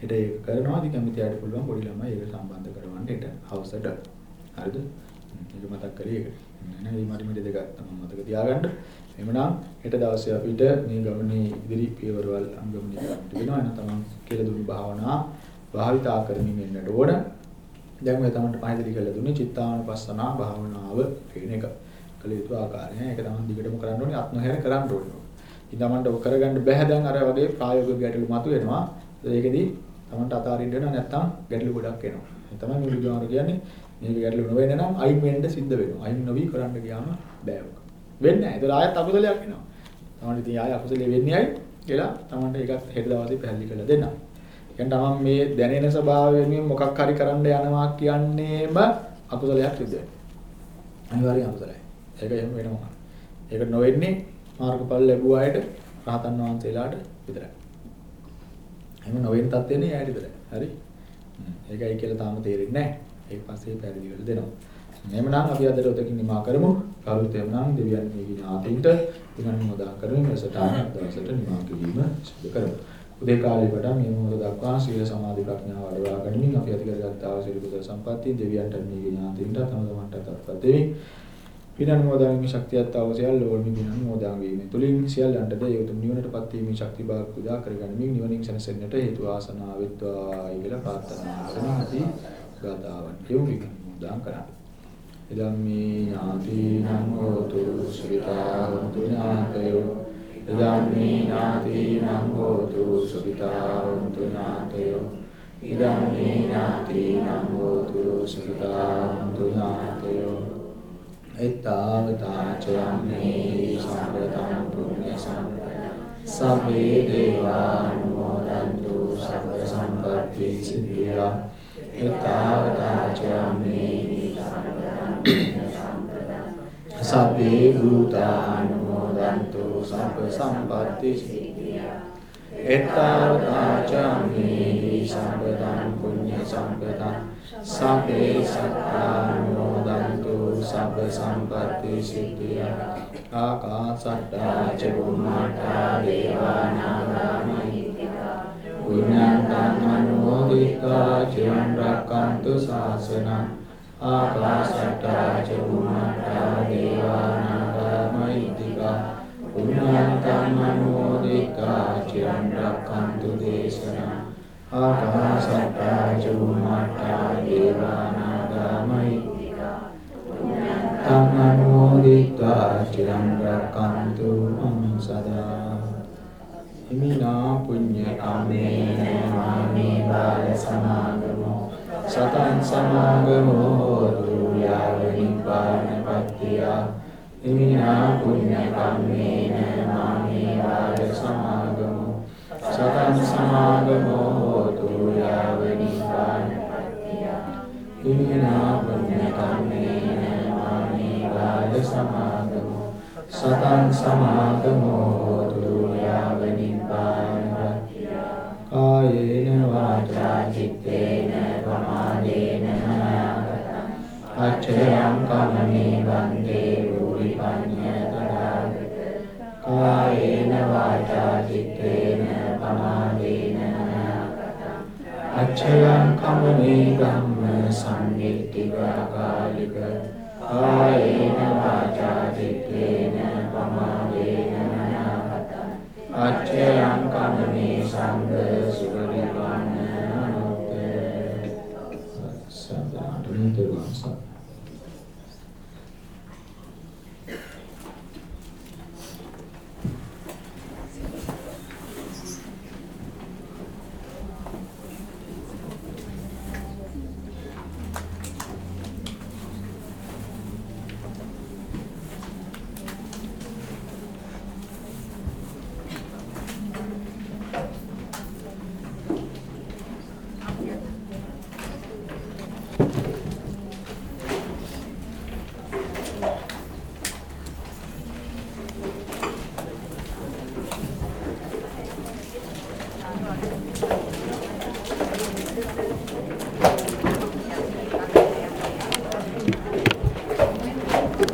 හෙට ඒක කරනවා. ඉතින් කැමති අයට පුළුවන් පොඩි ළමයි ඒක සම්බන්ධ කරවන්න හෙට හවසට. හරිද? ඒක මතක් කරේ ඒක. නේද? මේ මරි මෙඩ දෙක තමයි මතක තියාගන්න. එhmenan හෙට දවසේ අපිට මේ ගමනේ ඉදිරි පියවරවල් අනුගමනය කරන්න වෙනවා. එන තමන් කියලා දුන්නු භාවනා භාවිතා කරමින් ඉන්නට ඕන. දැන් මේ තමන්ට පහදලි කරලා දුන්නේ චිත්තානුපස්සනා භාවනාව කියන එක. කළ යුතු ආකාරය. ඒක තමයි දිගටම කරන්න ඕනේ අත් නොහැර කරන්න ඕනේ. ඉතින් තමන්ට ඔක කරගන්න බැහැ දැන් අර වගේ ප්‍රායෝගික ගැටලු මතුවෙනවා. ඒකෙදි තමන්ට අතාරින්න වෙනවා නැත්නම් ගැටලු ගොඩක් එනවා. ඒ තමයි මේ විද්‍යාවර කියන්නේ මේක ගැටලු නොවෙන්න නම් අයින් වෙන්න සිද්ධ වෙනවා. අයින් නොවි කරන්න ගියාම බෑ ඔක. වෙන්නේ නැහැ. ඒක ආයෙත් අකුසලයක් වෙනවා. තමන්ට ඉතින් ආයෙ අකුසලෙ වෙන්නේ ඇයි කියලා තමන්ට ඒකත් හෙට දවසේ පැහැදිලි කරලා දෙන්නම්. කියන්නේ තමන් මේ දැනෙන ස්වභාවයෙන් මොකක් හරි කරන්න යනවා කියන්නේම අකුසලයක් සිද්ධ වෙනවා. අනිවාර්යෙන් අකුසලයි. ඒක එහෙම වෙනවා. ඒක නොවෙන්නේ මාර්ගඵල ලැබුව අයට රහතන් වහන්සේලාට විතරයි. එහෙම නොවෙන තත්ත්වෙන්නේ එයාට විතරයි. හරි? ඒකයි කියලා තාම තේරෙන්නේ නැහැ. ඒක පස්සේ පැහැදිලි කරලා දෙනවා. එහෙමනම් අපි අදට ඔතකින් නිමා කරමු. කවුරුත් එහෙමනම් දෙවියන් මේ විනාතින්ට දිනන මොදා කරමින් මෙසට දවසට නිමා කිරීම සිදු කරමු. උදේ කාලේ වඩා මේ මොහොත දක්වා සීල සමාධි ප්‍රඥා වඩවා ගනිමින් අපි ඇති කරගත් ආශිර්වාද කුසල සම්පatti දෙවියන්ට මේ විනාතින්ට තම තමන්ට තත්පත් දෙමින් පිනනුමෝදානයේ ශක්තියත් අවශ්‍යල් ලෝල්මි පිනනුමෝදාන් වීම තුලින් සියල්ලන්ටද ඒ උතුම් නිවනටපත් වීමේ ශක්ති බාක් උදා කරගනිමින් නිවනින් සැනසෙන්නට හේතු ආසනාව වෙත්වා කියලා ප්‍රාර්ථනා කරන ඇති ගාතාවන් කියමු විමුදාන් කරා ඉදම්මේ ඥාතිනං හෝතු සුඛිතා හොන්තු ඥාතයෝ ඉදම්මේ ඥාතිනං හෝතු සුඛිතා හොන්තු ඥාතයෝ ඉදම්මේ ඥාතිනං හෝතු සුඛිතා හොන්තු ඥාතයෝ එත්තාවතාචයම්මේ සම්පතං පුඤ්ඤ සම්පතං සබ්බේ දේවානුමෝදන්තු සබ්බ සම්පත්ති සිද්ධියා එත්තාවතාචයම්මේ සබ්බේ භූතානුමෝදන්තු සබ්බ සම්පත්ති සිද්ධියා එත්තාවතාචම්මේ සම්පතං පුඤ්ඤ සම්පතං. සබ්බේ සත්තානුමෝදන්තු සබ්බ සම්පත්ති සිද්ධියා ආකාසට්ටා ච බුම්මාටා දේවානාගා මහිත්‍තිකා පුඤ්ඤන්තං අනුමෝදිතා චිරන් රැක්කන්තු ශාසනං. ආකාශට්ටා ච බුම්මට්ටා දේවානාගා මහිද්దికා පුඤ්ඤන්තං අනුමෝදිතා චිරන් රක්ඛන්තු දේශනා ආකාශට්ටා ච බුම්මට්ටා දේවානාගා මහිද්దికා පුඤ්ඤන්තං අනුමෝදිතා චිරන් රක්ඛන්තු මං සදා. හිමිනා පුඤ්ඤ කාමේන මාමේ බාල සමාන සතං සමාගමෝ හෝතු යාව නිපානපත්තිය හිමිනා පුඤ්ඤ කම්මේන මාමේ වාද සමාගමෝ. සතං සමාගමෝ හෝතු යාව නිපානපත්තිය හිමිනා පුඤ්ඤ කම්මේන මාමේ වාද සමාගමෝ සතං සමාගමෝ අච්චයං කමනේ වන්දේ භූරි පඤ්ඤ තදාගත කායේන වාචා චිත්තේන ප්‍රමාදේන මනාගතං අච්චයං කමනේ ධම්ම සංනිට්ඨික අකාලික කායේන වාචා චිත්තේන ප්‍රමාදේන මනාගතං අච්චයං කමනේ සංඝ සුපරිපන්න අනුත්තර සදාතුන් තුරුවන් සත්